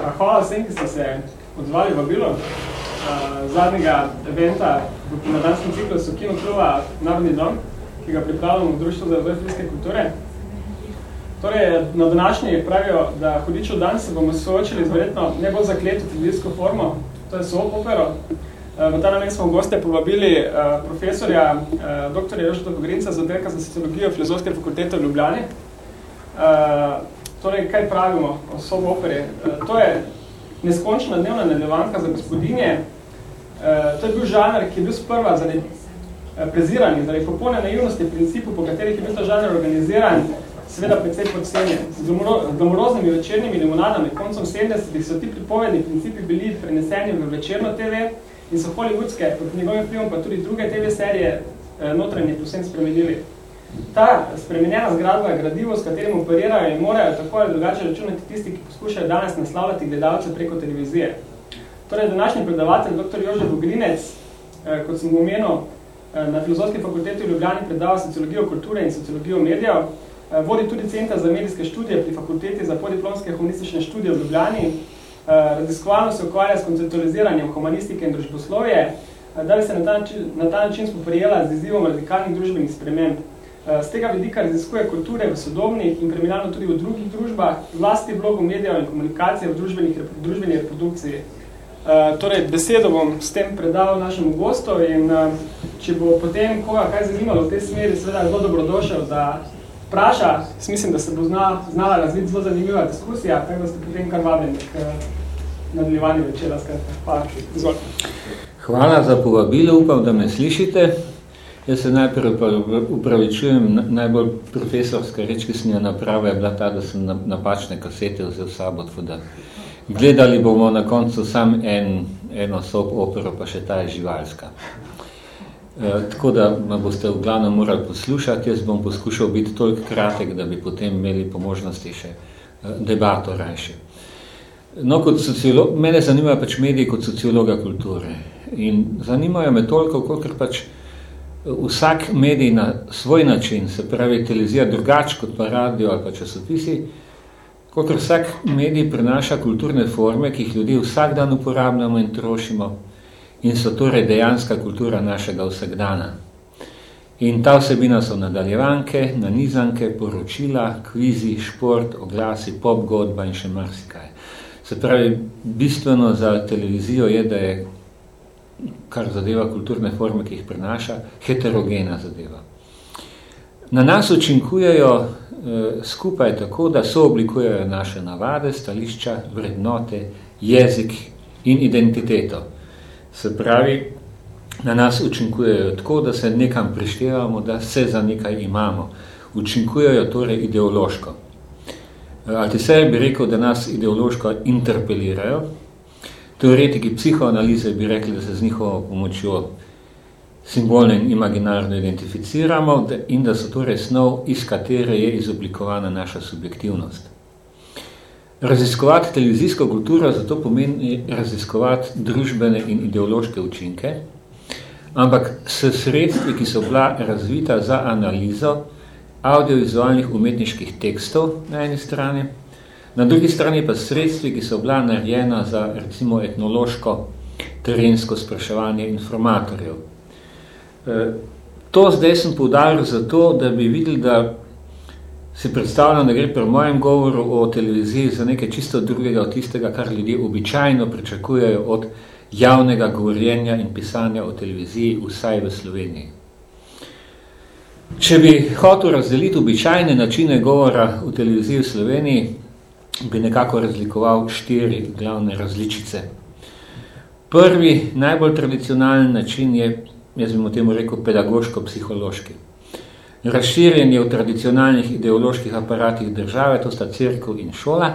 Hvala vsem, ki ste se odzvali v bilo zadnjega eventa v pomladanskem ciklusu Kino Kluba Narodni dom, ki ga pripravljamo v Društvu za razvoj filmske kulture. Torej, na današnji pravijo, da hudičo dan se bomo soočili z verjetno najbolj zakleto televizijsko formo, to je soap opero. V ta namen smo v goste povabili profesorja dr. Jožeta Pogrinca z oddelka za sociologijo Filozofske fakultete v Ljubljani. Torej, kaj pravimo o soap operi? To je neskončna dnevna nadaljevanka za gospodinje. To je bil žanr, ki je bil sprva zaradi prezirani, zaradi popolne naivnosti principu, po katerih je bil ta žanr organiziran, seveda predvsej podcenjen. Z glamoroznimi večernimi limonadami koncom 70-ih so ti pripovedni principi bili preneseni v večerno TV in so hollywoodske, pod njegovim vplivom pa tudi druge TV serije notranje povsem spremenili. Ta spremenjena zgradba je gradivo, s katerim operirajo in morajo tako ali drugače računati tisti, ki poskušajo danes naslavljati gledalce preko televizije. Torej, današnji predavatelj, dr. Jože Vogrinec, kot sem omenil, na Filozofski fakulteti v Ljubljani predava sociologijo kulture in sociologijo medijev, vodi tudi Center za medijske študije pri Fakulteti za podiplomske humanistične študije v Ljubljani, raziskovalno se ukvarja s konceptualiziranjem humanistike in družboslovje, da bi se na ta način, na ta način spoprijela z izzivom radikalnih družbenih sprememb. Z tega vidika raziskuje kulture v sodobnih in kriminalno tudi v drugih družbah, vlasti blogu medijev in komunikacije v družbenih, družbeni reprodukciji. Torej, besedo bom s tem predal našemu gostu in če bo potem koga kaj zanimalo v tej smeri, seveda je zelo dobrodošel, da vpraša. Mislim, da se bo zna, znala razviti zelo zanimiva diskusija, tako da ste potem kar vabljeni k nadaljevanju večera. Hvala. Izvolite. Hvala za povabilo, upam, da me slišite. Jaz se najprej upravičujem, najbolj profesorska reč, ki sem jo napravila, je bila ta, da sem napačne kasete vzel sabo, tako da gledali bomo na koncu sam en, eno soap opero, pa še ta je živalska. E, tako da me boste v glavnem morali poslušati, jaz bom poskušal biti toliko kratek, da bi potem imeli po možnosti še debato rajše. No, kot sociolog, mene zanimajo pač mediji kot sociologa kulture in zanimajo me toliko, kolikor pač vsak medij na svoj način, se pravi televizija drugače kot pa radio ali pa časopisi, kolikor vsak medij prinaša kulturne forme, ki jih ljudje vsak dan uporabljamo in trošimo in so torej dejanska kultura našega vsakdana. In ta vsebina so nadaljevanke, nanizanke, poročila, kvizi, šport, oglasi, pop godba in še marsikaj. Se pravi, bistveno za televizijo je, da je kar zadeva kulturne forme, ki jih prenaša, heterogena zadeva. Na nas učinkujejo eh, skupaj tako, da so oblikujejo naše navade, stališča, vrednote, jezik in identiteto. Se pravi, na nas učinkujejo tako, da se nekam prištevamo, da se za nekaj imamo. Učinkujejo torej ideološko. Ali se bi rekel, da nas ideološko interpelirajo, Teoretiki psihoanalize bi rekli, da se z njihovo pomočjo simbolno in imaginarno identificiramo in da so torej snov, iz katere je izoblikovana naša subjektivnost. Raziskovati televizijsko kulturo zato pomeni raziskovati družbene in ideološke učinke, ampak s sredstvi, ki so bila razvita za analizo audiovizualnih umetniških tekstov na eni strani, Na drugi strani pa sredstvi, ki so bila narejena za recimo etnološko terensko spraševanje informatorjev. E, to zdaj sem poudaril zato, da bi videli, da se predstavljam, da gre pri mojem govoru o televiziji za nekaj čisto drugega od tistega, kar ljudje običajno pričakujejo od javnega govorjenja in pisanja o televiziji, vsaj v Sloveniji. Če bi hotel razdeliti običajne načine govora v televiziji v Sloveniji, bi nekako razlikoval štiri glavne različice. Prvi, najbolj tradicionalni način je, jaz bi mu temu rekel, pedagoško-psihološki. Razširjen je v tradicionalnih ideoloških aparatih države, to sta cerkev in šola,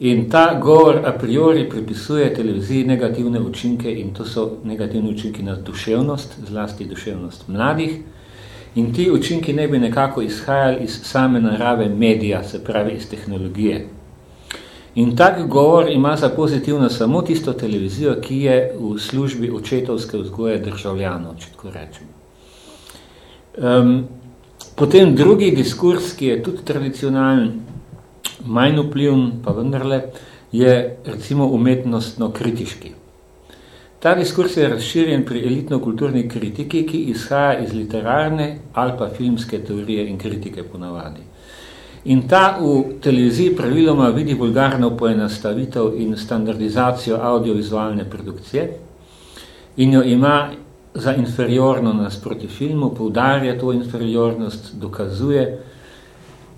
in ta govor a priori pripisuje televiziji negativne učinke in to so negativni učinki na duševnost, zlasti duševnost mladih, In ti učinki ne bi nekako izhajali iz same narave medija, se pravi iz tehnologije. In tak govor ima za pozitivno samo tisto televizijo, ki je v službi očetovske vzgoje državljanov, če tako rečem. Um, potem drugi diskurs, ki je tudi tradicionalen, manj vplivn, pa vendarle, je recimo umetnostno kritiški. Ta diskurs je razširjen pri elitno-kulturni kritiki, ki izhaja iz literarne ali pa filmske teorije in kritike ponavadi. In ta v televiziji praviloma vidi vulgarno poenostavitev in standardizacijo audiovizualne produkcije in jo ima za inferiorno nasproti filmu, poudarja to inferiornost, dokazuje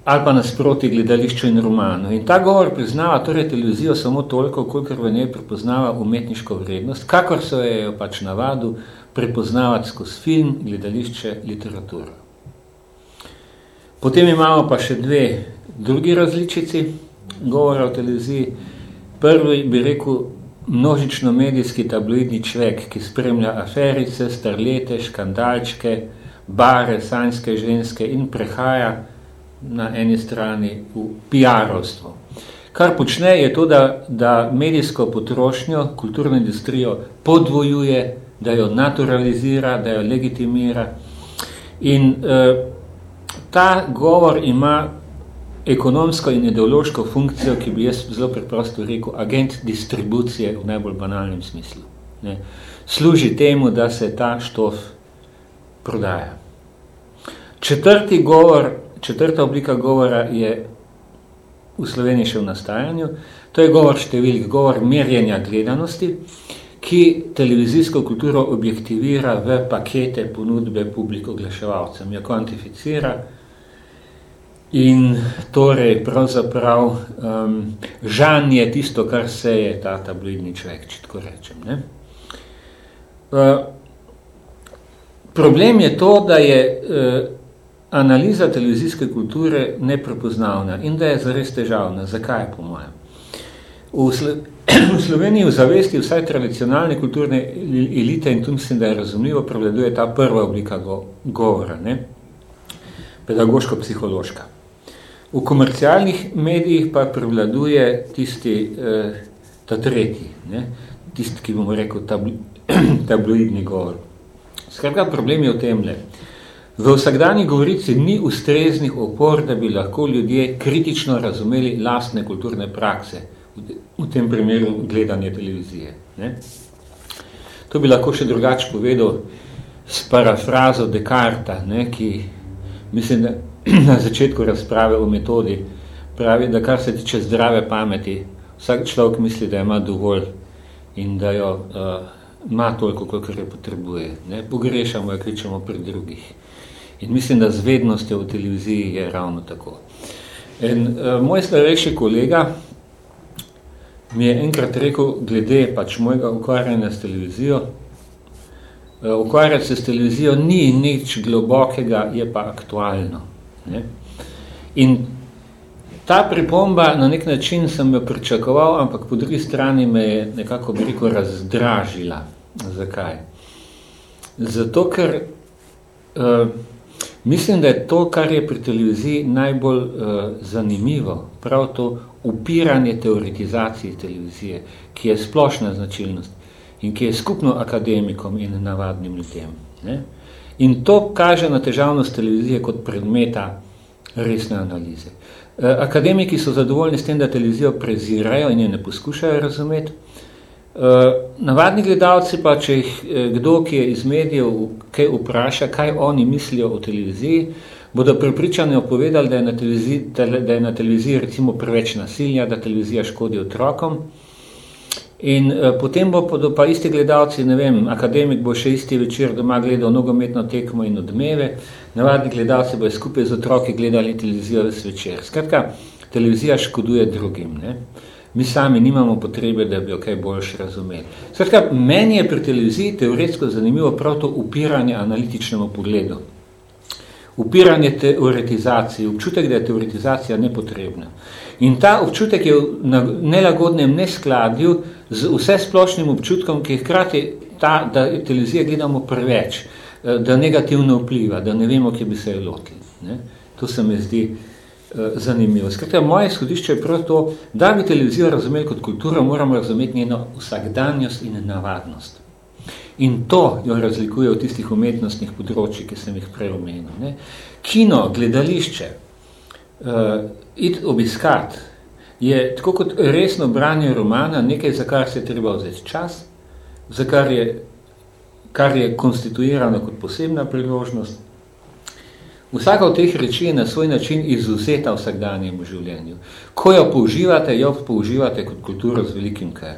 ali pa nasproti gledališču in romanu. In ta govor priznava torej televizijo samo toliko, kolikor v njej prepoznava umetniško vrednost, kakor so jo pač navadu prepoznavati skozi film, gledališče, literaturo. Potem imamo pa še dve drugi različici govora o televiziji. Prvi bi rekel množično medijski tabloidni človek, ki spremlja aferice, starlete, škandalčke, bare, sanjske ženske in prehaja na eni strani v PR-ovstvo. Kar počne je to, da, da medijsko potrošnjo, kulturno industrijo podvojuje, da jo naturalizira, da jo legitimira in eh, ta govor ima ekonomsko in ideološko funkcijo, ki bi jaz zelo preprosto rekel, agent distribucije v najbolj banalnem smislu. Ne. Služi temu, da se ta štof prodaja. Četrti govor, četrta oblika govora je v Sloveniji še v nastajanju. To je govor številk, govor merjenja gledanosti, ki televizijsko kulturo objektivira v pakete ponudbe publiko oglaševalcem, jo kvantificira, In torej pravzaprav um, žan je tisto, kar se je ta tabloidni človek, če tako rečem. Ne? Uh, problem je to, da je uh, analiza televizijske kulture neprepoznavna in da je zares težavna. Zakaj, po mojem? V, Slo v Sloveniji v zavesti vsaj tradicionalne kulturne elite in tu mislim, da je razumljivo, prevladuje ta prva oblika go govora, pedagoško-psihološka. V komercialnih medijih pa prevladuje tisti, eh, ta tretji, ne? tisti, ki bomo rekel, tablo, tabloidni govor. Skratka, problem je v tem le. V vsakdanji govorici ni ustreznih opor, da bi lahko ljudje kritično razumeli lastne kulturne prakse, v tem primeru gledanje televizije. Ne? To bi lahko še drugače povedal s parafrazo Descarta, ne, ki mislim, da na začetku razprave o metodi pravi, da kar se tiče zdrave pameti, vsak človek misli, da ima dovolj in da jo uh, ima toliko, koliko je potrebuje. Ne? Pogrešamo jo, kričamo pri drugih. In mislim, da zvednostjo v televiziji je ravno tako. In uh, moj starejši kolega mi je enkrat rekel, glede pač mojega ukvarjanja s televizijo, uh, ukvarjati se s televizijo ni nič globokega, je pa aktualno. Ne? In ta pripomba, na nek način sem jo pričakoval, ampak po drugi strani me je nekako bi rekel razdražila. Zakaj? Zato, ker uh, mislim, da je to, kar je pri televiziji najbolj uh, zanimivo, prav to upiranje teoretizaciji televizije, ki je splošna značilnost in ki je skupno akademikom in navadnim ljudem. Ne? In to kaže na težavnost televizije kot predmeta resne analize. E, akademiki so zadovoljni s tem, da televizijo prezirajo in je ne poskušajo razumeti. E, navadni gledalci pa, če jih e, kdo, ki je iz medijev, kaj vpraša, kaj oni mislijo o televiziji, bodo pripričani opovedali, da je na televiziji, da je na televiziji recimo preveč nasilja, da televizija škodi otrokom, In uh, potem bo pa isti gledalci, ne vem, akademik bo še isti večer doma gledal nogometno tekmo in odmeve, navadni gledalci bo skupaj z otroki gledali televizijo ves večer. Skratka, televizija škoduje drugim. Ne? Mi sami nimamo potrebe, da bi jo kaj boljše razumeli. Skratka, meni je pri televiziji teoretsko zanimivo prav to upiranje analitičnemu pogledu. Upiranje teoretizaciji, občutek, da je teoretizacija nepotrebna. In ta občutek je v nelagodnem neskladju z vse splošnim občutkom, ki je hkrati ta, da televizija gledamo preveč, eh, da negativno vpliva, da ne vemo, kje bi se je lotili. To se mi zdi uh, zanimivo. Skratka, moje izhodišče je prav to, da bi televizijo razumeli kot kulturo, moramo razumeti njeno vsakdanjost in navadnost. In to jo razlikuje od tistih umetnostnih področji, ki sem jih prej omenil. Ne? Kino, gledališče, uh, iti obiskat, je tako kot resno branje romana nekaj, za kar se je treba vzeti čas, za kar je, kar je konstituirano kot posebna priložnost. Vsaka od teh reči je na svoj način izuzeta v vsakdanjem življenju. Ko jo použivate, jo použivate kot kulturo z velikim kaj.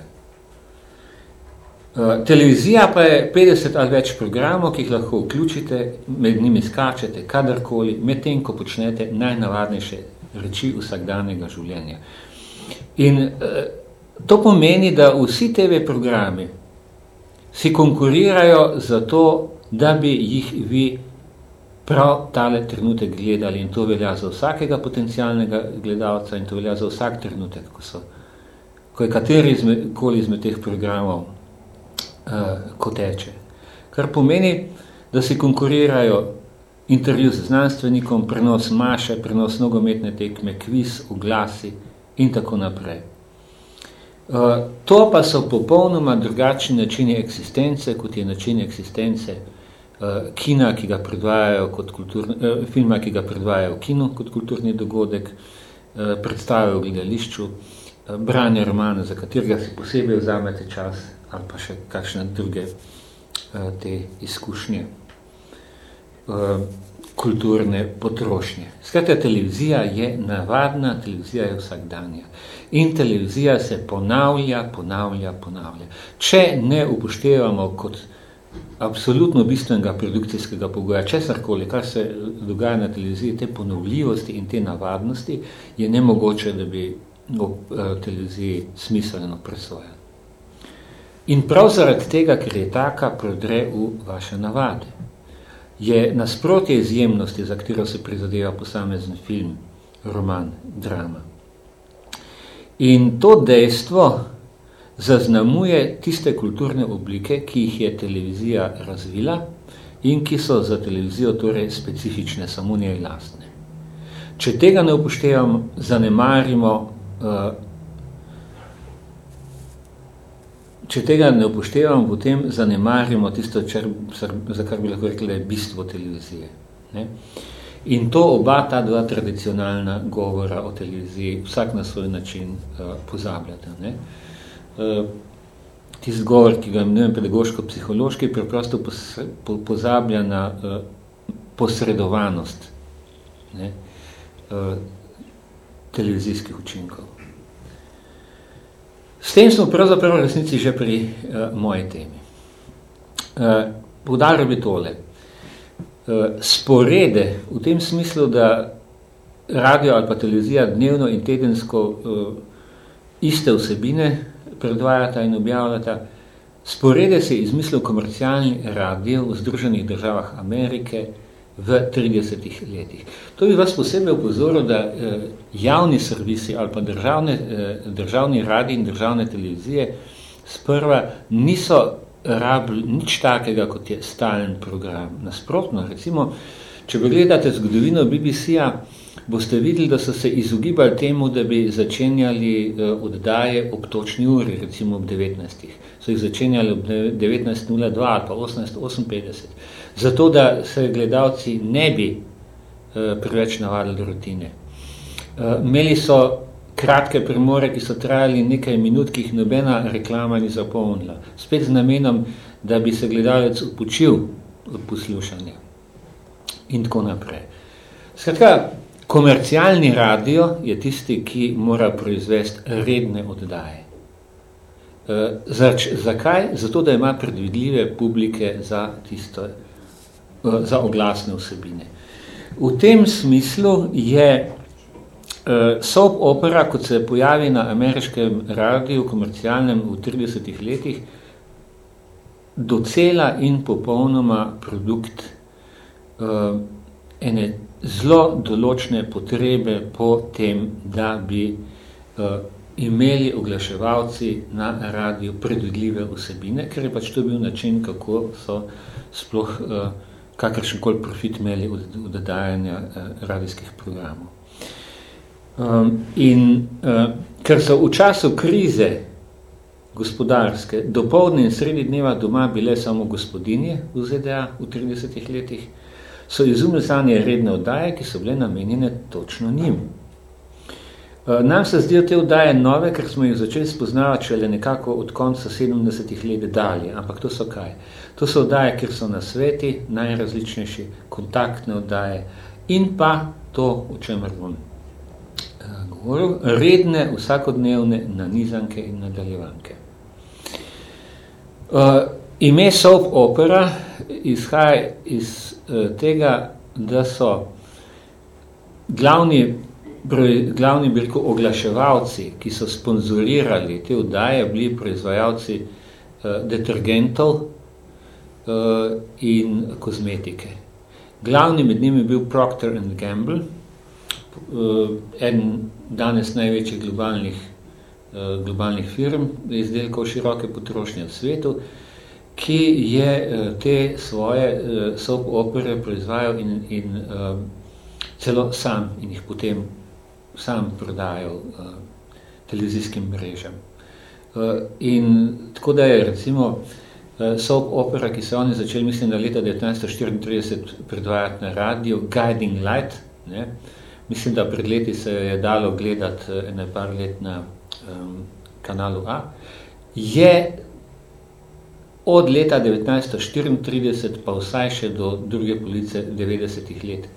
Eh, televizija pa je 50 ali več programov, ki jih lahko vključite, med njimi skačete, kadarkoli, med tem, ko počnete najnavadnejše reči vsakdanjega življenja. In eh, to pomeni, da vsi TV programi si konkurirajo za to, da bi jih vi prav tale trenutek gledali in to velja za vsakega potencialnega gledalca in to velja za vsak trenutek, ko so, ko je kateri izmed, koli izmed teh programov uh, ko teče. Kar pomeni, da si konkurirajo intervju z znanstvenikom, prenos maše, prenos nogometne tekme, kviz, oglasi in tako naprej. Uh, to pa so popolnoma drugačni načini eksistence, kot je način eksistence uh, kina, ki ga predvajajo kot kulturni, uh, filma, ki ga predvajajo v kinu kot kulturni dogodek, uh, predstavijo v gledališču, branje romana, za katerega si posebej vzamete čas, ali pa še kakšne druge te izkušnje kulturne potrošnje. Skratka, televizija je navadna, televizija je vsakdanja. In televizija se ponavlja, ponavlja, ponavlja. Če ne upoštevamo kot absolutno bistvenega produkcijskega pogoja, česarkoli, kar se dogaja na televiziji, te ponovljivosti in te navadnosti, je nemogoče, da bi v televiziji smiselno presojali. In prav zaradi tega, ker je taka, prodre v vaše navade. Je nasprotje izjemnosti, za katero se prizadeva posamezen film, roman, drama. In to dejstvo zaznamuje tiste kulturne oblike, ki jih je televizija razvila in ki so za televizijo torej specifične, samo njej lastne. Če tega ne upoštevamo, zanemarimo uh, če tega ne upoštevamo, potem zanemarimo tisto, čar, za kar bi lahko rekli, da je bistvo televizije. Ne? In to oba ta dva tradicionalna govora o televiziji vsak na svoj način uh, pozabljata. Ne? Uh, tisti govor, ki ga imenujem pedagoško-psihološki, preprosto po, pozablja na uh, posredovanost ne? Uh, televizijskih učinkov. S tem smo pravzaprav v resnici že pri uh, moji temi. Uh, Poudaril bi tole. Uh, sporede v tem smislu, da radio ali pa televizija dnevno in tedensko uh, iste vsebine predvajata in objavljata, sporede se izmislil komercialni radio v Združenih državah Amerike, v 30 letih. To bi vas posebej upozoril, da eh, javni servisi ali pa državne, eh, državni radi in državne televizije sprva niso rabili nič takega, kot je stalen program. Nasprotno, recimo, če pogledate zgodovino BBC-a, boste videli, da so se izogibali temu, da bi začenjali uh, oddaje ob točni uri, recimo ob 19. So jih začenjali ob 19.02 ali pa 18.58. Zato, da se gledalci ne bi uh, preveč navadili rutine. Uh, imeli so kratke premore, ki so trajali nekaj minut, ki jih nobena reklama ni zapolnila. Spet z namenom, da bi se gledalec upočil od poslušanja. In tako naprej. Skratka, Komercialni radio je tisti, ki mora proizvesti redne oddaje. E, zač, zakaj? Zato, da ima predvidljive publike za, tisto, e, za oglasne vsebine. V tem smislu je e, soap opera, kot se pojavi na ameriškem radiju, komercialnem v 30 letih, docela in popolnoma produkt ene zelo določne potrebe po tem, da bi uh, imeli oglaševalci na radiju predvidljive vsebine, ker je pač to bil način, kako so sploh uh, kakršenkoli profit imeli od, od dodajanja uh, radijskih programov. Um, in uh, ker so v času krize gospodarske, dopoldne in sredi dneva doma bile samo gospodinje v ZDA v 30 letih, so izumili stanje redne oddaje, ki so bile namenjene točno njim. Nam se zdijo te vdaje nove, ker smo jih začeli spoznavati šele nekako od konca 70-ih let dalje. Ampak to so kaj? To so vdaje, kjer so na sveti, najrazličnejši kontaktne vdaje in pa to, o čemer bom uh, govoril, redne, vsakodnevne nanizanke in nadaljevanke. Ime soap opera izhaja iz uh, tega, da so glavni glavni bilko oglaševalci, ki so sponzorirali te vdaje, bili proizvajalci uh, detergentov uh, in kozmetike. Glavni med njimi je bil Procter and Gamble, eden danes največjih globalnih, globalnih firm, izdelkov široke potrošnje v svetu, ki je uh, te svoje uh, soap opere proizvajal in, in uh, celo sam in jih potem sam prodajal televizijskim mrežam. In tako da je recimo soap opera, ki se oni začeli, mislim, da leta 1934 predvajati na radio, Guiding Light, ne? mislim, da pred leti se je dalo gledati ene par let na um, kanalu A, je od leta 1934 pa vsaj še do druge police 90 let.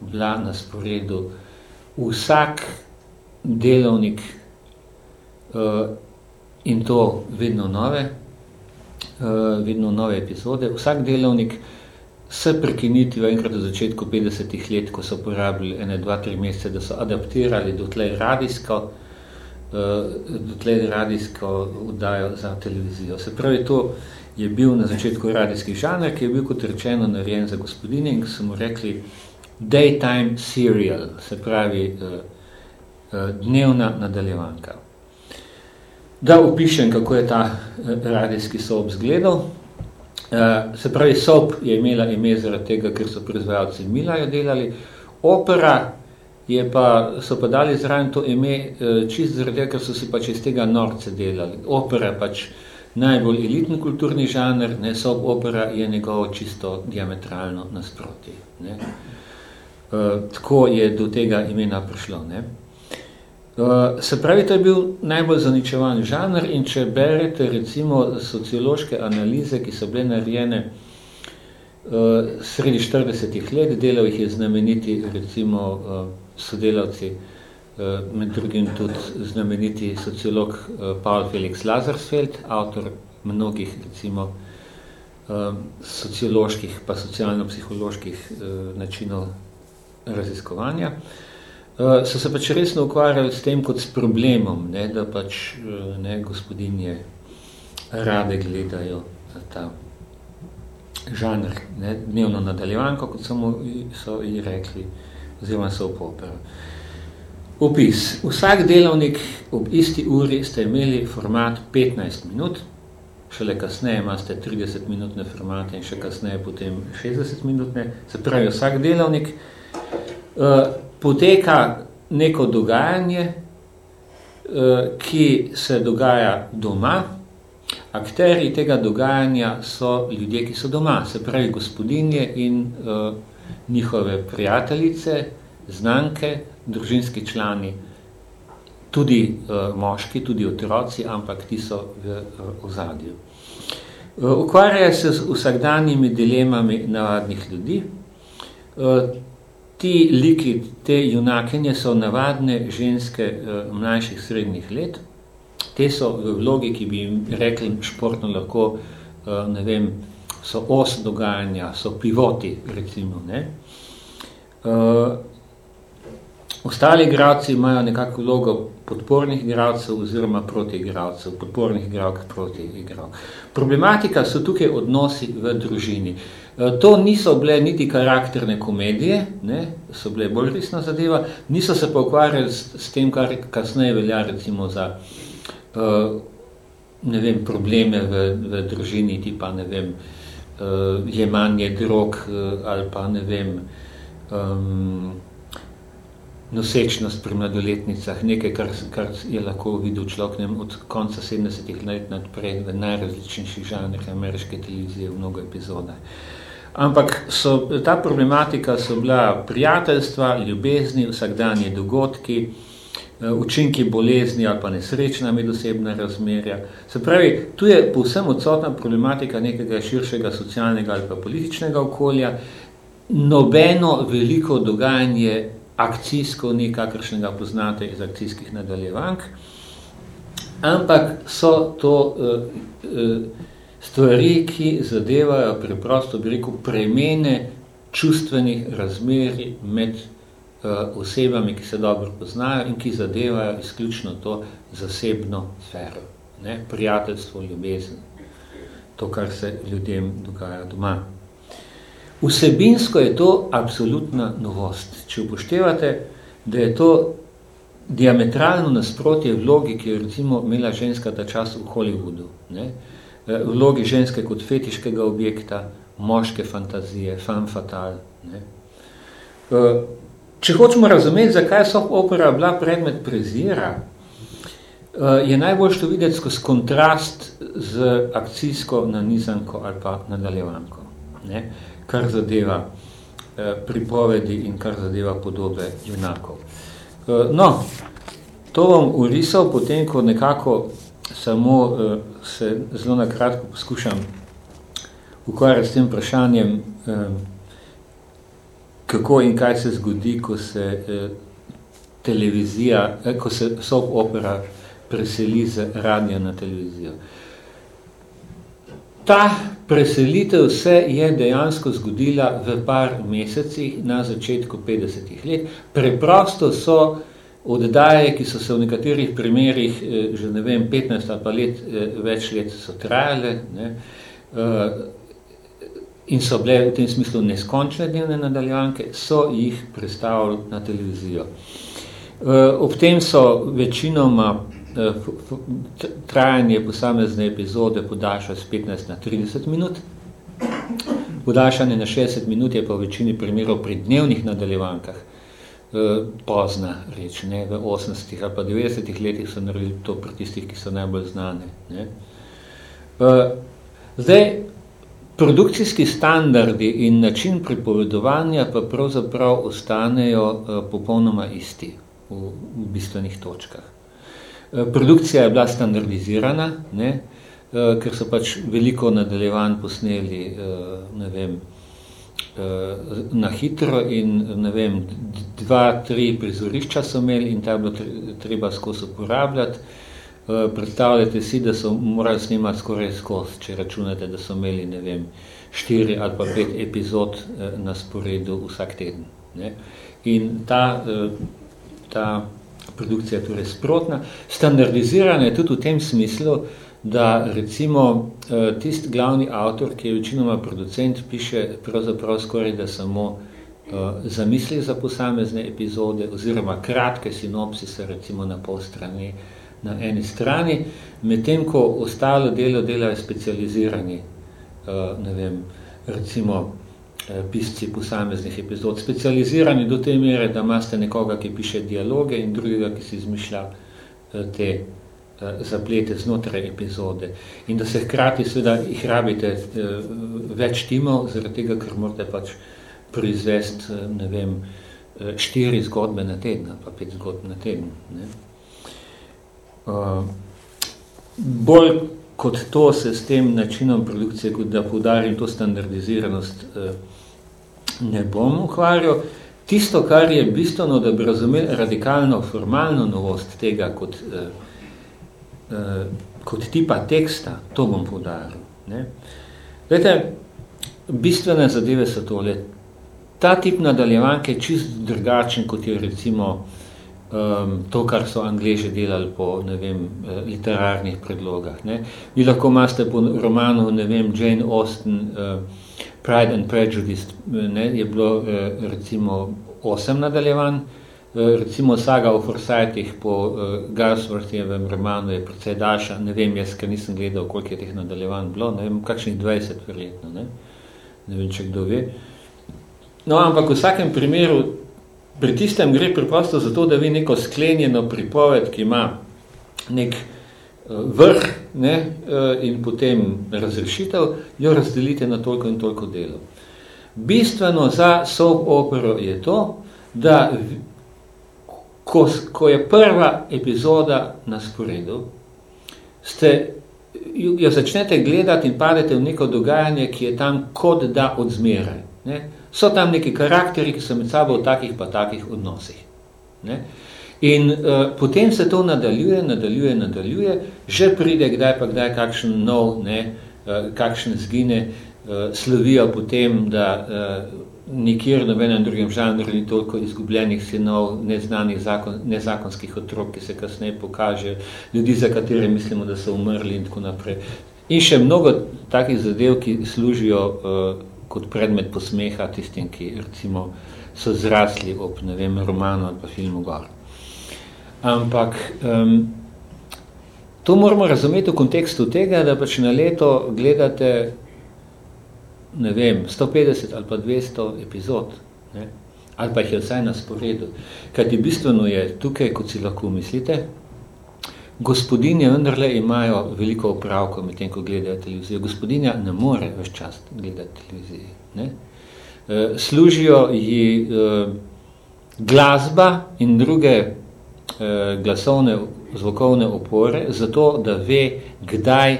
Bila na sporedu vsak delovnik uh, in to vedno nove, uh, vedno nove epizode, vsak delovnik se prekinitvijo enkrat v začetku 50 let, ko so porabili ene, dva, tri mesece, da so adaptirali dotlej radijsko, dotlej radijsko vdajo za televizijo. Se pravi, to je bil na začetku radijski žanr, ki je bil kot rečeno narejen za gospodine in so mu rekli, daytime serial, se pravi uh, uh, dnevna nadaljevanka. Da opišem, kako je ta radijski soap zgledal. Se pravi, soap je imela ime zaradi tega, ker so proizvajalci Milajo delali. Opera je pa, so pa dali zraven to ime uh, čist zaradi ker so si pač iz tega norce delali. Opera pač najbolj elitni kulturni žanr, ne, soap opera je njegovo čisto diametralno nasproti. Ne. Eh, tako je do tega imena prišlo. Ne? Uh, se pravi, to je bil najbolj zaničevan žanr in če berete recimo sociološke analize, ki so bile narejene uh, sredi 40 let, delal jih je znameniti recimo uh, sodelavci, uh, med drugim tudi znameniti sociolog uh, Paul Felix Lazarsfeld, avtor mnogih recimo uh, socioloških pa socialno-psiholoških uh, načinov raziskovanja, uh, so se pač resno ukvarjali s tem kot s problemom, ne, da pač uh, ne, gospodinje rade gledajo ta žanr, ne, dnevno nadaljevanko, kot samo so ji rekli, oziroma so v popero. Opis. Vsak delovnik ob isti uri ste imeli format 15 minut, šele kasneje imate 30 minutne formate in še kasneje potem 60 minutne, se pravi vsak delovnik, Eh, poteka neko dogajanje, uh, ki se dogaja doma. Akteri tega dogajanja so ljudje, ki so doma, se pravi gospodinje in uh, njihove prijateljice, znanke, družinski člani, tudi uh, moški, tudi otroci, ampak ti so v uh, ozadju. Uh, ukvarjajo se z vsakdanjimi dilemami navadnih ljudi. Uh, ti liki, te junakinje so navadne ženske uh, mlajših srednjih let. Te so v vlogi, ki bi jim rekli športno lahko, uh, ne vem, so os dogajanja, so pivoti, recimo. Ne? Uh, ostali igralci imajo nekako vlogo podpornih igralcev oziroma proti igralcev, podpornih igralk proti igralk. Problematika so tukaj odnosi v družini. Eh, to niso bile niti karakterne komedije, ne, so bile bolj resna zadeva, niso se pa ukvarjali s, s tem, kar kasneje velja recimo za uh, ne vem, probleme v, v družini, tipa ne vem, uh, jemanje drog uh, ali pa ne vem, um, nosečnost pri mladoletnicah, nekaj, kar, kar je lahko videl človek ne, od konca 70-ih let naprej v najrazličnejših žanrih ameriške televizije v mnogo epizodah. Uh, Ampak so, ta problematika so bila prijateljstva, ljubezni, vsakdanje dogodki, učinki bolezni ali pa nesrečna medosebna razmerja. Se pravi, tu je povsem odsotna problematika nekega širšega socialnega ali pa političnega okolja, nobeno veliko dogajanje akcijsko ni, kakršnega poznate iz akcijskih nadaljevank, ampak so to uh, uh, stvari, ki zadevajo preprosto, bi rekel, premene čustvenih razmeri med osebami, ki se dobro poznajo in ki zadevajo izključno to zasebno sfero, ne? prijateljstvo, ljubezen, to, kar se ljudem dogaja doma. Vsebinsko je to absolutna novost. Če upoštevate, da je to diametralno nasprotje vlogi, ki je recimo imela ženska ta čas v Hollywoodu. Ne? Eh, vlogi ženske kot fetiškega objekta, moške fantazije, fan fatal. Ne? Če hočemo razumeti, zakaj so opera bila predmet prezira, eh, je najbolj to videti skozi kontrast z akcijsko nanizanko ali pa nadaljevanko. Ne? kar zadeva eh, pripovedi in kar zadeva podobe junakov. Eh, no, to bom urisal, potem ko nekako samo se zelo nakratko poskušam ukvarjati s tem vprašanjem, kako in kaj se zgodi, ko se eh, televizija, eh, ko se soap opera preseli z radija na televizijo. Ta preselitev se je dejansko zgodila v par mesecih na začetku 50 let. Preprosto so oddaje, ki so se v nekaterih primerih eh, že ne vem, 15 ali pa let, eh, več let so trajale ne, eh, in so bile v tem smislu neskončne dnevne nadaljanke, so jih predstavili na televizijo. Ob tem so večinoma Eh, trajanje posamezne epizode podaljša z 15 na 30 minut. Podaljšanje na 60 minut je pa v večini primerov pri dnevnih nadaljevankah eh, pozna reč. Ne? V 80 ali pa 90 letih so naredili to pri tistih, ki so najbolj znane. Ne? Eh, zdaj, produkcijski standardi in način pripovedovanja pa pravzaprav ostanejo popolnoma isti v, v bistvenih točkah. Eh, produkcija je bila standardizirana, ne, eh, ker so pač veliko nadaljevanj posneli eh, ne vem, na hitro in ne vem, dva, tri prizorišča so imeli in ta je bilo treba skozi uporabljati. Predstavljate si, da so morali snimati skoraj skozi, če računate, da so imeli ne vem, štiri ali pa pet epizod na sporedu vsak teden. Ne. In ta, ta produkcija je torej sprotna. Standardizirana je tudi v tem smislu, da recimo eh, tist glavni avtor, ki je večinoma producent, piše pravzaprav skoraj da samo zamisli za posamezne epizode oziroma kratke sinopsise recimo na pol strani na eni strani, medtem ko ostalo delo delajo specializirani, uh, ne vem, recimo Eh, pisci posameznih epizod, specializirani do te mere, da imate nekoga, ki piše dialoge in drugega, ki si izmišlja eh, te eh, zaplete znotraj epizode. In da se hkrati seveda jih rabite več timov, zaradi tega, ker morate pač proizvesti, ne vem, štiri zgodbe na teden, pa pet zgodb na teden. Ne. Bolj kot to se s tem načinom produkcije, kot da poudarim to standardiziranost, ne bom ukvarjal. Tisto, kar je bistveno, da bi razumeli radikalno, formalno novost tega kot, eh, eh, kot tipa teksta, to bom poudaril. Ne? Glede, bistvene zadeve so tole. Ta tip nadaljevanke je čist drugačen, kot je recimo um, to, kar so Angleži delali po ne vem, eh, literarnih predlogah. Ne? Vi lahko imate po romanu ne vem, Jane Austen uh, Pride and Prejudice ne, je bilo eh, recimo osem nadaljevanj, recimo saga o Forsythih po eh, Garsworthyjevem romanu je precej daljša, ne vem jaz, ker nisem gledal, koliko je teh nadaljevanj bilo, ne vem, kakšnih 20 verjetno, ne, ne vem, če kdo ve. No, ampak v vsakem primeru, pri tistem gre preprosto za to, da vi neko sklenjeno pripoved, ki ima nek vrh ne, eh, in potem razrešitev, jo razdelite na toliko in toliko delov. Bistveno za soap opero je to, da ko, ko je prva epizoda na sporedu, ste, jo začnete gledati in padete v neko dogajanje, ki je tam kot da odzmeraj. Ne? So tam neki karakteri, ki so med sabo v takih pa takih odnosih. Ne? In uh, potem se to nadaljuje, nadaljuje, nadaljuje, že pride kdaj pa kdaj kakšen nov, ne, uh, kakšen zgine, uh, slovijo potem, da uh, nikjer nobenem drugem žanru ni toliko izgubljenih sinov, neznanih zakon, nezakonskih otrok, ki se kasneje pokaže, ljudi, za katere mislimo, da so umrli in tako naprej. In še mnogo takih zadev, ki služijo uh, kot predmet posmeha tistim, ki recimo so zrasli ob, ne vem, romanu ali pa filmu Gor. Ampak um, to moramo razumeti v kontekstu tega, da pač na leto gledate ne vem, 150 ali pa 200 epizod, ne? ali pa jih je vsaj na sporedu. Kajti bistveno je tukaj, kot si lahko mislite, gospodinje vendarle imajo veliko opravko med tem, ko gledajo televizijo. Gospodinja ne more več čas gledati televiziji. Ne? E, služijo ji e, glasba in druge e, glasovne, zvokovne opore, zato da ve, kdaj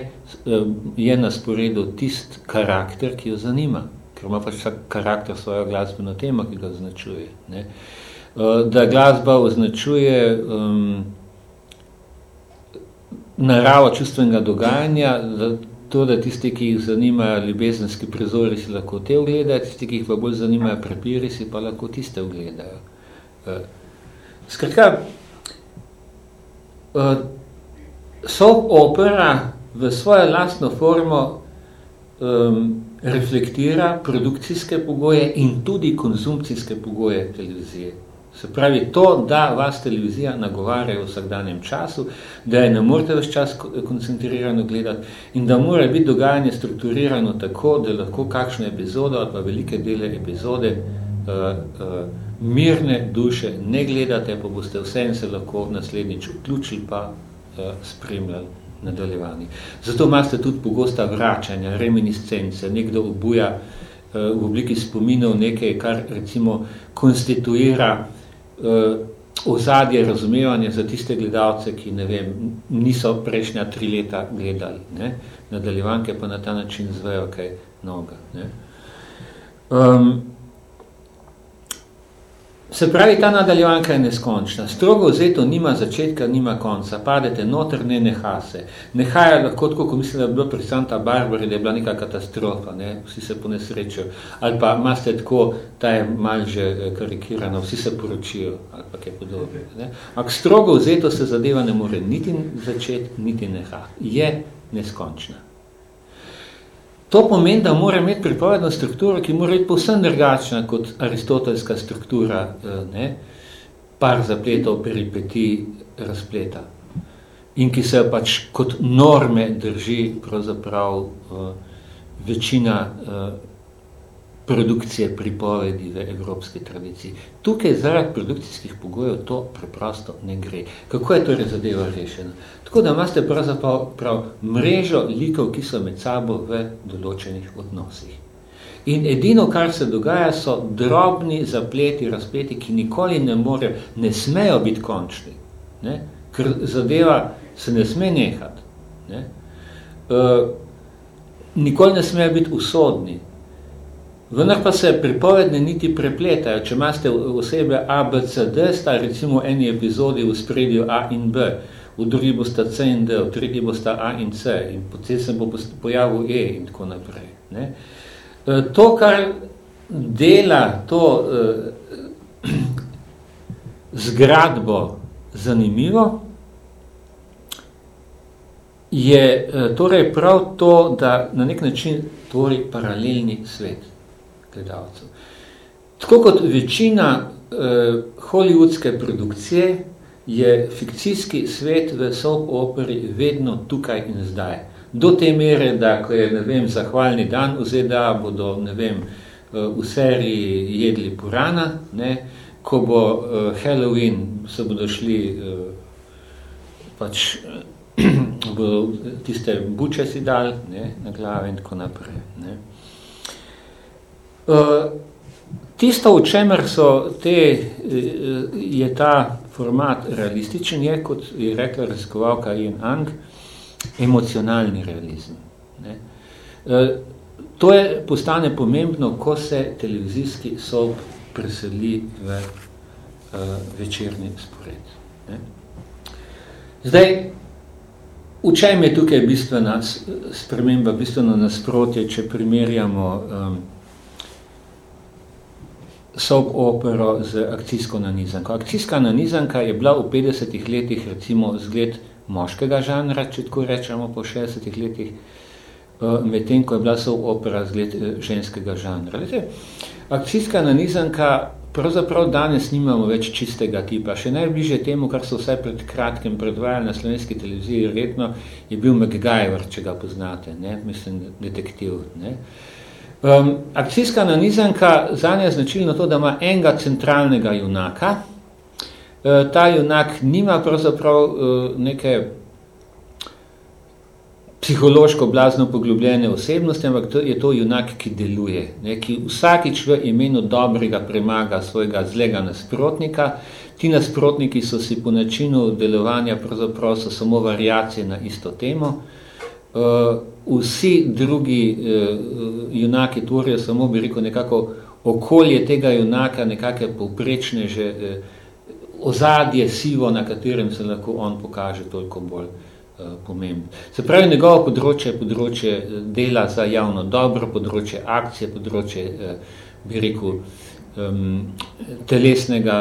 je na sporedu tist karakter, ki jo zanima, ker ima pač vsak karakter svojo glasbeno tema, ki ga označuje. Ne? Eh, da glasba označuje um, naravo čustvenega dogajanja, to, da tisti, ki jih zanimajo ljubezenski prizori, si lahko te ogledajo, tisti, ki jih pa bolj zanimajo prepiri, si pa lahko tiste ogledajo. Uh, skratka, uh, so opera v svojo lastno formo um, reflektira produkcijske pogoje in tudi konzumcijske pogoje televizije. Se pravi, to, da vas televizija nagovarja v vsakdanjem času, da je ne morate več čas koncentrirano gledati in da mora biti dogajanje strukturirano tako, da lahko kakšno epizodo ali pa velike dele epizode uh, uh, mirne duše ne gledate, pa boste vse se lahko naslednjič vključili pa uh, spremljali nadaljevani. Zato imate tudi pogosta vračanja, reminiscence, nekdo obuja v obliki spominov nekaj, kar recimo konstituira uh, ozadje razumevanja za tiste gledalce, ki ne vem, niso prejšnja tri leta gledali. Ne? Nadaljevanke pa na ta način zvejo kaj noga. Ne? Um, Se pravi, ta nadaljevanka je neskončna. Strogo vzeto nima začetka, nima konca. Padete noter, ne neha se. Nehaja lahko tako, ko mislim, da je bilo pri Santa Barbari, da je bila neka katastrofa, ne? vsi se ponesrečijo. Ali pa imate tako, ta je malo že eh, karikirana, vsi se poročijo, ali pa kaj podobno. Ne? Ak strogo vzeto se zadeva ne more niti začeti, niti neha. Je neskončna. To pomeni, da mora imeti pripovedno strukturo, ki mora biti povsem drugačna kot aristotelska struktura, eh, ne, par zapletov peripeti razpleta. In ki se pač kot norme drži pravzaprav uh, večina uh, produkcije pripovedi v evropski tradiciji. Tukaj zaradi produkcijskih pogojev to preprosto ne gre. Kako je torej zadeva rešena? Tako da imate pravzaprav prav mrežo likov, ki so med sabo v določenih odnosih. In edino, kar se dogaja, so drobni zapleti, razpleti, ki nikoli ne more, ne smejo biti končni. Ne? Ker zadeva se ne sme nehati. Ne? Uh, nikoli ne smejo biti usodni. Vendar pa se pripovedne niti prepletajo. Če imate osebe A, B, C, D, sta recimo eni epizodi v spredju A in B, v drugi bosta C in D, v tretji bosta A in C in potem se bo pojavil E in tako naprej. Ne? E, to, kar dela to eh, zgradbo zanimivo, je eh, torej prav to, da na nek način tvori paralelni svet gledalcev. Tako kot večina eh, hollywoodske produkcije je fikcijski svet v soap operi vedno tukaj in zdaj. Do te mere, da ko je, ne vem, zahvalni dan v ZDA, bodo, ne vem, eh, v seriji jedli purana, ne, ko bo eh, Halloween, se bodo šli eh, pač bodo tiste buče si dal ne, na glave in tako naprej. Ne. Uh, tisto, v čemer so te, uh, je ta format realističen je, kot je rekla raziskovalka Ian Ang, emocionalni realizem. Ne. E, to je postane pomembno, ko se televizijski sob preseli v večerni spored. Ne. Zdaj, v čem je tukaj bistvena sprememba, bistveno nasprotje, če primerjamo um, sob opero z akcijsko nanizanko. Akcijska nanizanka je bila v 50 letih recimo zgled moškega žanra, če tako rečemo po 60 letih, uh, medtem ko je bila sob opera zgled uh, ženskega žanra. Lete, akcijska nanizanka pravzaprav danes nimamo več čistega tipa. Še najbližje temu, kar so vsaj pred kratkim predvajali na slovenski televiziji, redno je bil MacGyver, če ga poznate, ne? mislim, detektiv. Ne? Um, akcijska nanizanka zanje je značilno to, da ima enega centralnega junaka. Uh, ta junak nima pravzaprav uh, neke psihološko blazno poglobljene osebnosti, ampak to je to junak, ki deluje, ne, ki vsakič v imenu dobrega premaga svojega zlega nasprotnika. Ti nasprotniki so si po načinu delovanja pravzaprav so samo variacije na isto temo. Uh, vsi drugi uh, junaki tvorijo samo, bi rekel, nekako okolje tega junaka, nekake povprečne že uh, ozadje sivo, na katerem se lahko on pokaže toliko bolj uh, pomembno. Se pravi, njegovo področje je področje dela za javno dobro, področje akcije, področje, eh, bi rekel, telesnega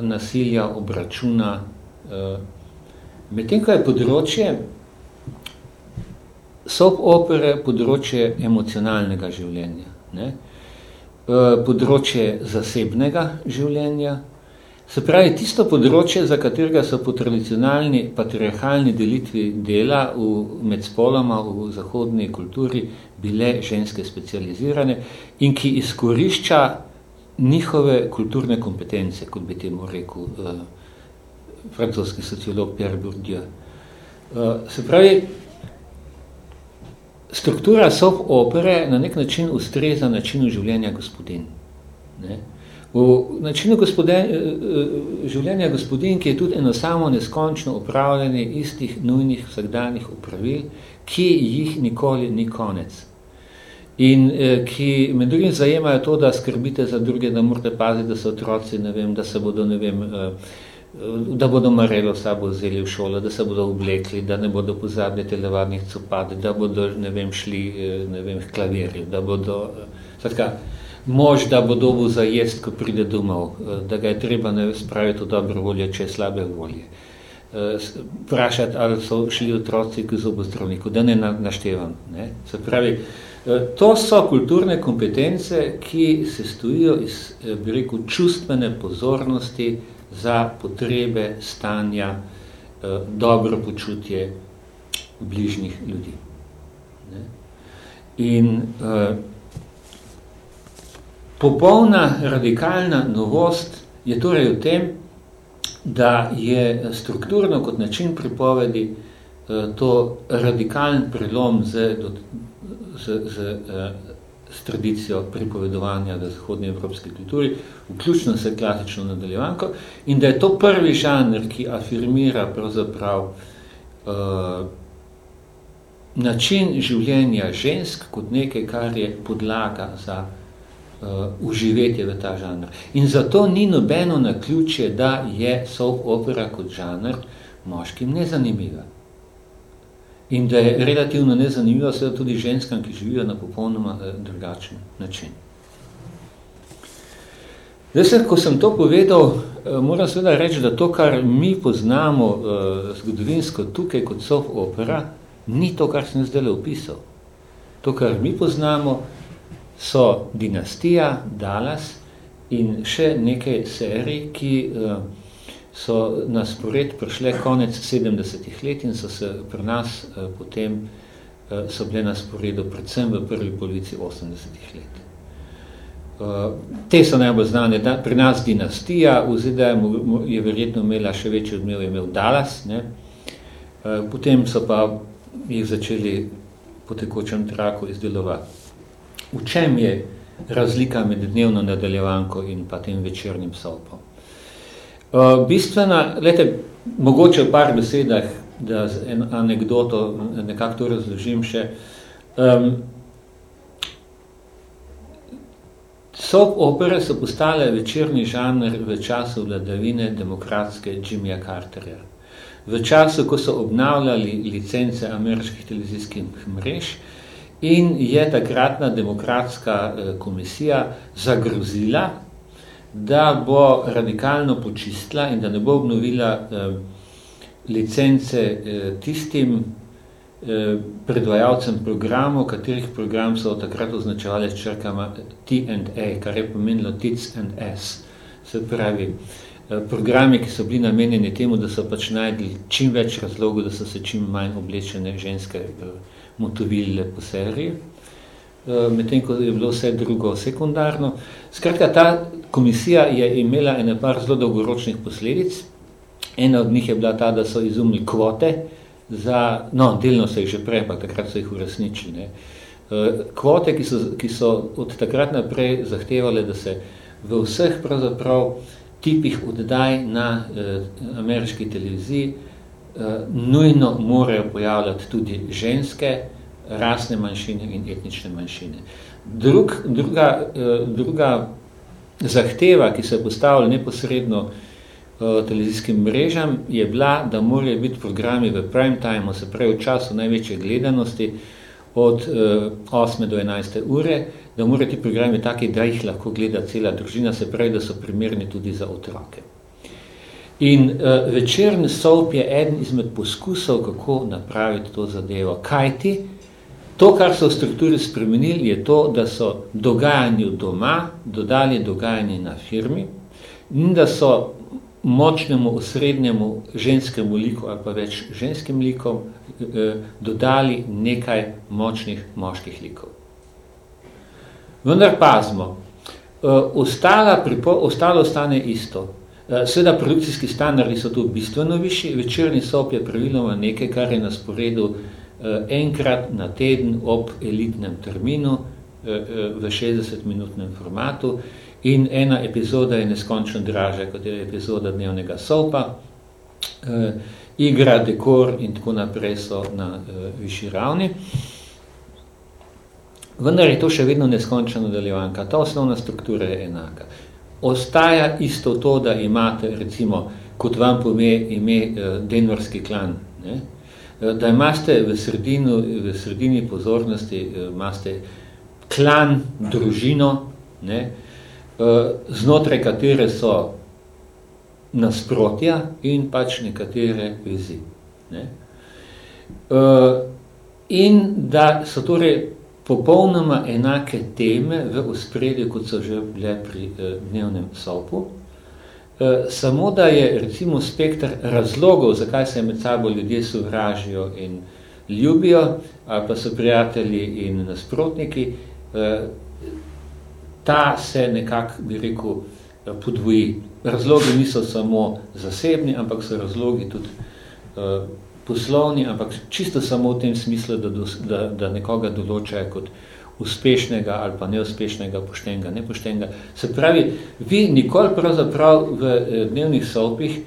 nasilja, obračuna. Medtem, ko je področje sob opere področje emocionalnega življenja, ne? področje zasebnega življenja, Se pravi, tisto področje, za katerega so po tradicionalni patriarhalni delitvi dela v, med spoloma v zahodni kulturi bile ženske specializirane in ki izkorišča njihove kulturne kompetence, kot bi temu rekel uh, francoski sociolog Pierre Bourdieu. Uh, se pravi, struktura sob opere na nek način ustreza načinu življenja gospodin. Ne? V načinu gospoden, eh, eh, življenja gospodin, ki je tudi eno samo neskončno upravljanje istih nujnih vsakdanjih upravil, ki jih nikoli ni konec. In eh, ki med drugim zajemajo to, da skrbite za druge, da morate paziti, da so otroci, ne vem, da se bodo, ne vem, da bodo marelo sabo vzeli v šolo, da se bodo oblekli, da ne bodo pozabili televadnih copat, da bodo, ne vem, šli, ne vem, v klavirju, da bodo, sadka, mož, da bo dobil za jest, ko pride domov, eh, da ga je treba ne spraviti v dobro volje, če je slabe volje. Eh, vprašati, ali so šli otroci k zobozdravniku, da ne naštevam. Ne? Se pravi, eh, to so kulturne kompetence, ki se stojijo iz, bi rekel, čustvene pozornosti za potrebe stanja, dobro počutje bližnjih ljudi. Ne? In Popolna radikalna novost je torej v tem, da je strukturno kot način pripovedi eh, to radikalen prelom z, z, z, z tradicijo pripovedovanja v zahodni evropski kulturi, vključno se klasično nadaljevanko, in da je to prvi žanr, ki afirmira pravzaprav uh, način življenja žensk kot nekaj, kar je podlaga za uh, uživetje v ta žanr. In zato ni nobeno naključje, da je soap opera kot žanr moškim nezanimiva. In da je relativno nezanimiva seveda tudi ženskam, ki živijo na popolnoma uh, drugačen način. Zdaj se, ko sem to povedal, uh, moram seveda reči, da to, kar mi poznamo uh, zgodovinsko tukaj kot soap opera, ni to, kar sem zdaj opisal. To, kar mi poznamo, so Dinastija, Dallas in še nekaj serij, ki uh, so na spored prišle konec 70-ih let in so se pri nas uh, potem uh, so bile na sporedu predvsem v prvi polovici 80-ih let. Uh, te so najbolj znane, da, pri nas Dinastija, v ZDA je verjetno imela še večji odmev, je imel Dallas, ne? Potem so pa jih začeli po tekočem traku izdelovati v čem je razlika med dnevno nadaljevanko in pa tem večernim sopom. Uh, bistvena, lete, mogoče v par besedah, da z en anegdoto nekako to razložim še. Um, Soap opere so postale večerni žanr v času vladavine demokratske Jimmyja Carterja. V času, ko so obnavljali licence ameriških televizijskih mrež in je takratna demokratska eh, komisija zagrozila, da bo radikalno počistila in da ne bo obnovila eh, licence eh, tistim eh, predvajalcem programov, katerih program so takrat označevali s črkama T and A, kar je pomenilo Tits and S. Se pravi, eh, programi, ki so bili namenjeni temu, da so pač najdli čim več razlogov, da so se čim manj oblečene ženske eh, motovile po seriji. Eh, medtem ko je bilo vse drugo sekundarno. Skratka, ta komisija je imela ene par zelo dolgoročnih posledic. Ena od njih je bila ta, da so izumili kvote za, no, delno so jih že prej, pa takrat so jih uresničili. Ne. Eh, kvote, ki so, ki so od takrat naprej zahtevale, da se v vseh pravzaprav tipih oddaj na eh, ameriški televiziji eh, nujno morajo pojavljati tudi ženske, rasne manjšine in etnične manjšine. Drug, druga, eh, druga zahteva, ki se je postavila neposredno eh, televizijskim mrežam, je bila, da morajo biti programi v prime time, se pravi v času največje gledanosti, od 8. Eh, do 11. ure, da morajo ti programi taki, da jih lahko gleda cela družina, se pravi, da so primerni tudi za otroke. In uh, večerni soap je eden izmed poskusov, kako napraviti to zadevo. Kajti, To, kar so v strukturi spremenili, je to, da so dogajanju doma dodali dogajanje na firmi in da so močnemu osrednjemu ženskemu liku ali pa več ženskim likom eh, dodali nekaj močnih moških likov. Vendar pazmo, eh, ostala, pripo, ostalo ostane isto. Eh, Sveda produkcijski standardi so tu bistveno višji, večerni sop je praviloma nekaj, kar je na sporedu Eh, enkrat na teden ob elitnem terminu eh, eh, v 60-minutnem formatu in ena epizoda je neskončno dražja, kot je epizoda dnevnega sopa. Igra, dekor in tako naprej so na višji ravni. Vendar je to še vedno neskončna nadaljevanka. Ta osnovna struktura je enaka. Ostaja isto to, da imate, recimo, kot vam pome ime Denverski klan, ne? Eh, da imate v, sredinu, v sredini pozornosti eh, imate klan, družino, ne, eh, znotraj katere so nasprotja in pač nekatere vezi. Ne. In da so torej popolnoma enake teme v ospredju, kot so že bile pri dnevnem sopu, samo da je recimo spektr razlogov, zakaj se med sabo ljudje sovražijo in ljubijo, ali pa so prijatelji in nasprotniki, eh, ta se nekako, bi rekel, eh, podvoji. Razlogi niso samo zasebni, ampak so razlogi tudi poslovni, ampak čisto samo v tem smislu, da, da, da nekoga določajo kot uspešnega ali pa neuspešnega, poštenega, nepoštenega. Se pravi, vi nikoli pravzaprav v eh, dnevnih sopih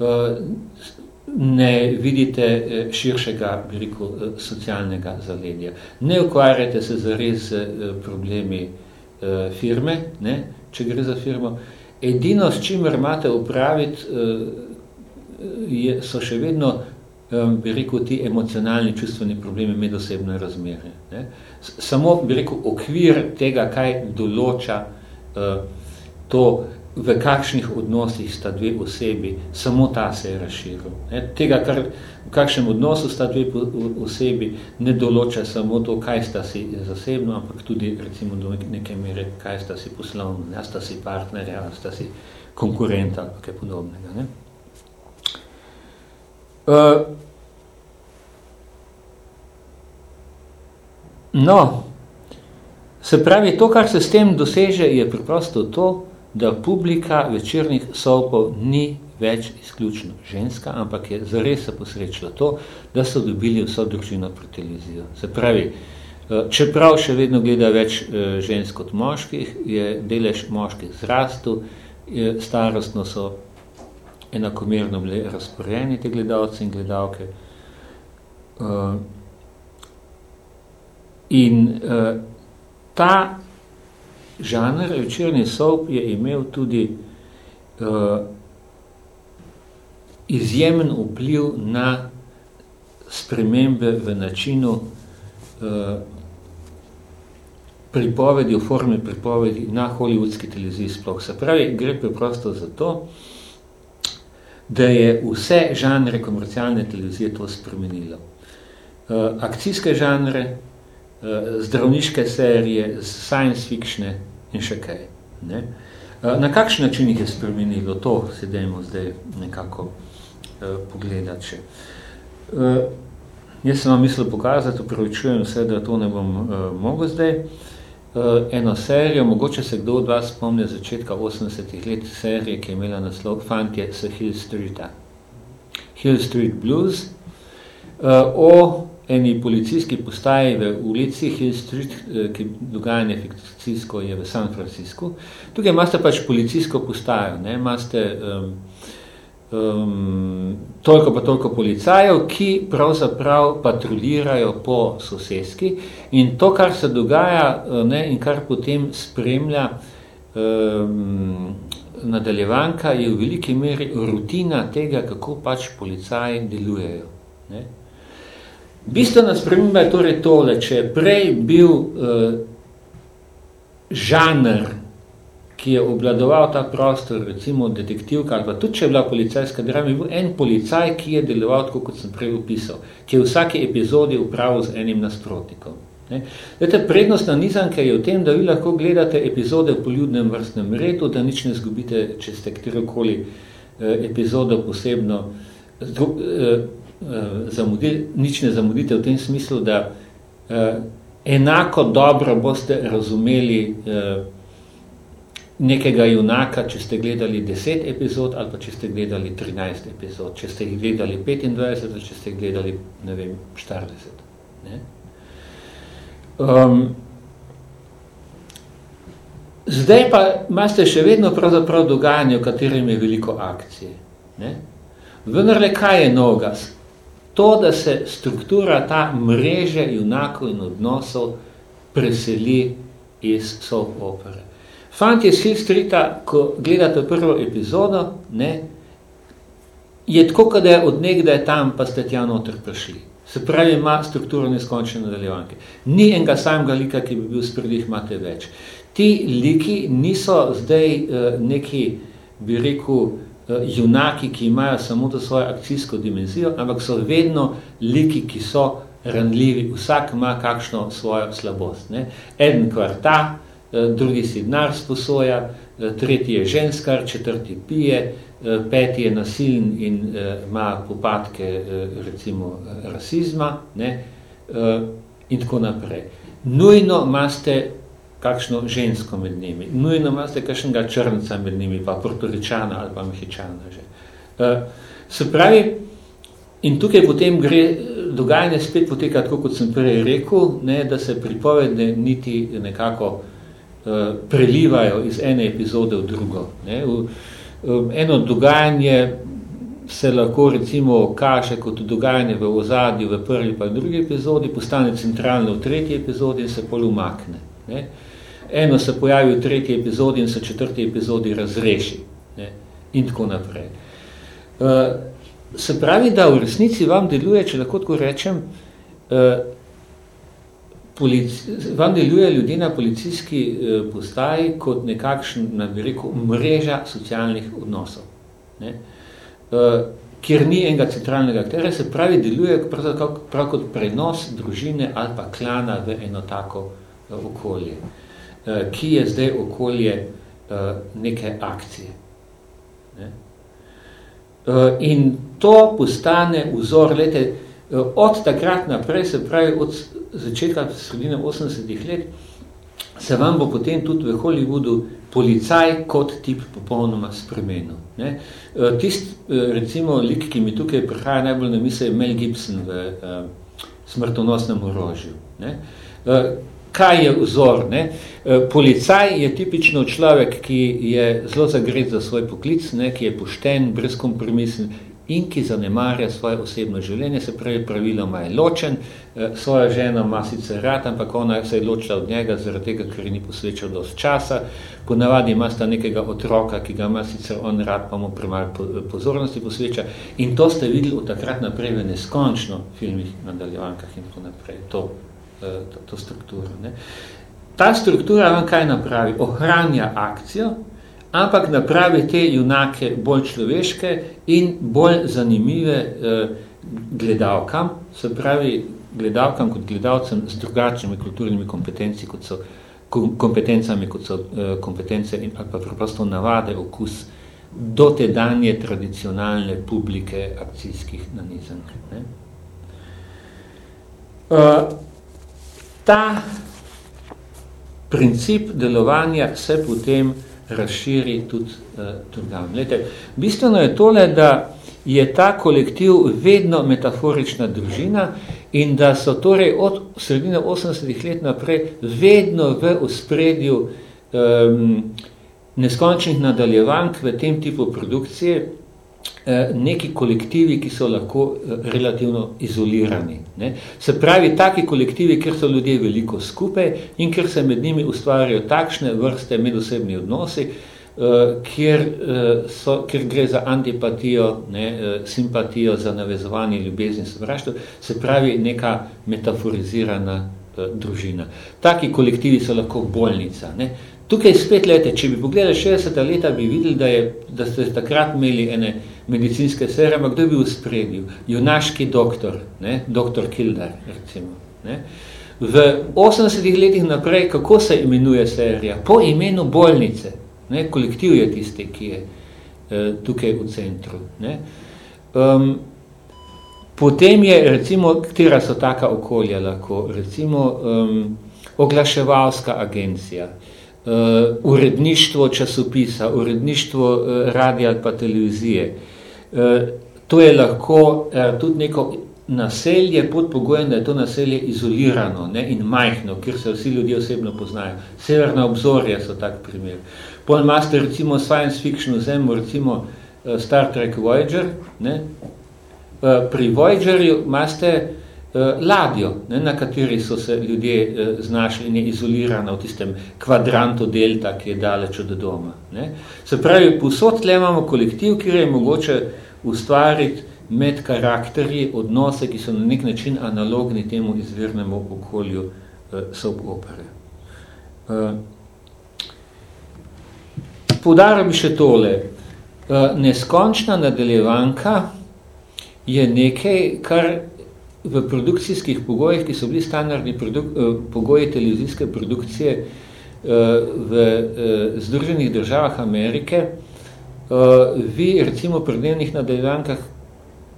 eh, ne vidite eh, širšega veliko socialnega zaledja. Ne ukvarjate se zares z problemi firme, ne, če gre za firmo. Edino, s čimer imate upraviti, so še vedno bi rekel, ti emocionalni čustveni problemi medosebne razmere. Ne samo, bi rekel, okvir tega, kaj določa uh, to, v kakšnih odnosih sta dve osebi, samo ta se je razširil. Ne? Tega, kar, v kakšnem odnosu sta dve osebi, ne določa samo to, kaj sta si zasebno, ampak tudi, recimo, do neke mere, kaj sta si poslovno, ne? sta si partnerja, sta si konkurenta, ali kaj podobnega. Ne? Uh, No, se pravi, to, kar se s tem doseže, je preprosto to, da publika večernih sopov ni več izključno ženska, ampak je zares se posrečilo to, da so dobili vso družino pro televizijo. Se pravi, eh, čeprav še vedno gleda več eh, žensk kot moških, je delež moških zrastu, starostno so enakomerno bile razporejeni te gledalce in gledalke. Uh, in uh, ta žanr večerni soap je imel tudi uh, izjemen vpliv na spremembe v načinu uh, pripovedi, v formi pripovedi na hollywoodski televiziji sploh. Se pravi, gre preprosto za to, da je vse žanre komercialne televizije to spremenilo. Uh, akcijske žanre, uh, zdravniške serije, science fictione in še kaj. Ne? Uh, na kakšen način jih je spremenilo? To se dajmo zdaj nekako pogledati še. Jaz sem vam mislil pokazati, upravičujem se, da to ne bom mogel zdaj. Eh, eno serijo, mogoče se kdo od vas spomni začetka 80-ih let serije, ki je imela naslov Fantje s Hill Streeta. Hill Street Blues uh, o eni policijski postaji v ulici Hill Street, uh, ki dogajanje fikcijsko je v San Francisco. Tukaj imate pač policijsko postajo, ne? imate um, um, toliko pa toliko policajev, ki pravzaprav patrulirajo po soseski in to, kar se dogaja uh, ne, in kar potem spremlja um, nadaljevanka, je v veliki meri rutina tega, kako pač policaji delujejo. Ne. Bistvena sprememba je torej tole, če je prej bil uh, žanr ki je obladoval ta prostor, recimo detektivka ali pa tudi, če je bila policajska drama, je bil en policaj, ki je deloval tako, kot sem prej opisal, ki je v vsaki epizodi upravil z enim nasprotnikom. Ne? Zdaj, prednost na nizanke je v tem, da vi lahko gledate epizode v poljudnem vrstnem redu, da nič ne zgubite, če ste katerokoli eh, epizodo posebno eh, eh, zamudili, nič ne zamudite v tem smislu, da eh, enako dobro boste razumeli eh, nekega junaka, če ste gledali 10 epizod ali pa če ste gledali 13 epizod, če ste jih gledali 25 ali če ste jih gledali, ne vem, 40. Ne? Um, zdaj pa imate še vedno pravzaprav dogajanje, v katerem je veliko akcije. Ne? Vendar le kaj je noga? To, da se struktura ta mreže junakov in odnosov preseli iz soap opere. Fantje iz Hill Streeta, ko gledate prvo epizodo, ne, je tako, kada je od nekdaj tam, pa ste tja noter prišli. Se pravi, ima strukturo neskončne nadaljevanke. Ni enega samega lika, ki bi bil spredih, imate več. Ti liki niso zdaj uh, neki, bi rekel, uh, junaki, ki imajo samo to svojo akcijsko dimenzijo, ampak so vedno liki, ki so ranljivi. Vsak ima kakšno svojo slabost. Ne. Eden kvarta, Eh, drugi si denar sposoja, eh, tretji je ženskar, četrti pije, eh, peti je nasiln in ima popadke recimo rasizma ne, in tako naprej. Nujno imate kakšno žensko med njimi, nujno imate kakšnega črnca med njimi, pa portoričana ali pa mehičana že. Se pravi, in tukaj potem gre dogajanje spet poteka tako, kot sem prej rekel, ne, da se pripovedne niti nekako uh, Eh, prelivajo iz ene epizode v drugo. Ne. V, eno dogajanje se lahko recimo kaže kot dogajanje v ozadju v prvi pa drugi epizodi, postane centralno v tretji epizodi in se pol umakne. Ne. Eno se pojavi v tretji epizodi in se četrti epizodi razreši. Ne. In tako naprej. Uh, se pravi, da v resnici vam deluje, če lahko tako rečem, uh, vam deluje ljudi na policijski eh, postaji kot nekakšen, bi rekel, mreža socialnih odnosov, ne? Uh, kjer ni enega centralnega akterja, se pravi, deluje prav, prav kot prenos družine ali pa klana v eno tako uh, okolje, ki je zdaj okolje neke akcije. Ne? In to postane vzor, lete, od takrat naprej, se pravi, od začetka sredine 80-ih let, se vam bo potem tudi v Hollywoodu policaj kot tip popolnoma spremenil. Ne? E, tist, e, recimo, lik, ki mi tukaj prihaja najbolj na misel, je Mel Gibson v uh, smrtonosnem orožju. Ne? Uh, kaj je vzor? Ne? E, policaj je tipično človek, ki je zelo zagret za svoj poklic, ne? ki je pošten, brezkompromisen in ki zanemarja svoje osebno življenje, se pravi praviloma je ločen, e, svoja žena ima sicer rad, ampak ona se je ločila od njega zaradi tega, ker ni posvečal dost časa, ponavadi ima sta nekega otroka, ki ga ima sicer on rad, pa mu premalo pozornosti posveča in to ste videli od takrat naprej v neskončno filmih, nadaljevankah in tako naprej, to Eh, to, to strukturo. Ne. Ta struktura vam kaj napravi? Ohranja akcijo, ampak napravi te junake bolj človeške in bolj zanimive eh, gledalkam, se pravi gledalkam kot gledalcem z drugačnimi kulturnimi kompetenci, kot so kompetencami, kot so eh, kompetence in ali pa preprosto navade, okus do te danje tradicionalne publike akcijskih nanizank. Ne. Uh, ta princip delovanja se potem razširi tudi uh, drugam. Lete, bistveno je tole, da je ta kolektiv vedno metaforična družina in da so torej od sredine 80 let naprej vedno v ospredju um, neskončnih nadaljevank v tem tipu produkcije, Eh, neki kolektivi, ki so lahko eh, relativno izolirani. Ne. Se pravi, taki kolektivi, kjer so ljudje veliko skupaj in kjer se med njimi ustvarjajo takšne vrste medosebni odnosi, eh, kjer, so, kjer gre za antipatijo, ne, simpatijo, za navezovanje ljubezni in sovraštvo, se pravi neka metaforizirana družina. Taki kolektivi so lahko bolnica. Ne. Tukaj spet lete, če bi pogledali 60 leta, bi videli, da, je, da ste takrat imeli ene medicinske sere, ampak kdo bil v spredju? Junaški doktor, ne? doktor Kildar, recimo. Ne? V 80 letih naprej, kako se imenuje serija? Po imenu bolnice. Ne? Kolektiv je tisti, ki je uh, tukaj v centru. Ne? Um, potem je, recimo, katera so taka okolja lahko? Recimo, um, oglaševalska agencija. Uh, uredništvo časopisa, uredništvo uh, radija ali pa televizije. Uh, to je lahko uh, tudi neko naselje pod pogojem, da je to naselje izolirano ne, in majhno, kjer se vsi ljudje osebno poznajo. Severna obzorja so tak primer. Potem imate recimo science fiction vzemo, recimo uh, Star Trek Voyager. Ne. Pri Voyagerju imate Eh, ladjo, ne, na kateri so se ljudje eh, znašli izolirana v tistem kvadrantu delta, ki je daleč od doma. Ne. Se pravi, posod tle imamo kolektiv, kjer je mogoče ustvariti med karakterji odnose, ki so na nek način analogni temu izvirnemu okolju eh, sob opere. Eh, bi še tole. Eh, neskončna nadaljevanka je nekaj, kar v produkcijskih pogojih, ki so bili standardni produk, eh, pogoji televizijske produkcije eh, v eh, Združenih državah Amerike, vi recimo pri dnevnih nadaljevankah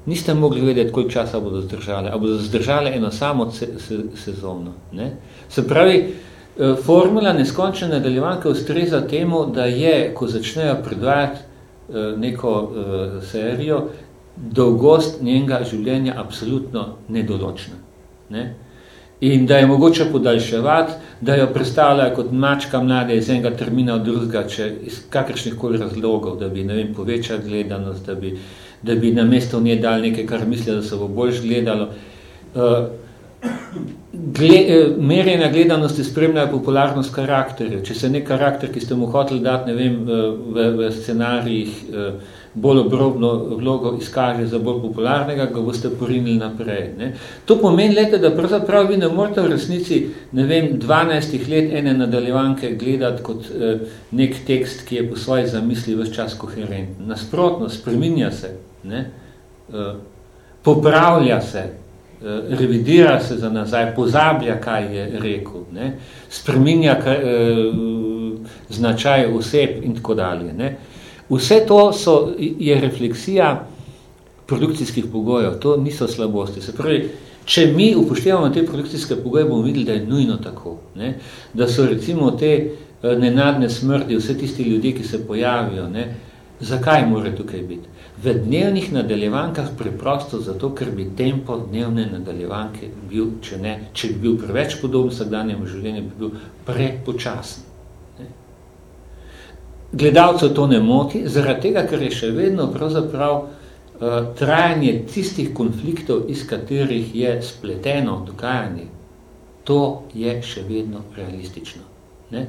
niste mogli vedeti, koliko časa bodo zdržali, ali bodo zdržali eno samo se, se, sezono. Ne? Se pravi, formula neskončne nadaljevanke ustreza temu, da je, ko začnejo predvajati neko serijo, dolgost njenega življenja absolutno nedoločna. Ne? In da je mogoče podaljševati, da jo predstavljajo kot mačka mlade iz enega termina od drugega, če iz kakršnih koli razlogov, da bi ne vem, povečali gledanost, da bi, da bi na mesto v njej dali nekaj, kar mislijo, da se bo boljš gledalo. Uh, gle, uh, merjenja gledanosti spremljajo popularnost karakterja. Če se nek karakter, ki ste mu hoteli dati, ne vem, v, v scenarijih, uh, bolj obrobno vlogo izkaže za bolj popularnega, ga boste porinili naprej. Ne. To pomeni, lete, da pravzaprav vi ne morate v resnici, ne vem, 12 let ene nadaljevanke gledati kot eh, nek tekst, ki je po svoji zamisli vse čas koherenten. Nasprotno, spreminja se, ne, eh, popravlja se, eh, revidira se za nazaj, pozablja, kaj je rekel, ne, spreminja kaj, eh, značaj oseb in tako dalje. Ne. Vse to so, je refleksija produkcijskih pogojev, to niso slabosti. Se pravi, če mi upoštevamo te produkcijske pogoje, bomo videli, da je nujno tako. Ne? Da so recimo te eh, nenadne smrti, vse tisti ljudje, ki se pojavijo, ne? zakaj mora tukaj biti? v dnevnih nadaljevankah preprosto zato, ker bi tempo dnevne nadaljevanke bil, če ne, če bi bil preveč podoben vsakdanjemu življenju, bi bil prepočasen. Gledalcev to ne moti, zaradi tega, ker je še vedno pravzaprav uh, trajanje tistih konfliktov, iz katerih je spleteno dogajanje, to je še vedno realistično. Ne?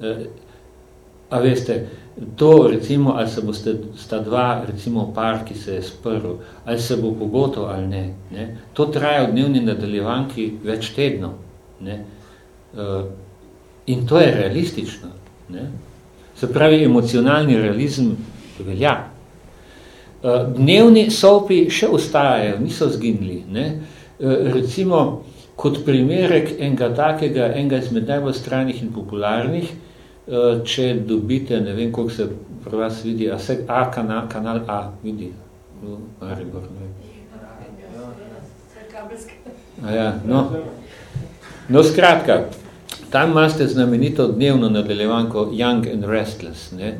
Uh, a veste, to recimo, ali se boste, sta dva recimo par, ki se je sprl, ali se bo pogotov ali ne, ne, to traja v dnevni nadaljevanki več tednov. Ne, uh, in to je realistično. Ne. Se pravi, emocionalni realizm velja. Uh, dnevni sopi še ostajajo, niso zginili. Ne. Uh, recimo, kot primerek enega takega, enega izmed najbolj stranih in popularnih, Eh, če dobite, ne vem, koliko se pri vas vidi, a se A, kanal, kanal A vidi, v Maribor, ne vem. A ja, no. no, skratka, tam imate znamenito dnevno nadaljevanko Young and Restless, ne.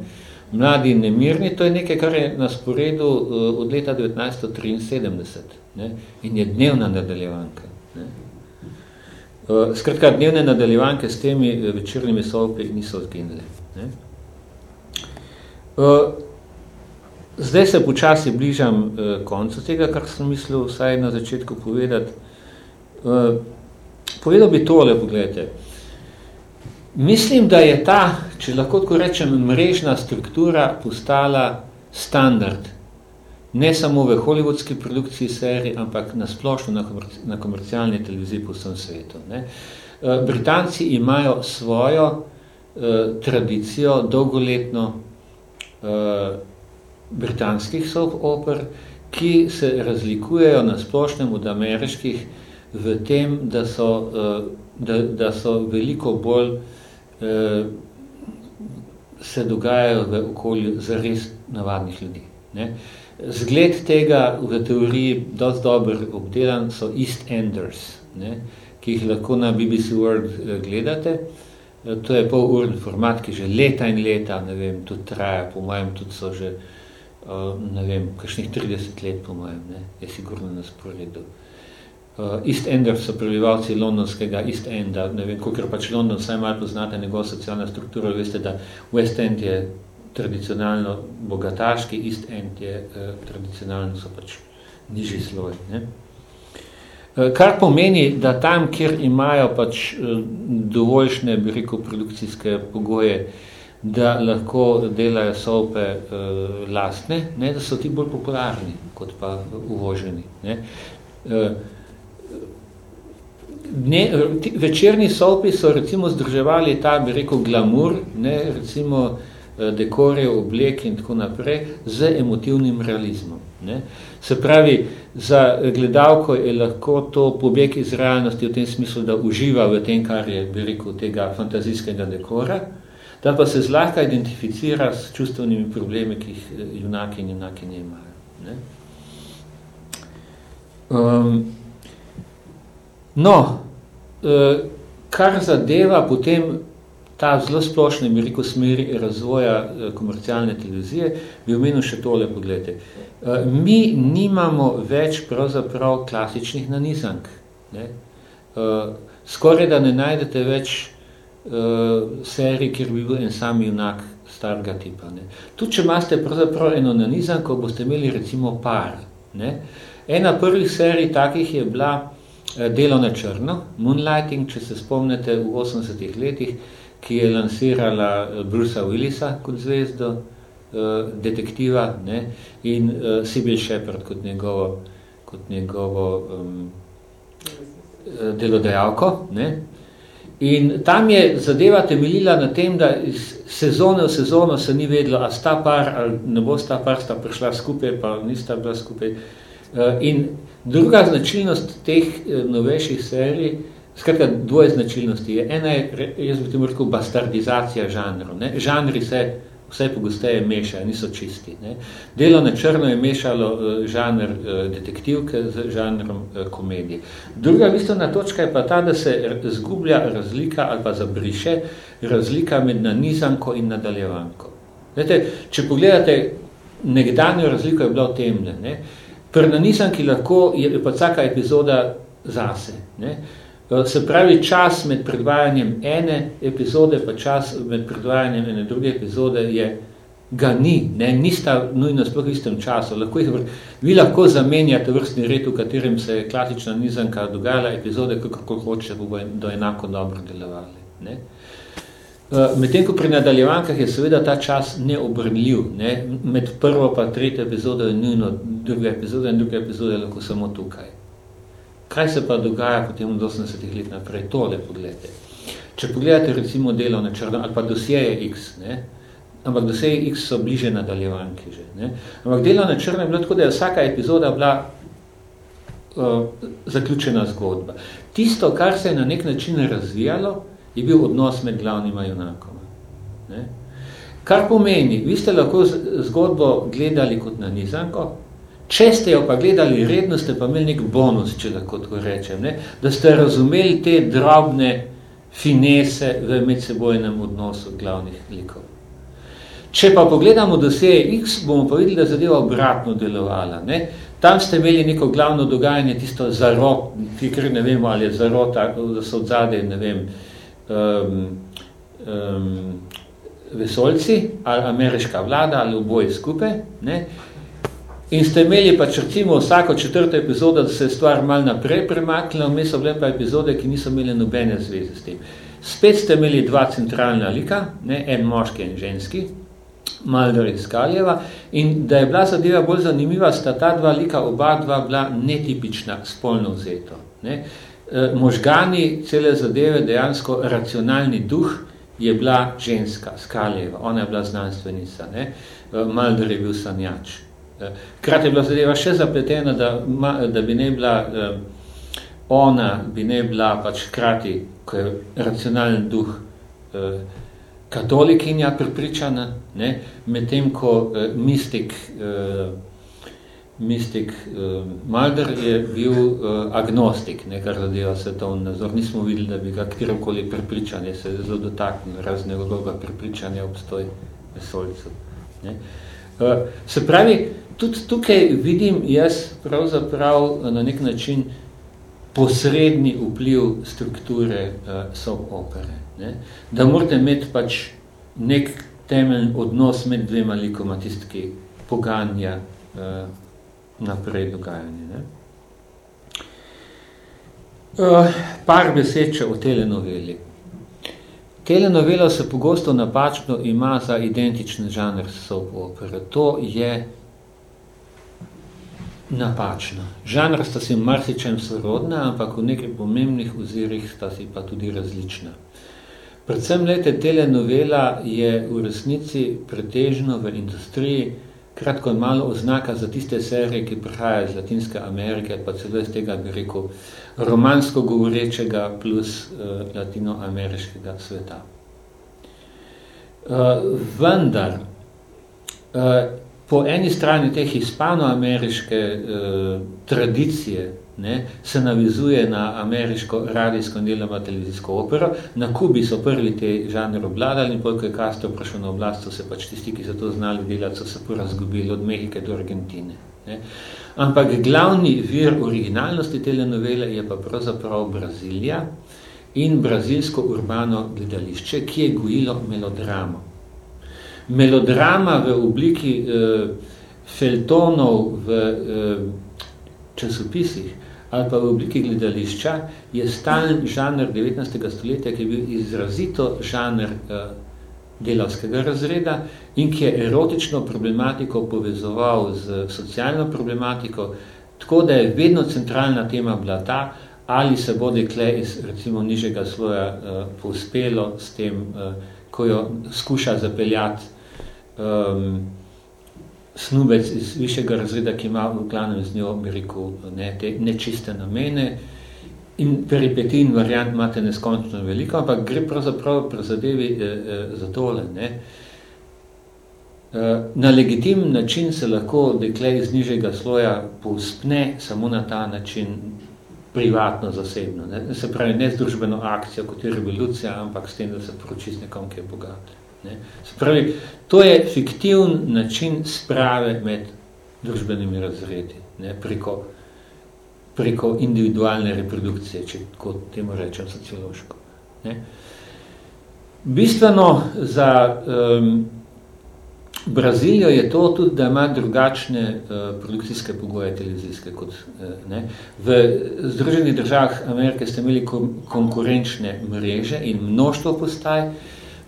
Mladi in nemirni, to je nekaj, kar je na sporedu uh, od leta 1973 ne, in je dnevna nadaljevanka. Ne. Uh, skratka, dnevne nadaljevanke s temi eh, večernimi sopi niso zginili. Ne? Zdaj se počasi bližam koncu tega, kar sem mislil vsaj na začetku povedati. Povedal bi tole, pogledajte. Mislim, da je ta, če lahko tako rečem, mrežna struktura postala standard ne samo v hollywoodski produkciji serij, ampak na splošno na, komerci na komercialni televiziji po vsem svetu. Ne. Eh, Britanci imajo svojo eh, tradicijo dolgoletno eh, britanskih soap oper, ki se razlikujejo na splošnem od ameriških v tem, da so, eh, da, da so veliko bolj eh, se dogajajo v okolju zares navadnih ljudi. Ne. Eh, Zgled tega v teoriji dosti dobro obdelan so East Enders, ne, ki jih lahko na BBC World eh, gledate. Eh, to je pol urni format, ki že leta in leta, ne vem, tudi traja, po mojem, tudi so že, eh, ne vem, kakšnih 30 let, po mojem, ne, je sigurno na sporedu. East Enders so prebivalci londonskega East Enda, ne vem, koliko pač London, vsaj malo poznate njegova socialna struktura, veste, da West End je tradicionalno bogataški, East End je eh, tradicionalno so pač nižji sloj. Ne? Eh, kar pomeni, da tam, kjer imajo pač eh, dovoljšne, bi rekel, produkcijske pogoje, da lahko delajo sope eh, lastne, ne, da so ti bolj popularni, kot pa uvoženi. Ne? Eh, Dne, večerni sopi so recimo združevali ta, bi rekel, glamur, ne, recimo Eh, dekorje, oblek in tako naprej, z emotivnim realizmom. Ne. Se pravi, za gledalko je lahko to pobeg iz realnosti v tem smislu, da uživa v tem, kar je, bi rekel, tega fantazijskega dekora, da pa se zlahka identificira s čustvenimi problemi, ki jih eh, junaki in junaki ne imajo. Ne. Um, no, uh, kar zadeva potem ta zelo splošne, mi rekel, smeri razvoja eh, komercialne televizije, bi omenil še tole, pogledajte. Eh, mi nimamo več pravzaprav klasičnih nanizank. Ne? Skoraj da ne najdete več serij, kjer bi bil en sam junak starega tipa. Ne? Tudi, če imate pravzaprav eno nanizanko, boste imeli recimo par. Ne? Ena prvih serij takih je bila Delo na črno, Moonlighting, če se spomnite v 80-ih letih, ki je lansirala eh, Brusa Willisa kot zvezdo uh, detektiva ne, in uh, Sibyl Shepard kot njegovo, kot njegovo um, delodajalko. Ne. In tam je zadeva temeljila na tem, da iz sezone v sezono se ni vedlo, a sta par ali ne bo sta par, sta prišla skupaj, pa nista bila skupaj. In druga značilnost teh novejših serij Skratka, dvoje značilnosti je. Ena je, jaz bi temu rekel, bastardizacija žanrov. Ne? Žanri se vse pogosteje mešajo, niso čisti. Ne? Delo na črno je mešalo uh, žanr uh, detektivke z žanrom uh, komedije. Druga bistvena točka je pa ta, da se zgublja razlika ali pa zabriše razlika med nanizanko in nadaljevanko. Vete, če pogledate nekdanjo razliko je bilo v tem, ne. Pri nanizanki lahko je pa vsaka epizoda zase. Ne. Se pravi, čas med predvajanjem ene epizode pa čas med predvajanjem ene druge epizode je ga ni, ne, nista nujno sploh v istem času. Lahko jih, vi lahko zamenjate vrstni red, v katerem se je klasična nizanka dogajala epizode, kako hoče, bo do enako dobro delovali. Ne. Eh, medtem, ko pri nadaljevankah je seveda ta čas neobrnljiv. Ne. Med prvo pa tretjo epizodo je nujno druga epizoda in druga epizoda je lahko samo tukaj. Kaj se pa dogaja potem od 80 let naprej? Tole pogledajte. Če pogledate recimo delo na črno ali pa dosjeje X, ne, ampak dosej X so bliže nadaljevanki že. Ne? Ampak delo na črnem je bilo tako, da je vsaka epizoda bila uh, zaključena zgodba. Tisto, kar se je na nek način razvijalo, je bil odnos med glavnima junakoma. Ne? Kar pomeni, vi ste lahko zgodbo gledali kot na nizanko, če ste jo pa gledali redno, ste pa imeli nek bonus, če lahko tako rečem, ne? da ste razumeli te drobne finese v medsebojnem odnosu glavnih likov. Če pa pogledamo doseje X, bomo pa videli, da zadeva obratno delovala. Ne? Tam ste imeli neko glavno dogajanje, tisto zarot, ki kar ne vemo, ali je zarot, da so odzade, ne vem, um, um, vesoljci, ali ameriška vlada, ali oboje skupaj. Ne? In ste imeli pač recimo vsako četrto epizodo, da se je stvar mal naprej premaknila, vmes so bile pa epizode, ki niso imeli nobene zveze s tem. Spet ste imeli dva centralna lika, ne? en moški in ženski, Maldor in Skaljeva in da je bila zadeva bolj zanimiva, sta ta dva lika, oba dva bila netipična, spolno vzeto. Ne? E, možgani cele zadeve, dejansko racionalni duh, je bila ženska, Skaljeva, ona je bila znanstvenica, ne? E, Maldor je bil sanjač. E, krat je bila zadeva še zapletena, da, da bi ne bila ona, bi ne bila pač krati, ko je racionalni duh katolikinja pripričana, ne, medtem ko mistik, mistik uh, Malder je bil uh, agnostik, ne, kar zadeva svetovni nazor. Nismo videli, da bi ga katerokoli pripričanje se zelo dotaknil, raznega pripričanja obstoj vesoljcev. Ne. Uh, se pravi, tudi tukaj vidim jaz pravzaprav na nek način posredni vpliv strukture uh, sob opere ne, da morate imeti pač nek temeljni odnos med dvema likoma, tist, ki poganja naprej dogajanje. Ne. Uh, par besed o telenoveli. Telenovela se pogosto napačno ima za identični žanr soap opera. To je napačno. Žanr sta si marsičem sorodna, ampak v nekaj pomembnih ozirih sta si pa tudi različna. Predvsem lete telenovela je v resnici pretežno v industriji kratko in malo oznaka za tiste serije, ki prihajajo iz Latinske Amerike, pa celo iz tega, bi rekel, romansko govorečega plus uh, latinoameriškega sveta. Uh, vendar, uh, po eni strani te hispanoameriške uh, tradicije, ne, se navizuje na ameriško radijsko in deloma televizijsko opero. Na Kubi so prvi te žanr obladali in ko je Castro prišel na oblast, so se pač tisti, ki so to znali delati, so se porazgubili od Mehike do Argentine. Ne. Ampak glavni vir originalnosti telenovele je pa pravzaprav Brazilija in brazilsko urbano gledališče, ki je gojilo melodramo. Melodrama v obliki eh, feltonov v eh, časopisih, ali pa v obliki gledališča, je stalen žanr 19. stoletja, ki je bil izrazito žanr uh, delavskega razreda in ki je erotično problematiko povezoval z socialno problematiko, tako da je vedno centralna tema bila ta, ali se bo dekle iz recimo nižjega sloja uh, povspelo s tem, uh, ko jo skuša zapeljati um, snubec iz višjega razreda, ki ima v glavnem z njo, bi rekel, ne, te nečiste namene. In peripetij in variant imate neskončno veliko, ampak gre pravzaprav pri zadevi eh, eh, za tole. Ne. Eh, na legitimen način se lahko dekle iz nižjega sloja povspne samo na ta način privatno, zasebno. Ne. Se pravi, ne z družbeno akcijo, kot je revolucija, ampak s tem, da se poroči z nekom, ki je bogat. Ne. Se pravi, to je fiktivn način sprave med družbenimi razredi, ne, preko, preko individualne reprodukcije, če kot temu rečem sociološko. Ne. Bistveno za um, Brazilijo je to tudi, da ima drugačne uh, produkcijske pogoje televizijske kot uh, ne. V Združenih državah Amerike ste imeli kon konkurenčne mreže in mnoštvo postaj.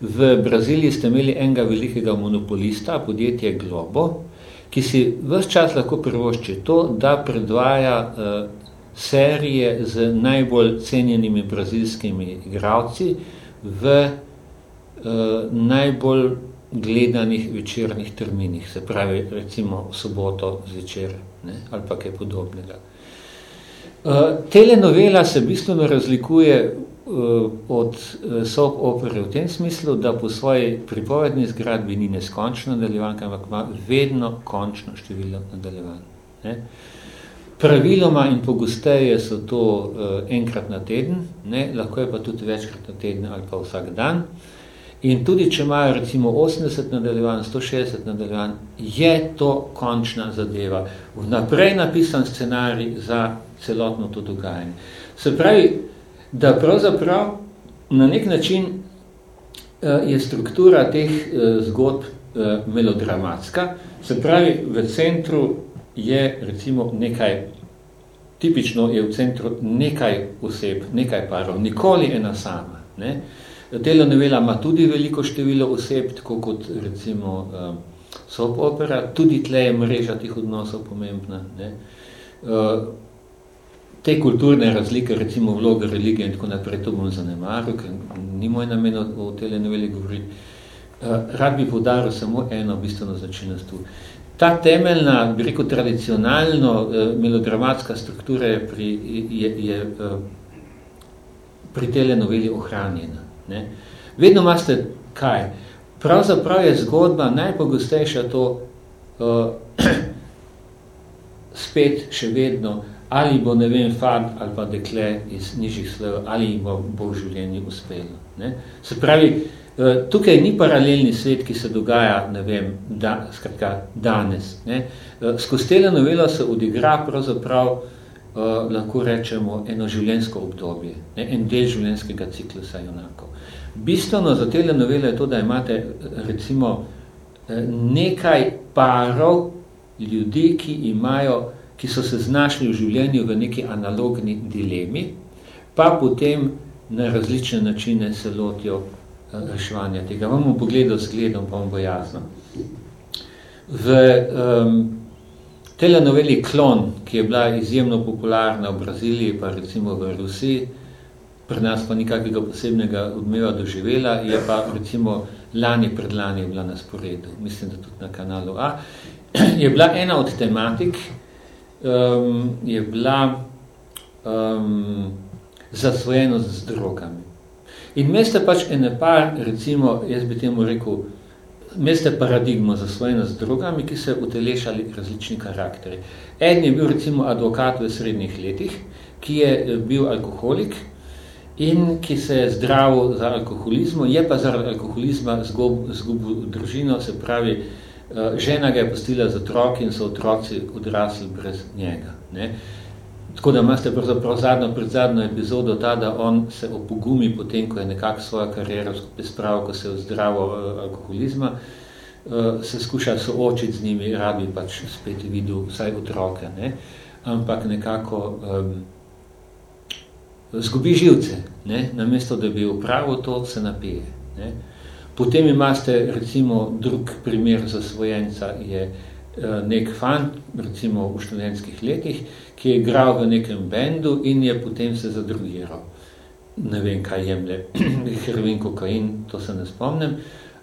V Braziliji ste imeli enega velikega monopolista, podjetje Globo, ki si vse čas lahko privošči to, da predvaja uh, serije z najbolj cenjenimi brazilskimi igralci v uh, najbolj gledanih večernih terminih, se pravi recimo soboto zvečer ne, ali pa kaj podobnega. Uh, telenovela se bistveno razlikuje uh, od uh, soap opere v tem smislu, da po svoji pripovedni zgradbi ni neskončno nadaljevanka, ampak ima vedno končno število nadaljevanj. Ne. Praviloma in pogosteje so to uh, enkrat na teden, ne, lahko je pa tudi večkrat na teden ali pa vsak dan. In tudi, če imajo recimo 80 nadaljevanj, 160 nadaljevanj, je to končna zadeva. Vnaprej napisan scenarij za celotno to dogajanje. Se pravi, da pravzaprav na nek način uh, je struktura teh uh, zgodb melodramatska. Se pravi, v centru je recimo nekaj, tipično je v centru nekaj oseb, nekaj parov, nikoli ena sama. Ne? Telenovela ima tudi veliko število oseb, tako kot recimo uh, soap opera, tudi tle je mreža tih odnosov pomembna. Ne? Uh, te kulturne razlike, recimo vloga religije in tako naprej, to bom zanemaril, ker ni moj namen o, telenoveli govoriti. Uh, rad bi podaril samo eno bistveno začinnost tu. Ta temeljna, bi rekel, tradicionalno uh, melodramatska struktura je pri, je, je, uh, pri telenoveli ohranjena. Ne? Vedno imate kaj? Pravzaprav je zgodba najpogostejša to uh, spet še vedno, ali bo, ne vem, fant ali pa dekle iz nižjih slev, ali bo, bo v življenju uspelo. Ne? Se pravi, uh, tukaj ni paralelni svet, ki se dogaja, ne vem, da, skratka, danes. Ne? Uh, skozi tele novelo se odigra pravzaprav Uh, lahko rečemo eno življenjsko obdobje, ne, en del življenjskega ciklusa enako. Bistveno za tele novele je to, da imate recimo eh, nekaj parov ljudi, ki imajo, ki so se znašli v življenju v neki analogni dilemi, pa potem na različne načine se lotijo eh, reševanja tega. Bom pogledal s gledom, pa vam bo jasno. V um, telenoveli Klon, ki je bila izjemno popularna v Braziliji, pa recimo v Rusiji, pri nas pa nikakega posebnega odmeva doživela, je pa recimo lani predlani je bila na sporedu, mislim, da tudi na kanalu A, je bila ena od tematik, um, je bila um, zasvojenost z drogami. In meste pač ene par, recimo, jaz bi temu rekel, meste paradigmo za svojeno z drugami, ki se utelešali različni karakteri. En je bil recimo advokat v srednjih letih, ki je eh, bil alkoholik in ki se je zdravil za alkoholizmo, je pa zaradi alkoholizma zgubil družino, se pravi, eh, žena ga je postila z otroki in so otroci odrasli brez njega. Ne? Tako da imate pravzaprav zadnjo pred zadnjo epizodo ta, da on se opogumi potem, ko je nekako svojo kariero skupaj spravil, ko se je zdravo uh, alkoholizma, uh, se skuša soočiti z njimi, rabi pač spet videl vsaj otroke, ne? ampak nekako um, zgubi živce, ne? namesto da bi upravil to, se napije. Ne? Potem imate recimo drug primer zasvojenca, je uh, nek fant, recimo v študentskih letih, ki je igral v nekem bendu in je potem se zadrugiral. Ne vem, kaj jemlje, heroin, kokain, to se ne spomnim.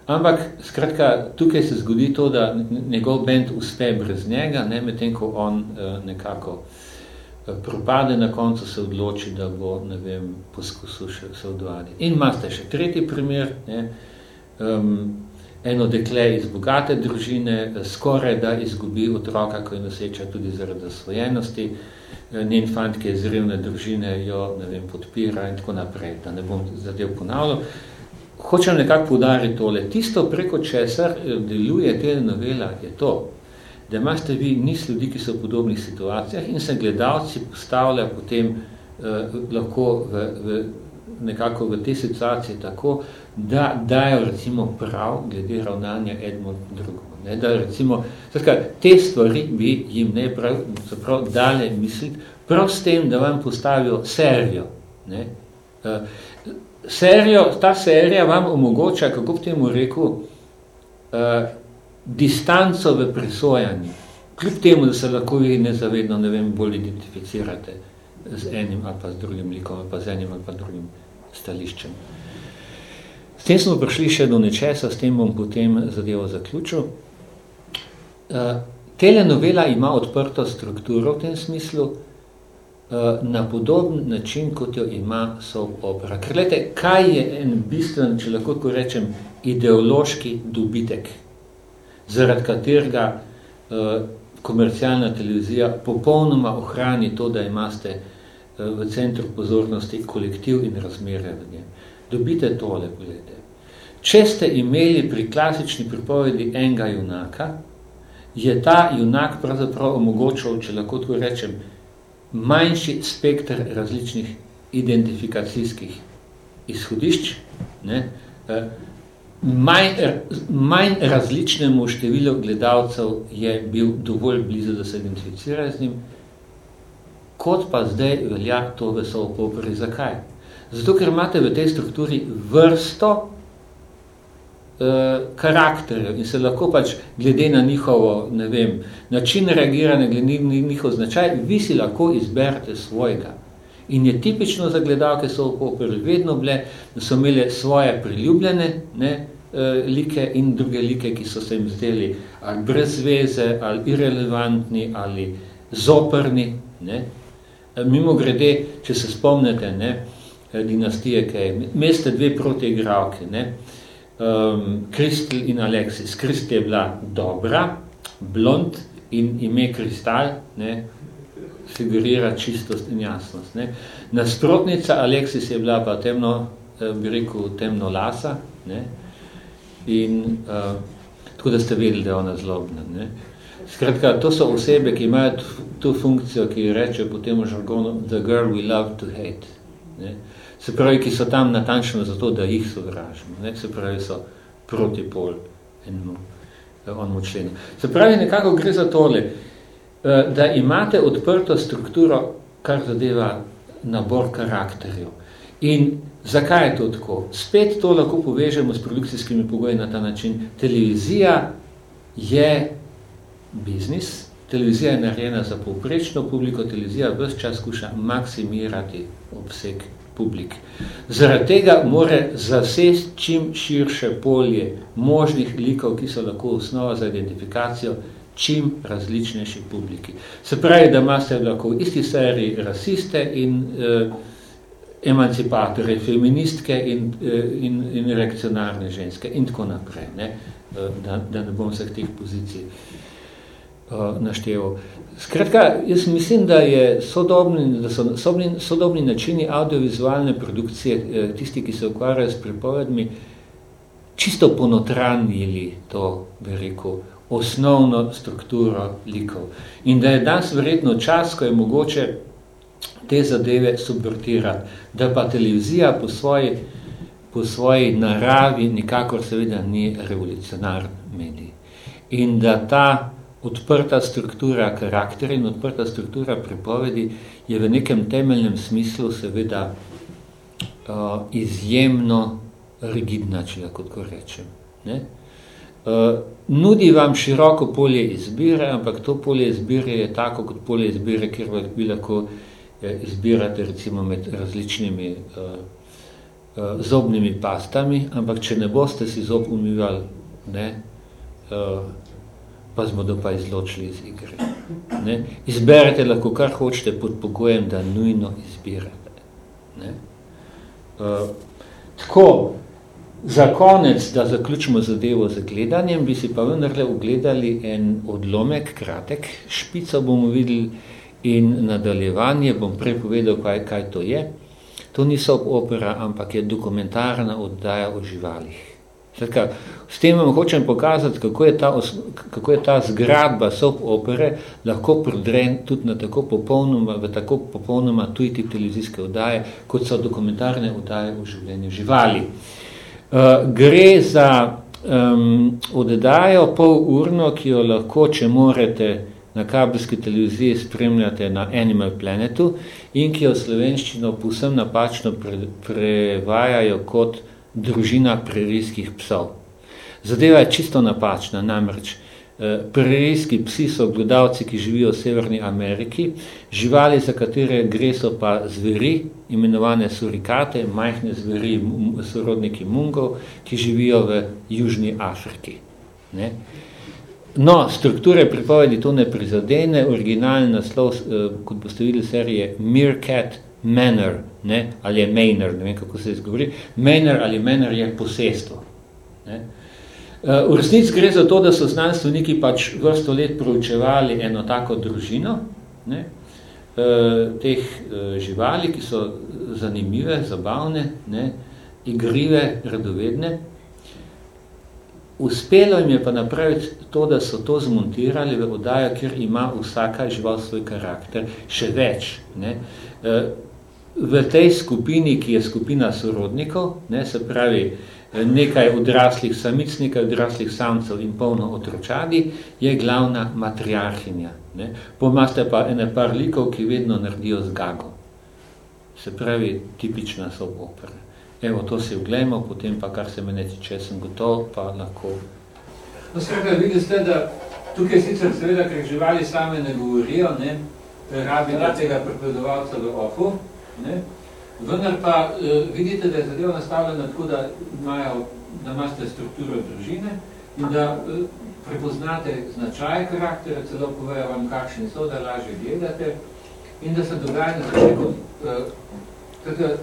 Ampak, skratka, tukaj se zgodi to, da njegov bend uspe brez njega, ne, medtem ko on uh, nekako uh, propade, na koncu se odloči, da bo, ne vem, poskusil še se odvaditi. In imate še tretji primer, ne, um, eno dekle iz bogate družine eh, skoraj da izgubi otroka, ko je noseča tudi zaradi zasvojenosti. Eh, njen fant, ki je iz revne družine, jo ne vem, podpira in tako naprej, da ne bom zadev ponavljal. hočem nekako podariti tole. Tisto preko česar eh, deluje telenovela je to, da imate vi niz ljudi, ki so v podobnih situacijah in se gledalci postavljajo potem eh, lahko v, v, nekako v te situacije tako, da dajo recimo prav glede ravnanja Edmund drugom. Ne, da recimo, tako, te stvari bi jim ne prav, prav dale misliti, prav s tem, da vam postavijo serijo. Ne. Uh, serijo, ta serija vam omogoča, kako bi temu rekel, uh, distanco v presojanju. Kljub temu, da se lahko vi nezavedno, ne vem, bolj identificirate z enim ali pa z drugim likom, ali pa z enim ali pa drugim stališčem. S tem smo prišli še do nečesa, s tem bom potem zadevo zaključil. Uh, telenovela ima odprto strukturo v tem smislu, uh, na podoben način, kot jo ima soap opera. Ker gledajte, kaj je en bistven, če lahko tako rečem, ideološki dobitek, zaradi katerega uh, komercialna televizija popolnoma ohrani to, da imate uh, v centru pozornosti kolektiv in razmere v njem. Dobite tole, gledajte. Če ste imeli pri klasični pripovedi enega junaka, je ta junak pravzaprav omogočal, če lahko tako rečem, manjši spektr različnih identifikacijskih izhodišč, ne, eh, manj, manj različnemu številu gledalcev je bil dovolj blizu, da se identificira z njim, kot pa zdaj velja to v Sovopopori. Zakaj? Zato, ker imate v tej strukturi vrsto uh, karakterjev in se lahko pač glede na njihovo, ne vem, način reagiranja, glede na njihov značaj, vi si lahko izberete svojega. In je tipično za gledalke so v vedno bile, da so imeli svoje priljubljene ne, uh, like in druge like, ki so se jim zdeli ali brez veze, ali irrelevantni, ali zoprni. Ne. Mimo grede, če se spomnite, ne, Eh, dinastije, ki je meste dve protiigravke, ne, um, Kristel in Alexis. Kristel je bila dobra, blond in ime Kristal, ne, figurira čistost in jasnost. Ne. Nasprotnica Alexis je bila pa temno, eh, bi rekel, temno lasa, ne, in uh, tako da ste vedeli, da je ona zlobna. Ne. Skratka, to so osebe, ki imajo to funkcijo, ki reče potem v žargonu, the girl we love to hate. Ne se pravi, ki so tam natančno zato, da jih sovražimo, ne? se pravi, so protipol enemu eh, onemu členu. Se pravi, nekako gre za tole, eh, da imate odprto strukturo, kar zadeva nabor karakterjev. In zakaj je to tako? Spet to lahko povežemo s produkcijskimi pogoji na ta način. Televizija je biznis, televizija je narejena za povprečno publiko, televizija vse čas skuša maksimirati obseg publik. Zaradi tega more zasesti čim širše polje možnih likov, ki so lahko osnova za identifikacijo čim različnejši publiki. Se pravi, da imate lahko v isti seriji rasiste in eh, emancipatore, feministke in, eh, in, in reakcionarne ženske in tako naprej, ne? Eh, da, da ne bom vseh teh pozicij eh, našteval. Skratka, jaz mislim, da, je sodobni, da so sodobni, sodobni načini audiovizualne produkcije, eh, tisti, ki se ukvarjajo s pripovedmi, čisto ponotranjili to, bi rekel, osnovno strukturo likov. In da je danes verjetno čas, ko je mogoče te zadeve subvertirati, da pa televizija po svoji, po svoji naravi nikakor seveda ni revolucionar medij. In da ta odprta struktura karakterja in odprta struktura pripovedi je v nekem temeljnem smislu seveda uh, izjemno rigidna, če lahko tako rečem. Ne? Uh, nudi vam široko polje izbire, ampak to polje izbire je tako kot polje izbire, kjer vi lahko eh, izbirate recimo med različnimi uh, uh, zobnimi pastami, ampak če ne boste si zob umivali, ne, uh, pa smo do pa izločili iz igre. Ne? Izberete lahko, kar hočete, pod pogojem, da nujno izbirate. Ne? Uh, tako, za konec, da zaključimo zadevo z gledanjem, bi si pa vendarle ugledali en odlomek, kratek, špico bomo videli in nadaljevanje, bom prej povedal, kaj, kaj to je. To ni opera, ampak je dokumentarna oddaja o živalih. Sredka, s tem vam hočem pokazati, kako je ta, kako je ta zgradba soap opere lahko prodren tudi na tako popolnoma, v tako popolnoma tujiti televizijske oddaje, kot so dokumentarne oddaje o življenju živali. Uh, gre za um, oddajo pol urno, ki jo lahko, če morete, na kabelski televiziji spremljate na Animal Planetu in ki jo slovenščino povsem napačno pre, prevajajo kot družina prerijskih psov. Zadeva je čisto napačna, namreč eh, prerijski psi so gledalci, ki živijo v Severni Ameriki, živali, za katere gre so pa zveri, imenovane surikate, majhne zveri, sorodniki mungov, ki živijo v Južni Afriki. Ne? No, strukture pripovedi to ne prizadene, originalni naslov, eh, kot boste videli serije Meerkat Manor, ne, ali je Manor, ne vem, kako se izgovori, Manor ali Manor je posestvo. Ne. Eh, v resnici gre za to, da so znanstveniki pač vrsto let proučevali eno tako družino, ne, eh, teh eh, živali, ki so zanimive, zabavne, ne, igrive, radovedne. Uspelo jim je pa napraviti to, da so to zmontirali v oddajo, kjer ima vsaka žival svoj karakter, še več. Ne v tej skupini, ki je skupina sorodnikov, ne, se pravi nekaj odraslih samic, nekaj odraslih samcev in polno otročadi, je glavna matriarhinja. Ne. Pomaste pa ene par likov, ki vedno naredijo zgago. Se pravi, tipična so opere. Evo, to si vglejmo, potem pa, kar se mene tiče, sem gotov, pa lahko. No, skratka, videli ste, da tukaj sicer seveda, ker živali same ne govorijo, ne, rabi tega prepredovalca v ofu, Ne? Vendar pa uh, vidite, da je zadeva nastavljena tako, da, imate strukturo družine in da uh, prepoznate značaje karaktera, celo povejo vam, kakšni so, da lažje gledate in da se dogaja na začetku, uh,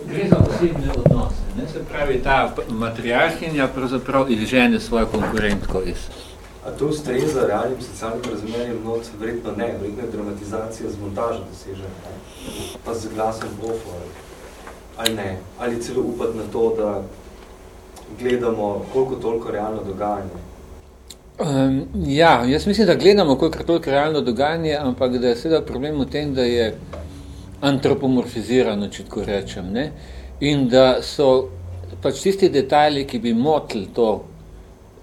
gre za osebne odnose. Ne? Se pravi, ta matriarhinja pravzaprav izžene svojo konkurentko iz. A to ustreza realnim socialnim razmerjem noc? Verjetno ne, verjetno je dramatizacija z montažo dosežena pa z glasom bofo, ali, ali ne, ali celo upati na to, da gledamo koliko toliko realno dogajanje. Um, ja, jaz mislim, da gledamo koliko toliko realno dogajanje, ampak da je seveda problem v tem, da je antropomorfizirano, če tako rečem, ne? in da so pač tisti detajli, ki bi motili to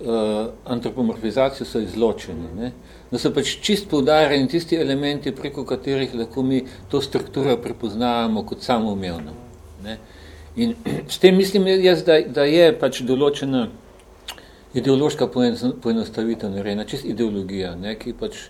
uh, antropomorfizacijo, so izločeni. Ne? da so pač čist poudarjeni tisti elementi, preko katerih lahko mi to strukturo prepoznavamo kot samoumevno. Ne? In s tem mislim jaz, da, da je pač določena ideološka poenostavitev narejena, čist ideologija, ne? ki pač,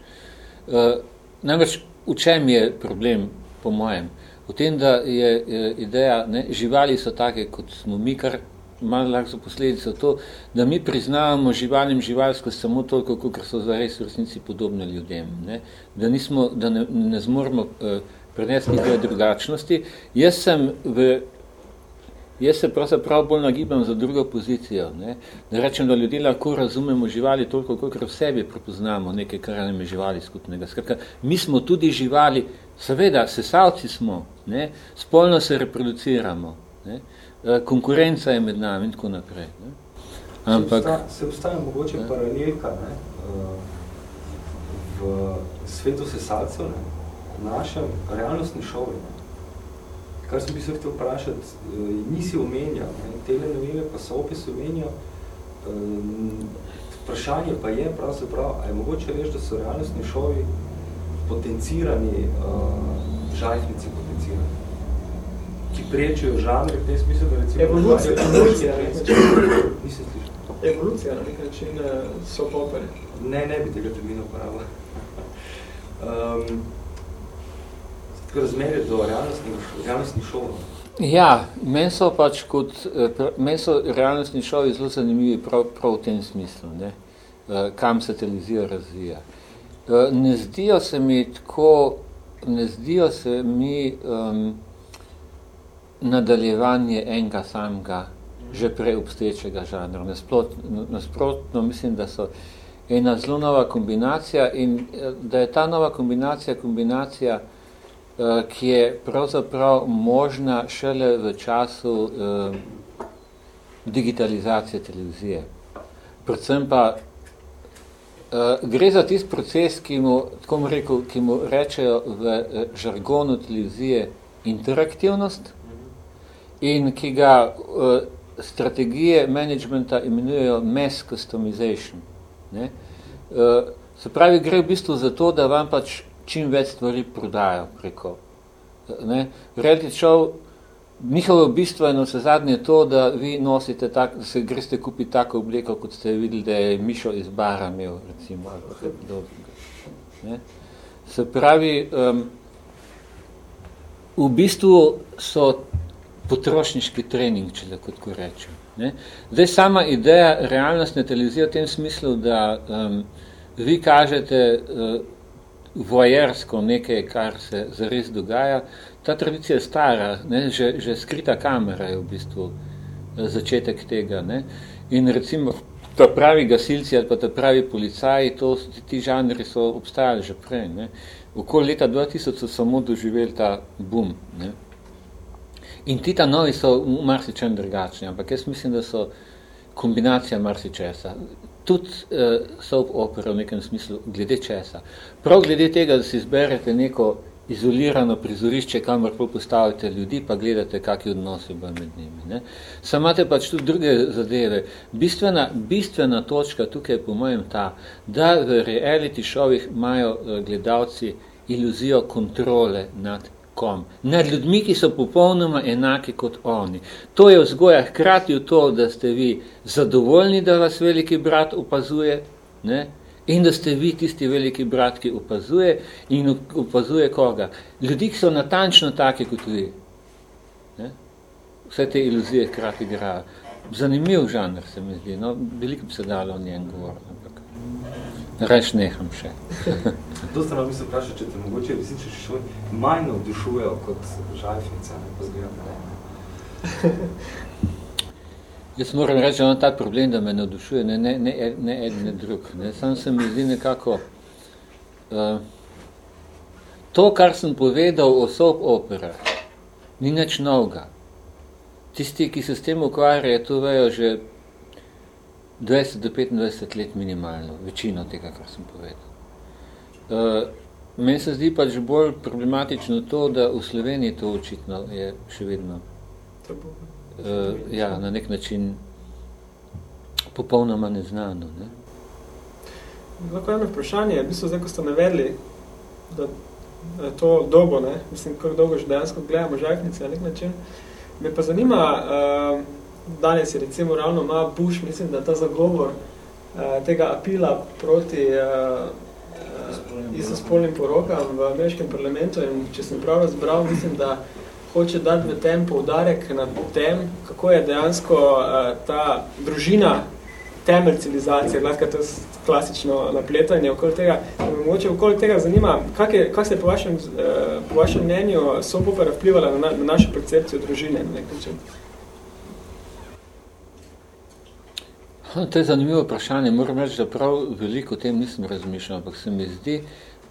uh, namreč v čem je problem, po mojem? V tem, da je, je ideja, ne, živali so take, kot smo mi, kar malo lahko so posledice to, da mi priznavamo živalim živalsko samo toliko, kot so zares v resnici podobne ljudem. Ne? Da, nismo, da ne, ne zmoremo uh, prenesti njihove drugačnosti. Jaz sem v Jaz se pravzaprav bolj nagibam za drugo pozicijo. Ne? Da rečem, da ljudje lahko razumemo živali toliko, koliko v sebi prepoznamo nekaj, kar nam je živali skupnega. Skratka, mi smo tudi živali, seveda, sesalci smo, ne? spolno se reproduciramo. Ne? Eh, konkurenca je med nami in tako naprej. Ne? Ampak, se, obstaja, mogoče ne? paralelka ne? Eh, v svetu sesalcev, ne? v našem realnostni šovi. Ne? Kar sem bi se htel vprašati, eh, nisi omenjal, tele novele pa so opis omenjal, vprašanje pa je pravzaprav, a je mogoče reči, da so realnostni šovi potencirani, žajfnici potencirani? Ki prečujo žanre, v tem smislu, da recimo... Evolucija, evolucija, Nisem slišal. Evolucija, na nek način eh, so popere. Ne, ne bi tega termina uporabila. um, tako razmerje do realnostnih šov. Ja, meni so pač kot, eh, meni so realnostni šovi zelo zanimivi prav, prav v tem smislu, ne? Eh, kam se televizija razvija. Ne zdijo se mi tako, ne zdijo se mi um, nadaljevanje enega samega že prej obstečega žanra. Nasprotno, mislim, da so ena zelo nova kombinacija in eh, da je ta nova kombinacija kombinacija ki je pravzaprav možna šele v času uh, digitalizacije televizije. Predvsem pa uh, gre za tist proces, ki mu, tako rekel, ki mu rečejo v uh, žargonu televizije interaktivnost in ki ga uh, strategije managementa imenujejo mass customization. Ne? Uh, se pravi, gre v bistvu za to, da vam pač čim več stvari prodajo preko. Ne? Reality show Njihovo bistvo je na vse zadnje to, da vi nosite tak, da se greste kupiti tako obleko, kot ste videli, da je Mišo iz bara imel, recimo, ali pa podobnega. Ne? Se pravi, um, v bistvu so potrošniški trening, če da kot ko rečem. Ne? Zdaj, sama ideja realnostne televizije v tem smislu, da um, vi kažete uh, vojersko nekaj, kar se zares dogaja, ta tradicija je stara, ne? Že, že skrita kamera je v bistvu eh, začetek tega. Ne? In recimo ta pravi gasilci ali pa ta pravi policaji, to, ti žanri so obstajali že prej. Ne? Okoli leta 2000 so samo doživeli ta boom. Ne? In ti ta novi so marsičem drugačni, ampak jaz mislim, da so kombinacija marsičesa. Tudi uh, soap opera v nekem smislu, glede česa. Prav glede tega, da si izberete neko izolirano prizorišče, kamor postavite ljudi, pa gledate, kakvi odnosi bo med njimi. Ne. Samate pač tudi druge zadeve. Bistvena, bistvena točka tukaj je po mojem ta, da v reality šovih imajo eh, gledalci iluzijo kontrole nad kom. Nad ljudmi, ki so popolnoma enaki kot oni. To je vzgoja hkrati v to, da ste vi zadovoljni, da vas veliki brat opazuje, ne? In da ste vi tisti veliki brat, ki opazuje in opazuje koga? Ljudi, ki so natančno take kot vi. Ne? Vse te iluzije hkrati igrajo. Zanimiv žanr se mi zdi. No, veliko bi se dalo o njem govoriti. Ampak reš neham še. Dosta nam mislim vprašati, če te mogoče resnično še šoli manj navdušujejo kot žalfnice, ne pa zgledam, ne? Jaz moram reči, da imam tak problem, da me navdušuje, ne, ne, ne, ne eden, ne drug. Ne. Sam se mi zdi nekako... Uh, to, kar sem povedal o soap operah, ni nič novega. Tisti, ki se s tem ukvarjajo, to vejo že 20 do 25 let minimalno, večino tega, kar sem povedal. Uh, meni se zdi pač bolj problematično to, da v Sloveniji to očitno je še vedno uh, ja, na nek način popolnoma neznano. Ne? Lahko eno vprašanje, v bistvu zdaj, ko ste navedli, da je to dolgo, ne? mislim, kako dolgo že dejansko gledamo žaknice na nek način, me pa zanima, uh, danes je recimo ravno ima Bush, mislim, da ta zagovor uh, tega apila proti uh, uh, istospolnim porokam v ameriškem parlamentu in če sem prav razbral, mislim, da hoče dati v tem poudarek na tem, kako je dejansko uh, ta družina temelj civilizacije, gledka to klasično napletanje okoli tega. Mogoče okoli tega zanima, kak, je, kak se po vašem, uh, po vašem mnenju soap opera vplivala na, na našo percepcijo družine na nek način? To je zanimivo vprašanje. Moram reči, da prav veliko o tem nisem razmišljal, ampak se mi zdi,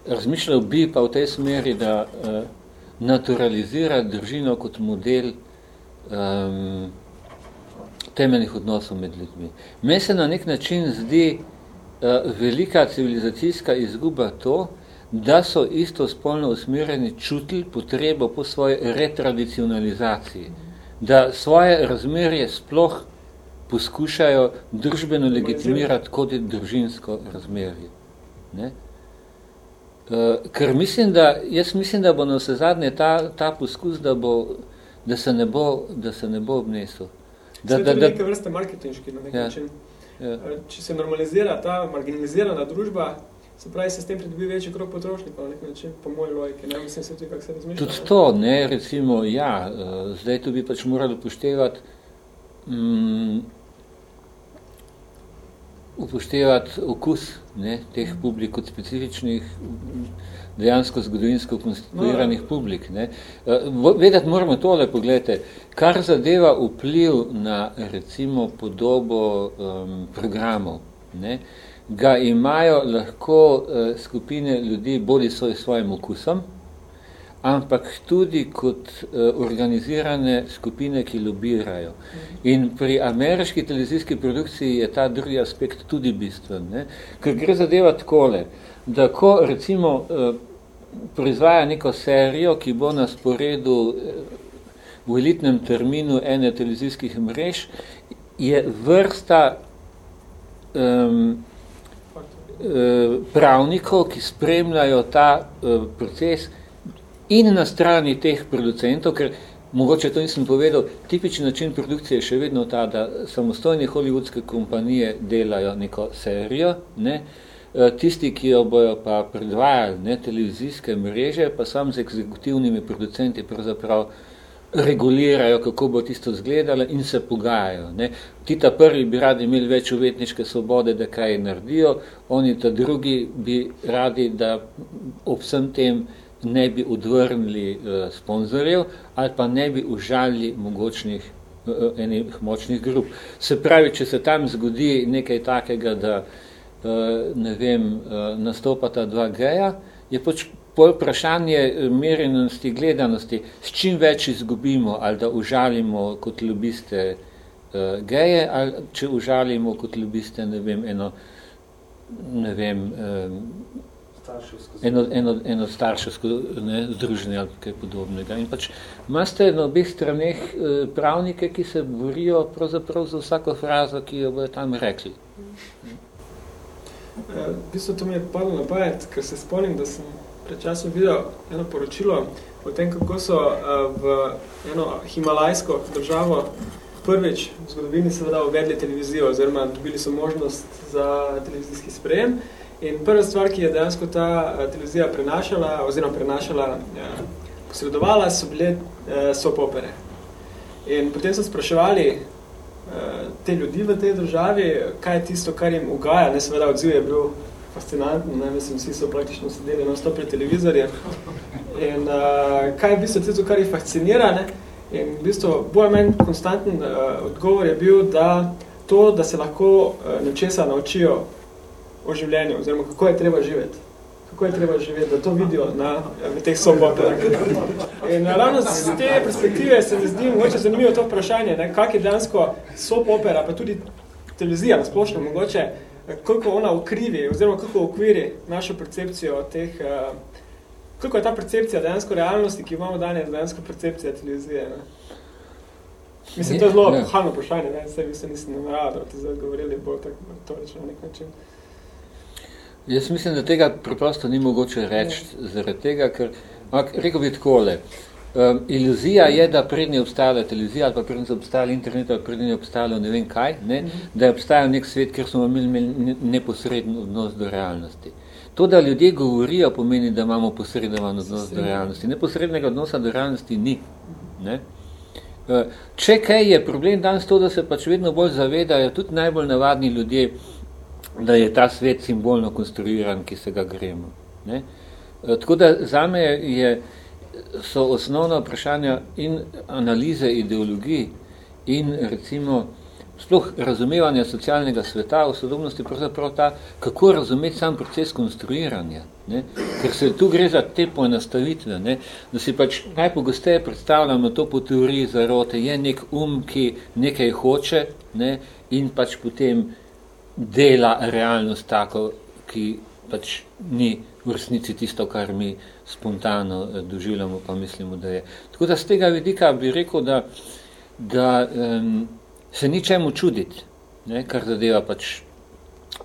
razmišljal bi pa v tej smeri, da uh, naturalizira družino kot model um, temeljnih odnosov med ljudmi. Me se na nek način zdi uh, velika civilizacijska izguba to, da so isto spolno usmerjeni čutili potrebo po svoji retradicionalizaciji, da svoje razmerje sploh poskušajo družbeno legitimirati kot je družinsko razmerje. Ne? Uh, ker mislim, da, jaz mislim, da bo na vse zadnje ta, ta poskus, da, bo, da, se ne bo, da se ne bo obnesel. Da, da, da, neke vrste marketinški na nek ja, način. Ja. Če se normalizira ta marginalizirana družba, se pravi, se s tem pridobi večji krok potrošnikov na nek način, po moji logiki. Ne mislim se tudi, kako se razmišlja. Tudi to, ne, recimo, ja, uh, zdaj tu bi pač morali upoštevati mm, upoštevati okus ne, teh publik kot specifičnih, dejansko zgodovinsko konstituiranih no, publik. Ne. Eh, vedeti moramo tole, pogledajte, kar zadeva vpliv na recimo podobo um, programov, ne, ga imajo lahko uh, skupine ljudi bodi svoj svojim okusom, ampak tudi kot uh, organizirane skupine, ki lobirajo. In pri ameriški televizijski produkciji je ta drugi aspekt tudi bistven, ne? ker gre zadeva takole, da ko recimo uh, proizvaja neko serijo, ki bo na sporedu uh, v elitnem terminu ene televizijskih mrež, je vrsta um, pravnikov, ki spremljajo ta uh, proces, in na strani teh producentov, ker mogoče to nisem povedal, tipični način produkcije je še vedno ta, da samostojne hollywoodske kompanije delajo neko serijo, ne, e, tisti, ki jo bojo pa predvajali ne, televizijske mreže, pa sam z egzekutivnimi producenti pravzaprav regulirajo, kako bo tisto zgledalo in se pogajajo. Ne. Ti ta prvi bi radi imeli več uvetniške svobode, da kaj naredijo, oni ta drugi bi radi, da ob vsem tem ne bi odvrnili uh, sponzorjev ali pa ne bi užalili mogočnih uh, enih močnih grup. Se pravi, če se tam zgodi nekaj takega, da uh, ne vem, uh, nastopata dva geja, je pač pol vprašanje merjenosti, gledanosti, s čim več izgubimo, ali da užalimo kot ljubiste uh, geje, ali če užalimo kot ljubiste, ne vem, eno, ne vem, um, eno, eno, eno starševsko ne, združenje ali kaj podobnega. In pač imate na obeh straneh eh, pravnike, ki se borijo pravzaprav za vsako frazo, ki jo bodo tam rekli. Eh, v bistvu to mi je padlo na pamet, ker se spomnim, da sem pred časom videl eno poročilo o tem, kako so eh, v eno himalajsko državo prvič v zgodovini seveda uvedli televizijo, oziroma dobili so možnost za televizijski sprejem. In prva stvar, ki je dejansko ta uh, televizija prenašala, oziroma prenašala, uh, posredovala, so bile uh, soap opere. In potem so spraševali te ljudi v tej državi, kaj je tisto, kar jim ugaja. Ne, seveda odziv je bil fascinantno, ne, mislim, vsi so praktično sedeli na stopri televizorje. In uh, kaj je v bistvu tisto, kar jih fascinira, ne? In v bistvu, bolj meni konstanten uh, odgovor je bil, da to, da se lahko uh, nečesa naučijo o življenju, oziroma kako je treba živeti. Kako je treba živeti, da to vidijo na, na teh soboperah. In ravno z te perspektive se mi zdi mogoče zanimivo to vprašanje, ne, kak je dejansko sopopera, pa tudi televizija na splošno mogoče, koliko ona ukrivi, oziroma kako ukviri našo percepcijo teh, uh, koliko je ta percepcija dejansko realnosti, ki imamo danes, dejansko percepcija televizije. Ne. Mislim, to je zelo halno vprašanje, ne, vse vi se nisem nameravali, da te govorili bolj tako, to reči na nek način. Jaz mislim, da tega preprosto ni mogoče reči zaradi tega, ker, ampak rekel bi takole, um, iluzija je, da prednje obstajala televizija ali pa prednje obstajala internet ali prednje obstajalo ne vem kaj, ne, mm -hmm. da je obstajal nek svet, kjer smo imeli neposreden odnos do realnosti. To, da ljudje govorijo, pomeni, da imamo posredovan odnos do realnosti. Neposrednega odnosa do realnosti ni. Ne? Uh, če kaj je problem danes to, da se pač vedno bolj zavedajo tudi najbolj navadni ljudje, da je ta svet simbolno konstruiran, ki se ga gremo. Ne? E, tako da zame je, so osnovna vprašanja in analize ideologij in recimo sploh razumevanja socialnega sveta v sodobnosti pravzaprav ta, kako razumeti sam proces konstruiranja. Ne? Ker se tu gre za te poenostavitve, ne? da si pač najpogosteje predstavljamo to po teoriji zarote, je nek um, ki nekaj hoče ne? in pač potem dela realnost tako, ki pač ni v resnici tisto, kar mi spontano eh, doživljamo, pa mislimo, da je. Tako da z tega vidika bi rekel, da, da um, se ni čemu čuditi, ne, kar zadeva pač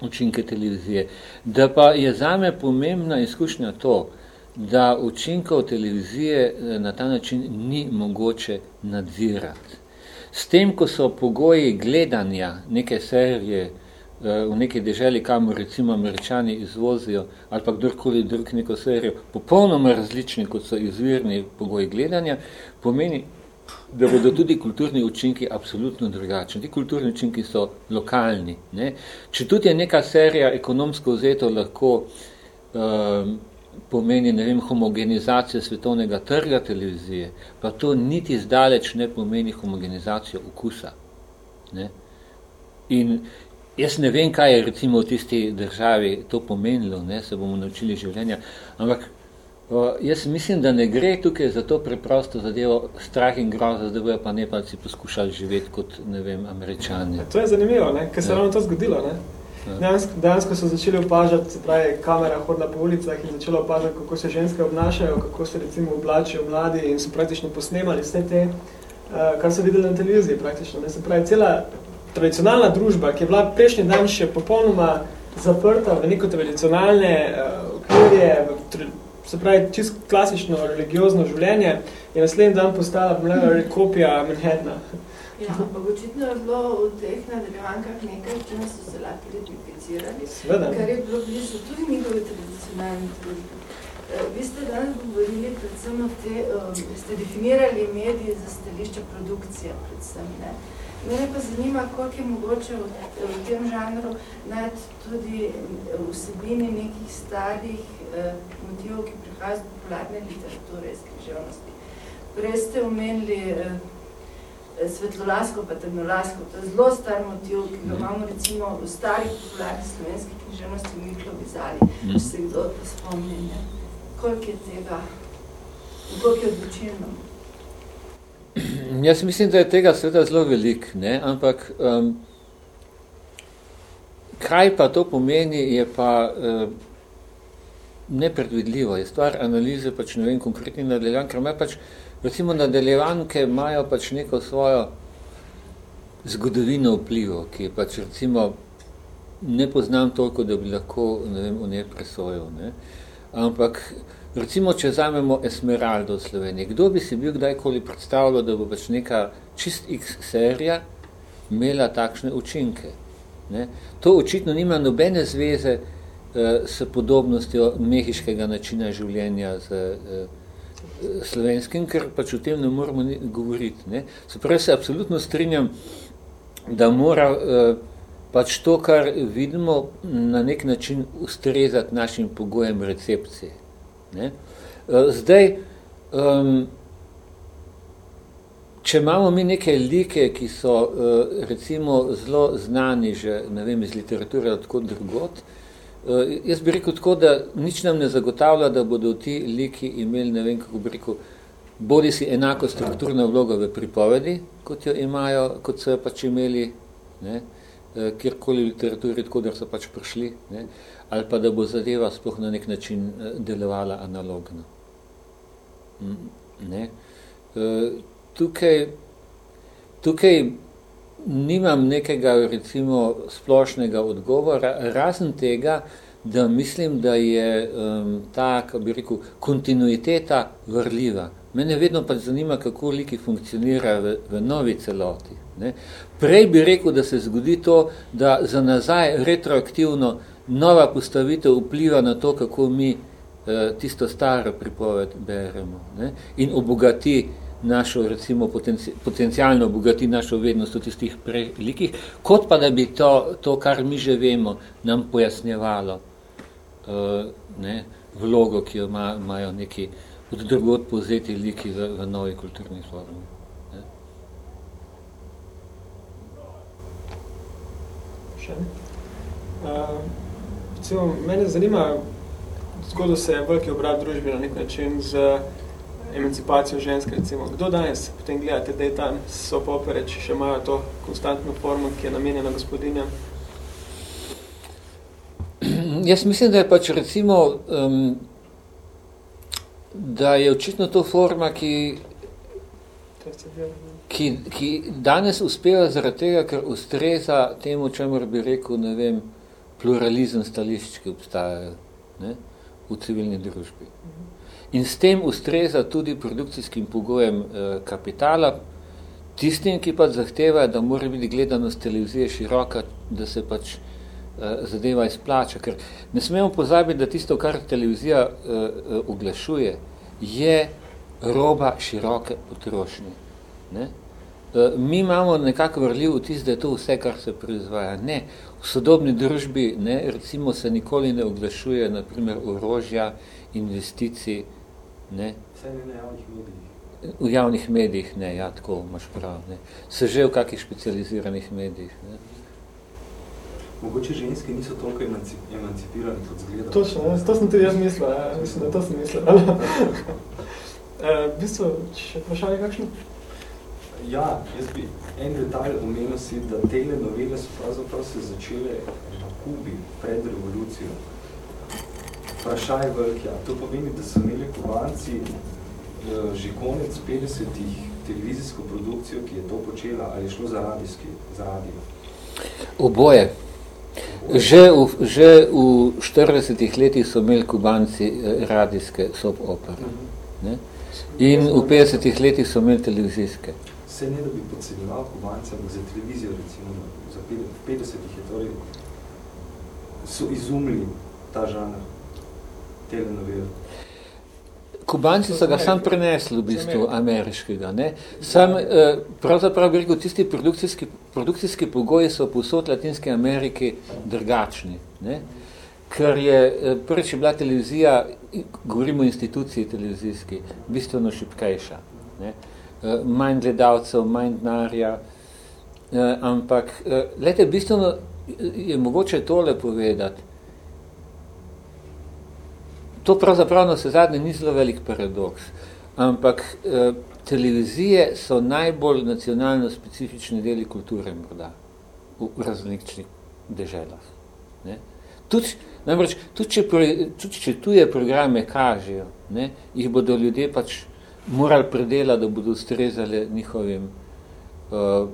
učinke televizije. Da pa je zame pomembna izkušnja to, da učinkov televizije eh, na ta način ni mogoče nadzirati. S tem, ko so pogoji gledanja neke serije, v neki deželi, kamor recimo američani izvozijo ali pa kdorkoli drug neko serijo, popolnoma različni, kot so izvirni pogoji gledanja, pomeni, da bodo tudi kulturni učinki absolutno drugačni. Ti kulturni učinki so lokalni. Ne? Če tudi je neka serija ekonomsko vzeto lahko um, pomeni, ne vem, homogenizacijo svetovnega trga televizije, pa to niti zdaleč ne pomeni homogenizacijo okusa. Ne? In, Jaz ne vem, kaj je recimo v tisti državi to pomenilo, ne, se bomo naučili življenja, ampak Uh, jaz mislim, da ne gre tukaj za to preprosto zadevo strah in groza, da bojo pa Nepalci poskušali živeti kot, ne vem, američani. To je zanimivo, ne? ker se ja. ravno to zgodilo. Ne? Ja. Dejansko so začeli opažati, se pravi, kamera hodila po ulicah in začela opažati, kako se ženske obnašajo, kako se recimo oblačijo mladi in so praktično posnemali vse te, uh, kar so videli na televiziji praktično. Ne? Se pravi, cela tradicionalna družba, ki je bila prejšnji dan še popolnoma zaprta v neko tradicionalne uh, okvirje, v se pravi, čist klasično religiozno življenje, je naslednji dan postala mlega kopija Manhattana. Ja, ampak očitno je bilo v teh nadaljevankah nekaj, čem so se lahko identificirali, Sveda. kar je bilo blizu tudi njihove tradicionalne družbe. Eh, vi ste danes govorili predvsem o te, um, ste definirali medije za stališče produkcije predvsem, ne? Mene pa zanima, koliko je mogoče v, v tem žanru najti tudi vsebini nekih starih eh, motivov, ki prihajajo iz popularne literature, iz križevnosti. Prej ste omenili eh, svetlolasko pa temnolasko, to je zelo star motiv, ki ga imamo recimo v starih popularnih slovenskih književnosti v mikrovizali, če mhm. se kdo to spomni. Koliko je tega, koliko je odločilno? Jaz mislim, da je tega sveta zelo velik, ne? ampak um, kaj pa to pomeni, je pa uh, nepredvidljivo. Je stvar analize, pač ne vem, konkretni nadaljevan, ker ima pač, recimo, nadaljevanke imajo pač neko svojo zgodovino vplivo, ki je pač, recimo, ne poznam toliko, da bi lahko, ne vem, v njej presojil, ne? ampak recimo, če vzamemo Esmeraldo v Sloveniji, kdo bi si bil kdajkoli predstavljal, da bo pač neka čist X serija imela takšne učinke? Ne? To očitno nima nobene zveze Eh, s podobnostjo mehiškega načina življenja z eh, slovenskim, ker pač o tem ne moramo govoriti. Ne. Se pravi, se absolutno strinjam, da mora eh, pač to, kar vidimo, na nek način ustrezati našim pogojem recepcije. Ne. Zdaj, um, če imamo mi neke like, ki so recimo zelo znani že, ne vem, iz literature odkot drugot, Uh, jaz bi rekel tako, da nič nam ne zagotavlja, da bodo ti liki imeli, ne vem, kako bi rekel, bodi si enako strukturno vlogo v pripovedi, kot jo imajo, kot so pač imeli, ne, kjerkoli v literaturi, tako da so pač prišli, ne, ali pa da bo zadeva sploh na nek način uh, delovala analogno. Mm, ne. Uh, tukaj, tukaj nimam nekega recimo splošnega odgovora, razen tega, da mislim, da je um, ta, kako bi rekel, kontinuiteta vrljiva. Mene vedno pa zanima, kako liki funkcionira v, v novi celoti. Ne. Prej bi rekel, da se zgodi to, da za nazaj retroaktivno nova postavitev vpliva na to, kako mi uh, tisto staro pripoved beremo ne. in obogati našo, recimo, potenci, potencialno obogati našo vednost v tistih prelikih, kot pa da bi to, to, kar mi že vemo, nam pojasnjevalo uh, ne, vlogo, ki jo ima, imajo neki od drugod povzeti liki v, v novi kulturni formi. Ne. Še uh, recimo, mene zanima, zgodil se je veliki obrat družbi na nek način z emancipacijo ženske, recimo. Kdo danes potem gledate, da je tam so popere, če še imajo to konstantno formo, ki je namenjena gospodinja? Jaz mislim, da je pač recimo, um, da je očitno to forma, ki, ki, ki danes uspeva zaradi tega, ker ustreza temu, čemer bi rekel, ne vem, pluralizem stališč, ki obstajajo ne, v civilni družbi. In s tem ustreza tudi produkcijskim pogojem eh, kapitala, tistim, ki pa zahteva, da mora biti gledanost televizije široka, da se pač eh, zadeva izplača. Ker ne smemo pozabiti, da tisto, kar televizija eh, oglašuje, je roba široke potrošnje. Ne? Mi imamo nekako vrljiv vtis, da je to vse, kar se proizvaja. Ne, v sodobni družbi ne, recimo se nikoli ne oglašuje naprimer orožja, investicij, Ne? Vse ne na javnih medijih. V javnih medijih ne, ja, tako imaš prav. Ne. Se že v kakih specializiranih medijih. Ne. mogoče ženske niso toliko emancipirane kot zgleda. Točno, ne? to sem tudi jaz mislil, ja. mislim, da to sem mislil. v bistvu, če vprašali kakšno? Ja, jaz bi en detalj omenil si, da tele novele so pravzaprav se začele na Kubi pred revolucijo. Vprašaj velik, ja. To pomeni, da so imeli kubanci eh, že konec 50-ih televizijsko produkcijo, ki je to počela, ali je šlo za radijski, za radio? Oboje. Že v, že v 40 letih so imeli kubanci eh, radijske soap opere. Ne? In v 50 letih so imeli televizijske vse ne, da bi podcenjeval kubance za televizijo, recimo, za 50-ih je torej, so izumili ta žanr telenovela. Kubanci so ga sam prenesli v bistvu ameriškega. Ne? Sam, eh, pravzaprav bi rekel, tisti produkcijski, produkcijski pogoji so povsod Latinske Amerike drugačni. Ne? Ker je eh, prvič bila televizija, govorimo o instituciji televizijski, bistveno šipkejša. Ne? Eh, manj gledalcev, manj denarja, eh, ampak, lete, eh, bistveno je mogoče tole povedati. To pravzaprav na se zadnje ni zelo velik paradoks, ampak televizije so najbolj nacionalno specifični deli kulture morda v različnih deželah. Ne? Tudi, namreč, tudi če, tudi če tuje programe kažejo, ne, jih bodo ljudje pač morali predelati, da bodo ustrezali njihovim uh,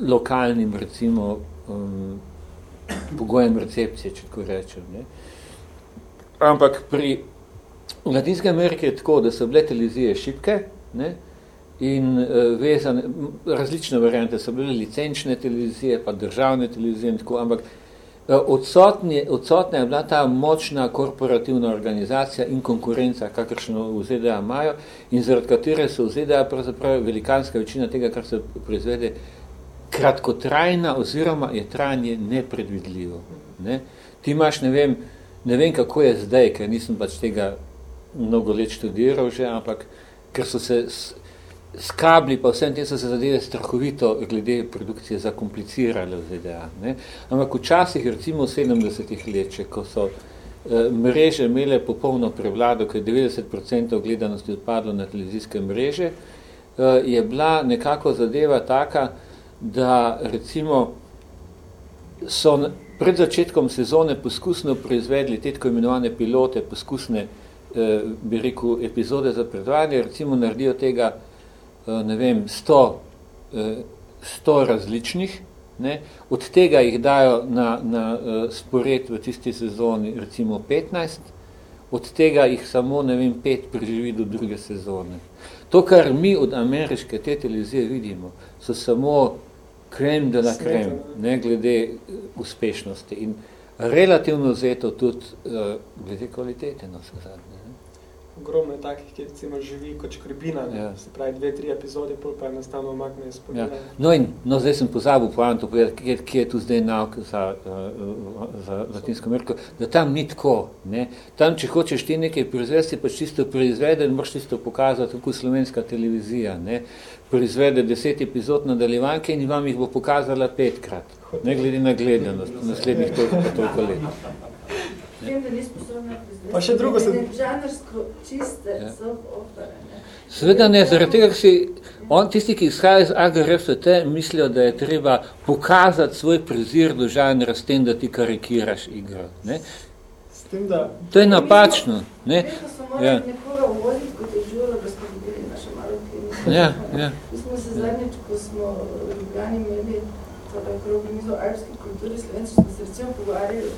lokalnim, recimo, um, pogojem recepcije, če tako rečem. Ne. Ampak pri Latinske Amerike je tako, da so bile televizije šipke ne, in uh, vezane, različne variante, so bile licenčne televizije, pa državne televizije in tako, ampak Eh, odsotni, odsotna je bila ta močna korporativna organizacija in konkurenca, kakršno v ZDA imajo in zaradi katere se v ZDA pravzaprav velikanska večina tega, kar se proizvede, kratkotrajna oziroma je trajanje nepredvidljivo. Ne? Ti imaš, ne vem, ne vem, kako je zdaj, ker nisem pač tega mnogo let študiral že, ampak ker so se s kabli pa vsem tem so se zadeve strahovito glede produkcije zakomplicirale v ZDA. Ne? Ampak včasih, recimo v 70-ih leče, ko so e, mreže imele popolno prevlado, je 90% gledanosti odpadlo na televizijske mreže, e, je bila nekako zadeva taka, da recimo so pred začetkom sezone poskusno proizvedli te tako imenovane pilote, poskusne, e, bi rekel, epizode za predvajanje, recimo naredijo tega Eh, ne vem, sto, eh, sto različnih, ne, od tega jih dajo na, na eh, spored v tisti sezoni recimo 15, od tega jih samo, ne vem, pet preživi do druge sezone. To, kar mi od ameriške te televizije vidimo, so samo krem de la krem, ne. glede uspešnosti. In relativno zeto tudi uh, glede kvalitete na vse zadnje ogromno je takih, ki recimo živi kot škrbina, ja. se pravi dve, tri epizode, pol pa enostavno omakne iz ja. No in, no zdaj sem pozabil poanto povedati, kje, kje je tu zdaj nauk za, uh, za Latinsko Ameriko, da tam ni tako, ne. Tam, če hočeš ti nekaj proizvesti, pač čisto proizvede in moraš čisto pokazati, kako slovenska televizija, ne, proizvede deset epizod nadaljevanke in vam jih bo pokazala petkrat, ne glede na gledanost, naslednjih toliko, toliko let. Vem, da nismo sposobni Pa še drugo se... Žanrsko čiste ja. so opere. Seveda ne, zaradi tega, si on, tisti, ki izhaja iz AGRFT, mislijo, da je treba pokazati svoj prezir do žanra s tem, da ti karikiraš igro. Ne? S tem, da... To je napačno. Ne? Mi smo morali ja. nekoga uvoziti, kot je žuro, da smo videli naše malo Ja, ja. Mi smo se zadnjič, ko smo v Ljubljani imeli torej okrog mizo alpski kulturi slovenci, smo se recimo pogovarjali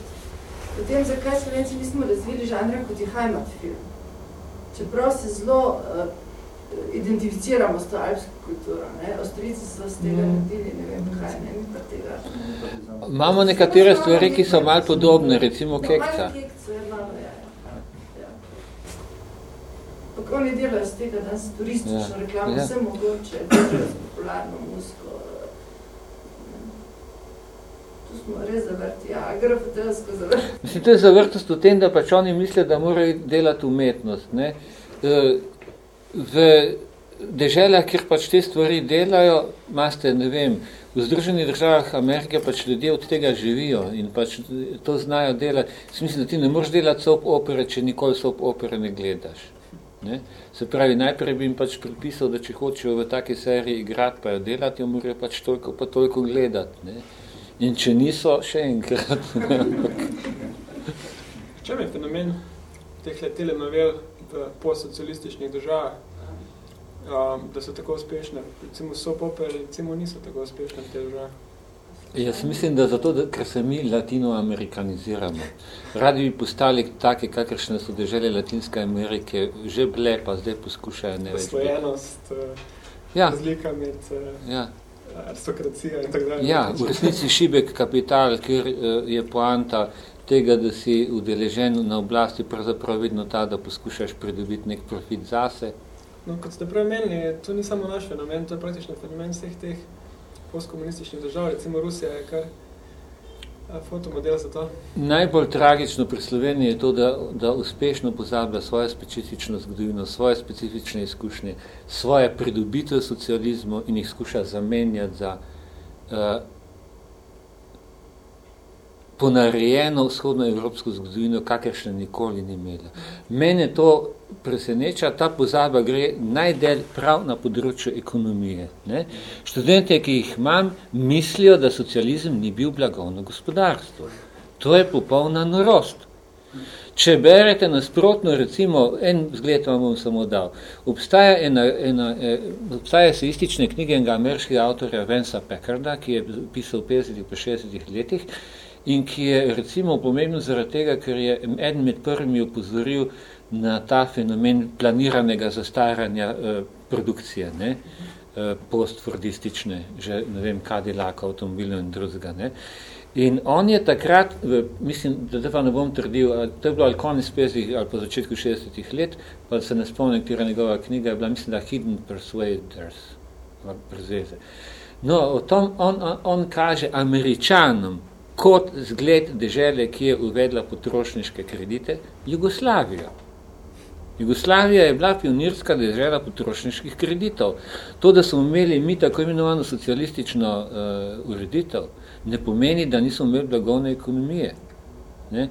Potem, zakaj Slovenci nismo razvili žanra kot je Heimat film? Čeprav se zelo uh, identificiramo s to alpsko kulturo, ne? Ostrici so z tega mm. naredili, ne vem kaj, ne vem pa tega. Imamo nekatere stvari, ki so malo podobne, recimo no, kekca. Malo kekca je malo, ja. ja. Pa oni delajo z tega danes turistično ja. reklamo, ja. vse mogoče, popularno muziko, smo res zavrti, ja, grafotelsko zavrti. Mislim, to je zavrtost v tem, da pač oni mislijo, da morajo delati umetnost. Ne? E, v dežela, kjer pač te stvari delajo, imate, ne vem, v Združenih državah Amerike pač ljudje od tega živijo in pač to znajo delati. Mislim, da ti ne moreš delati soap opere, če nikoli soap opere ne gledaš. Ne? Se pravi, najprej bi jim pač pripisal, da če hočejo v taki seriji igrati, pa jo delati, jo morajo pač toliko pa toliko gledati. Ne? In če niso, še enkrat. Čem je fenomen teh telenovel v postsocialističnih državah, um, da so tako uspešne? Recimo so popeli, recimo niso tako uspešne v te države. Jaz mislim, da zato, da, ker se mi latinoamerikaniziramo. Radi bi postali take, kakršne so države Latinske Amerike, že bile, pa zdaj poskušajo ne več. Svojenost, uh, ja. razlika med uh, ja. Aristokracija in tako dalje. Ja, v resnici šibek kapital, ker uh, je poanta tega, da si udeležen na oblasti, pravzaprav vidno ta, da poskušaš pridobiti nek profit zase. No, kot ste pravi menili, to ni samo naš fenomen, to je praktično fenomen vseh teh postkomunističnih držav, recimo Rusija je kar fotomodel za to. Najbolj tragično pri Sloveniji je to, da, da uspešno pozablja svojo specifično zgodovino, svoje specifične izkušnje, svoje pridobitev socializmu in jih skuša zamenjati za uh, ponarejeno vzhodno evropsko zgodovino, kakršne nikoli ni imela. Mene to preseneča, ta pozaba gre najdel prav na področju ekonomije. Ne? Študente, ki jih imam, mislijo, da socializem ni bil blagovno gospodarstvo. To je popolna norost. Če berete nasprotno, recimo, en vzgled vam bom samo dal. Obstaja, ena, ena, eh, obstaja seistične knjige enega ameriškega avtorja Vensa Packarda, ki je pisal v 50-60 letih, in ki je recimo pomembno zaradi tega, ker je eden med prvimi upozoril na ta fenomen planiranega zastaranja eh, produkcije, ne? Eh, postfordistične, že ne vem, Cadillac, avtomobilov in drugega. Ne? In on je takrat, v, mislim, da da ne bom trdil, to je bilo ali konec 50 ali po začetku 60 let, pa se ne spomnim, katera njegova knjiga je bila, mislim, da Hidden Persuaders, prezveze. No, o tom on, on, on kaže američanom, kot zgled dežele, ki je uvedla potrošniške kredite, Jugoslavijo. Jugoslavija je bila pionirska dežela potrošniških kreditov. To, da smo imeli mi tako imenovano socialistično uh, ureditev, ne pomeni, da nismo imeli blagovne ekonomije. Ne?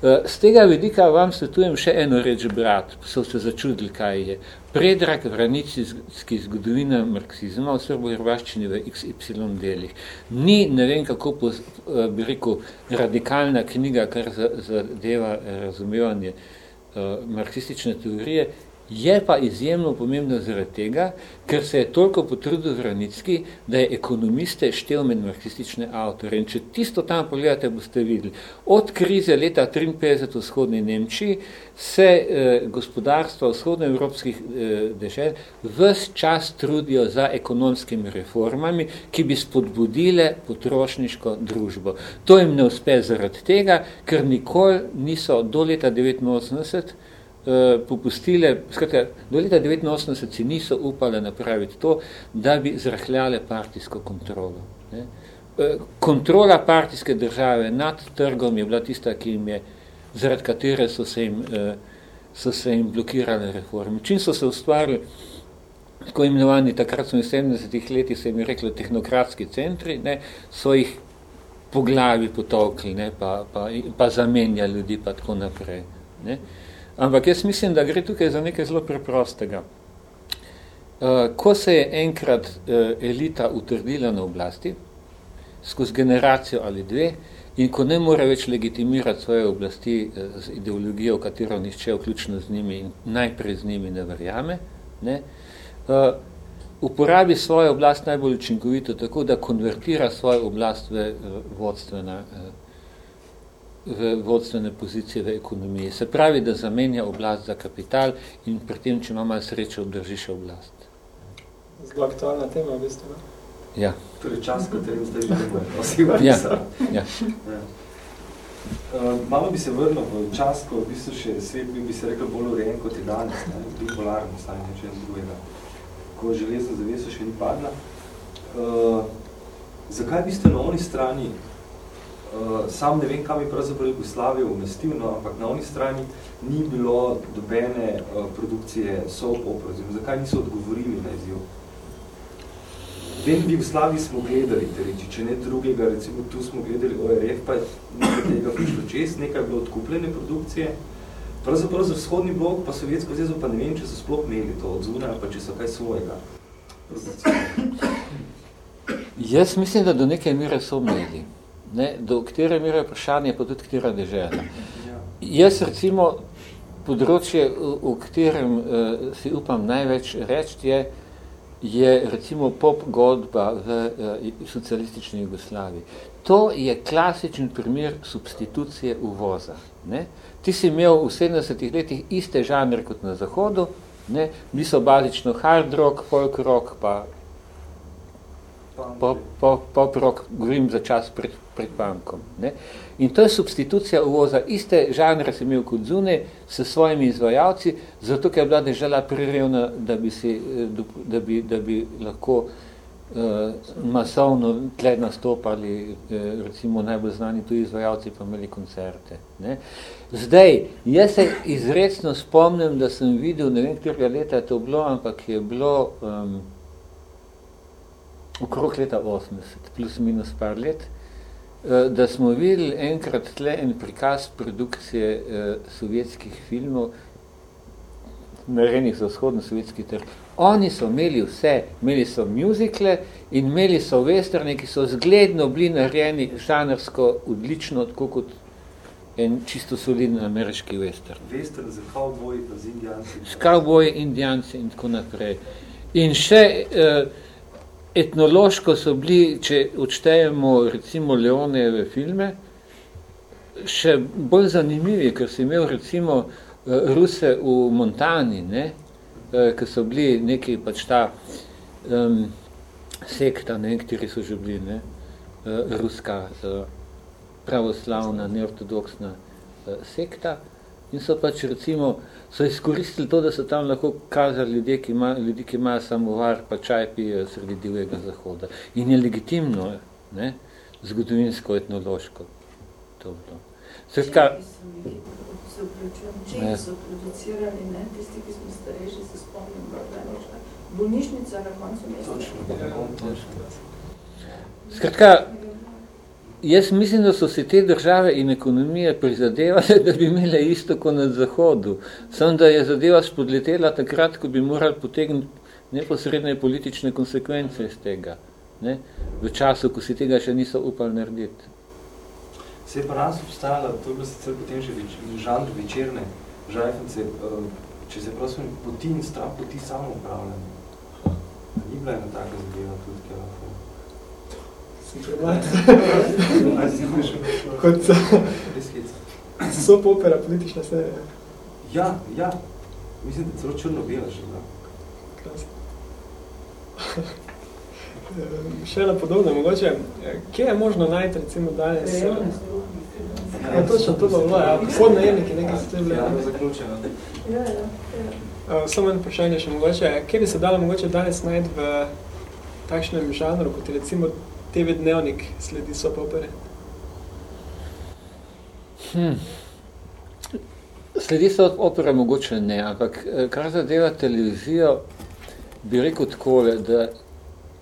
Z eh, tega vidika vam svetujem še eno reč brat, so se začudili, kaj je. Predrag vranicijski zgodovina marksizma v srbo-hrvaščini v XY delih. Ni, ne vem kako, po, eh, bi rekel, radikalna knjiga, kar zadeva razumevanje uh, marksistične teorije, Je pa izjemno pomembno zaradi tega, ker se je toliko potrudil Vranicki, da je ekonomiste štel med marksistične avtore. In če tisto tam pogledate, boste videli. Od krize leta 53 v vzhodni Nemčiji se eh, gospodarstva vzhodnoevropskih eh, dežel ves čas trudijo za ekonomskimi reformami, ki bi spodbudile potrošniško družbo. To jim ne uspe zaradi tega, ker nikoli niso do leta 89 Eh, popustile, skratka, do leta 1989 si niso upale napraviti to, da bi zrahljale partijsko kontrolo. Ne. Eh, kontrola partijske države nad trgom je bila tista, ki jim je, zaradi katere so se jim, eh, so se jim blokirale reforme. Čim so se ustvarili tako imenovani, takrat so v 70 letih se jim je reklo tehnokratski centri, ne, so jih po glavi potokli, ne, pa, pa, pa zamenja ljudi, pa tako naprej. Ne. Uh, Ampak jaz mislim, da gre tukaj za nekaj zelo preprostega. Uh, ko se je enkrat uh, elita utrdila na oblasti, skozi generacijo ali dve, in ko ne more več legitimirati svoje oblasti uh, z ideologijo, v katero nišče vključno z njimi in najprej z njimi ne verjame, ne, uporabi svojo oblast najbolj učinkovito tako, da konvertira svojo oblast v vodstvena v vodstvene pozicije v ekonomiji. Se pravi, da zamenja oblast za kapital in pri tem, če ima malo sreče, obdrži še oblast. Zelo aktualna tema, v bistvu. Ja. Torej čas, katerim zdaj živimo. Ja. ja. ja. Uh, malo bi se vrnil v čas, ko v bistvu še svet bi, bi se rekel bolj urejen kot je danes, ne? bipolarno stanje, če ne drugega, ko železna zavesa še ni padla. Uh, zakaj biste na oni strani sam ne vem, kam je pravzaprav Jugoslavijo umestil, no, ampak na oni strani ni bilo dobene uh, produkcije soap opera, zakaj niso odgovorili na izjiv. Vem, v Jugoslaviji smo gledali te reči, če ne drugega, recimo tu smo gledali ORF, pa je nekaj tega prišlo čez, nekaj je bilo odkupljene produkcije, pravzaprav za vzhodni blok, pa Sovjetsko zvezo, pa ne vem, če so sploh imeli to od zunaj, pa če so kaj svojega. Jaz mislim, da do neke mere so imeli. Ne? Do katere mere vprašanje, pa tudi katera dežela. Ja. Jaz recimo področje, v, v katerem uh, si upam največ reči, je, je recimo pop godba v uh, socialistični Jugoslaviji. To je klasičen primer substitucije uvoza. Ne? Ti si imel v 70-ih letih iste žanre kot na Zahodu, ne? bili so bazično hard rock, folk rock, pa pop, pop, pop rock, govorim za čas pred, pred punkom. Ne? In to je substitucija uvoza. Iste žanre si imel kot zune s svojimi izvajalci, zato ker je bila država prerevna, da bi, si, eh, da bi, da bi lahko uh, masovno tle nastopali, uh, recimo najbolj znani tu izvajalci pa imeli koncerte. Ne? Zdaj, jaz se izredno spomnim, da sem videl, ne vem, katerega leta je to bilo, ampak je bilo um, okrog leta 80, plus minus par let, uh, da smo videli enkrat tle en prikaz produkcije uh, sovjetskih filmov, narejenih za vzhodno sovjetski trg. Oni so imeli vse, imeli so muzikle in imeli so westerne, ki so zgledno bili narejeni šanarsko odlično, tako kot en čisto solidni ameriški western. Western za cowboy pa z indijanci. S cowboy, indijanci in tako naprej. In še eh, etnološko so bili, če odštejemo recimo Leonejeve filme, še bolj zanimivi, ker si imel recimo eh, Ruse v Montani, ne, eh, ki so bili neki pač ta um, sekta, ne, kateri so že bili, ne, eh, ruska pravoslavna, neortodoksna sekta in so pač recimo so izkoristili to, da so tam lahko kazali ljudje, ki ima, ljudi, ki imajo samovar, pa čaj pijejo sredi divjega zahoda. In je legitimno, ne, zgodovinsko, etnološko. To bilo. Sredka, se vključujem, če so producirali, ne, tisti, ki smo starejši, se spomnim, da bolnišnica na koncu mesta. Točno. Skratka, Jaz mislim, da so se te države in ekonomije prizadevale, da bi imele isto kot na Zahodu. Sam, da je zadeva spodletela takrat, ko bi morali potegniti neposredne politične konsekvence iz tega. Ne? V času, ko si tega še niso upali narediti. Se je pa nas obstajala, to je bilo sicer potem že več, žanr večerne žajfence, eh, če se prosim poti in strah poti samo upravljanje. Ni bila ena taka zadeva tudi, Kot so popera politična serija. Ja, ja. Mislim, da celo črno-bela še bila. Še ena podobna, mogoče, kje je možno najti recimo danes? Ja, točno, to bo bilo, ja, podnajemniki nekaj se tem Ja, zaključeno. Ja, ja. Samo eno vprašanje še mogoče, kje bi se dalo mogoče danes najti v takšnem žanru, kot je recimo TV dnevnik sledi so popere? Hmm. Sledi so opere mogoče ne, ampak eh, kar zadeva televizijo, bi rekel takole, da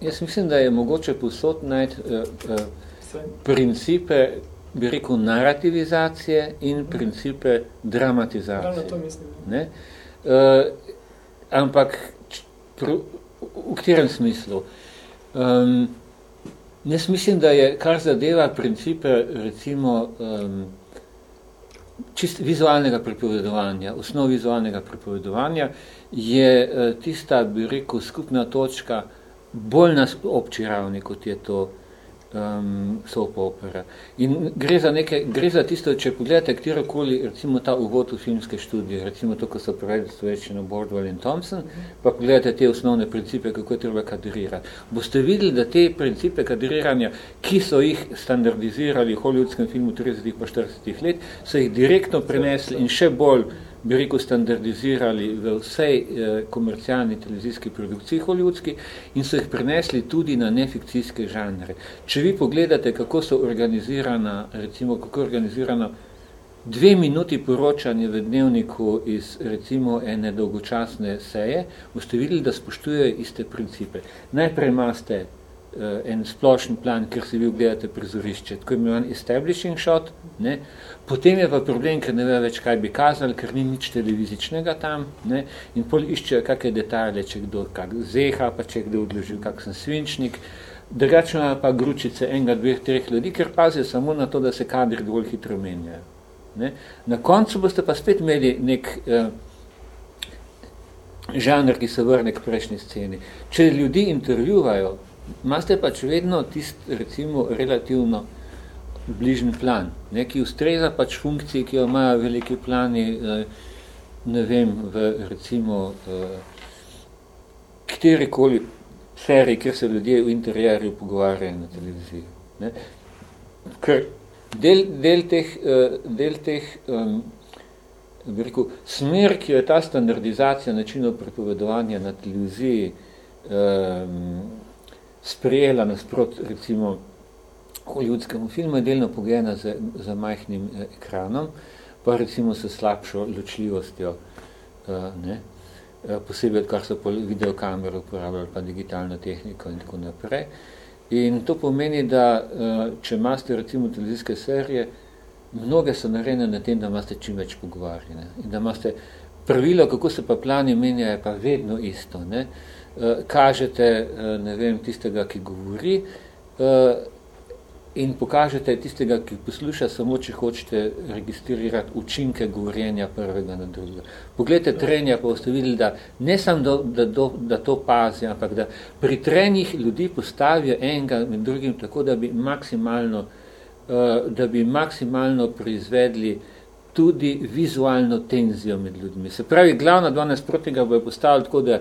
jaz mislim, da je mogoče posod najti uh, uh, principe, bi rekel, narativizacije in principe dramatizacije. Pravno to mislim. Ne? Uh, ampak v, v katerem smislu? Um, Jaz mislim, da je, kar zadeva principe, recimo, um, čist vizualnega pripovedovanja, osnov vizualnega pripovedovanja, je uh, tista, bi rekel, skupna točka bolj na obči ravni, kot je to uh, um, soap opera. In gre za, neke, gre za tisto, če pogledate katerokoli, recimo ta uvod v filmske študije, recimo to, ko so prevedli stoječeno Bordwell in Thompson, pa pogledate te osnovne principe, kako je treba kadrirati. Boste videli, da te principe kadriranja, ki so jih standardizirali v hollywoodskem filmu 30 pa 40 let, so jih direktno prenesli in še bolj bi rekel, standardizirali v vsej eh, komercialni televizijski produkciji hollywoodski in so jih prenesli tudi na nefikcijske žanre. Če vi pogledate, kako so organizirana, recimo, kako organizirana dve minuti poročanja v dnevniku iz recimo ene dolgočasne seje, boste videli, da spoštujejo iste principe. Najprej imate uh, en splošen plan, ker si vi gledate prizorišče, tako imenovan establishing shot, ne? Potem je pa problem, ker ne ve več, kaj bi kazali, ker ni nič televizičnega tam, ne? in pol iščejo kakve detalje, če kdo kak zeha, pa če kdo odložil kakšen svinčnik, drugačno pa gručice enega, dveh, treh ljudi, ker pazijo samo na to, da se kadri dovolj hitro menjajo. Ne? Na koncu boste pa spet imeli nek eh, žanr, ki se vrne k prejšnji sceni. Če ljudi intervjuvajo, imate pač vedno tist, recimo, relativno bližni plan, ne, ki ustreza pač funkciji, ki jo imajo veliki plani, eh, ne vem, v recimo eh, katerikoli seriji, kjer se ljudje v interjerju pogovarjajo na televiziji. Ne. Ker del, del teh, eh, del teh um, bi rekel, smer, ki je ta standardizacija načinov prepovedovanja na televiziji um, sprejela nasprot recimo hollywoodskemu filmu, je delno pogojena za, za majhnim eh, ekranom, pa recimo s slabšo ločljivostjo, eh, ne, eh, posebej odkar so po videokamero uporabljali pa digitalno tehniko in tako naprej. In to pomeni, da če imate recimo televizijske serije, mnoge so narejene na tem, da imate čim več pogovarjene. In da imate pravilo, kako se pa plani menjajo, pa vedno isto. Ne. Kažete, ne vem, tistega, ki govori in pokažete tistega, ki posluša, samo če hočete registrirati učinke govorjenja prvega na drugega. Poglejte trenja, pa boste videli, da ne samo, da, da, da, da to pazi, ampak da pri trenjih ljudi postavijo enega med drugim tako, da bi maksimalno, da bi maksimalno proizvedli tudi vizualno tenzijo med ljudmi. Se pravi, glavna dva nasprotnega bo je postavila tako, da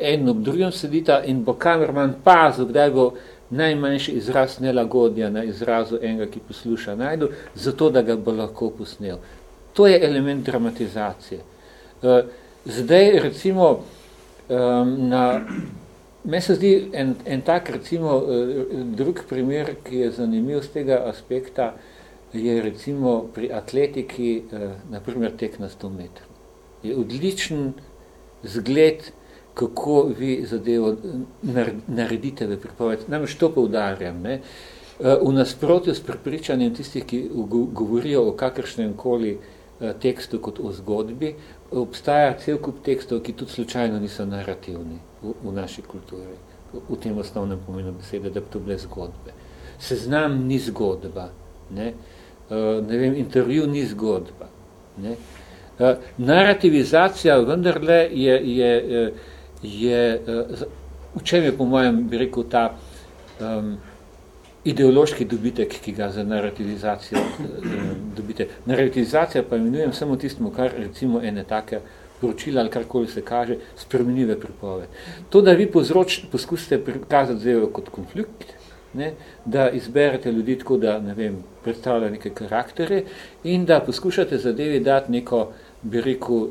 en ob drugem sedita in bo kamerman pazil, kdaj bo najmanjši izraz nelagodja na izrazu enega, ki posluša najdu, zato da ga bo lahko posnel. To je element dramatizacije. Eh, zdaj, recimo, na, me se zdi en, en tak, recimo, eh, drug primer, ki je zanimiv z tega aspekta, je recimo pri atletiki, eh, na primer, tek na 100 metrov. Je odličen zgled kako vi zadevo naredite v pripoved. Namreč to poudarjam. Ne? Eh, v nasprotju s prepričanjem tistih, ki govorijo o kakršnem koli eh, tekstu kot o zgodbi, obstaja cel kup tekstov, ki tudi slučajno niso narativni v, v naši kulturi, v tem osnovnem pomenu besede, da bi to bile zgodbe. Seznam ni zgodba, ne, uh, ne vem, intervju ni zgodba. Ne. Narativizacija vendarle je, je uh, je, uh, v čem je po mojem, bi rekel, ta um, ideološki dobitek, ki ga za narativizacijo um, dobite. Narativizacija pa imenujem samo tistmu, kar recimo ene take poročila ali karkoli se kaže, spremenive pripove. To, da vi pozroč, poskusite prikazati zdaj kot konflikt, ne, da izberete ljudi tako, da ne vem, predstavlja neke karaktere in da poskušate zadevi dati neko, bi rekel, uh,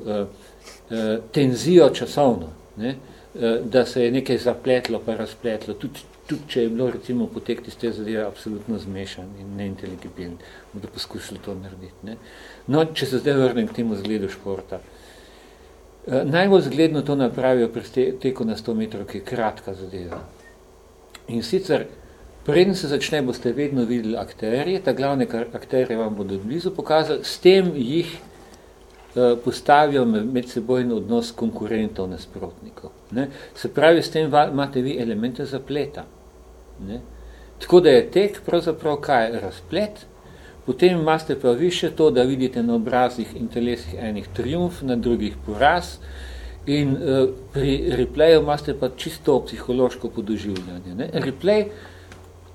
uh, tenzijo časovno ne, eh, da se je nekaj zapletlo pa razpletlo, tudi, tudi če je bilo recimo potek tiste zadeve absolutno zmešan in neinteligibilen, bodo poskušali to narediti. Ne. No, če se zdaj vrnem k temu zgledu športa. Eh, najbolj zgledno to napravijo pri teku na 100 metrov, ki je kratka zadeva. In sicer, preden se začne, boste vedno videli akterje, ta glavne akterje vam bodo blizu pokazali, s tem jih postavijo med sebojni odnos konkurentov nasprotnikov. Ne? Se pravi, s tem imate vi elemente zapleta. Ne? Tako da je tek pravzaprav kaj razplet, potem imate pa vi še to, da vidite na obrazih in telesih enih triumf, na drugih poraz in uh, pri replayu imate pa čisto psihološko podoživljanje. Ne? Replay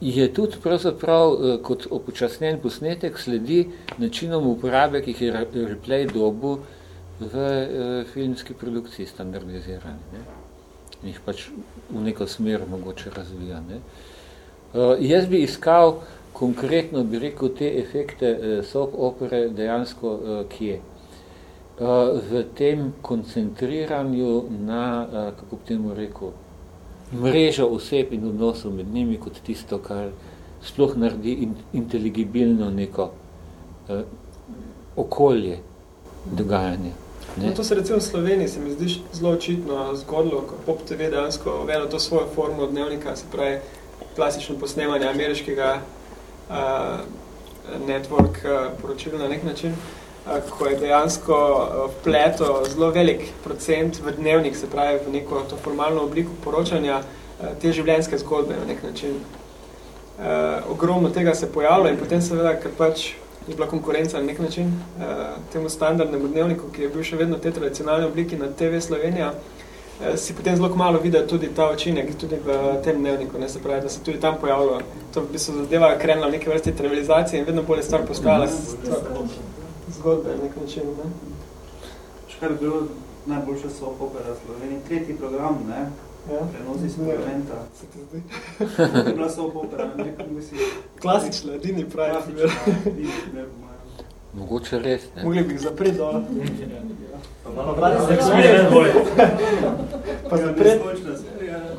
je tudi pravzaprav eh, kot opočasnen posnetek sledi načinom uporabe, ki jih je replay dobu v eh, filmski produkciji standardizirani. Ne? In jih pač v neko smer mogoče razvija. Ne? Uh, jaz bi iskal konkretno, bi rekel, te efekte soap opere dejansko kje. v tem koncentriranju na, kako bi temu rekel, mrežo oseb in odnosov med njimi kot tisto, kar sploh naredi inteligibilno neko okolje dogajanja. Ne? No, to se recimo v Sloveniji se mi zdi zelo očitno zgodilo, ko Pop TV dejansko uvedlo to svojo formo dnevnika, se pravi klasično posnemanje ameriškega uh, network uh, poročil na nek način, uh, ko je dejansko vpleto zelo velik procent v dnevnik, se pravi v neko to formalno obliko poročanja te življenjske zgodbe na nek način. Ogromno tega se pojavilo in potem seveda, ker pač je bila konkurenca na nek način temu standardnemu dnevniku, ki je bil še vedno te tradicionalne obliki na TV Slovenija, si potem zelo malo videl tudi ta očinek tudi v tem dnevniku, ne se pravi, da se tudi tam pojavilo. To v bistvu zadeva krenila v neke vrste trivializacije in vedno bolje stvar postajala zgodbe na nek način. Ne? Še kar je bilo najboljše so opera Sloveniji, tretji program, ne? Ja. Prenosi iz parlamenta. Se ti zdi? Je bila so opera, ne? Mislim, Klasična, edini pravi. Klasična, edini primer. Mogoče res, ne? Mogli bi zapreti dol. Pa zapreti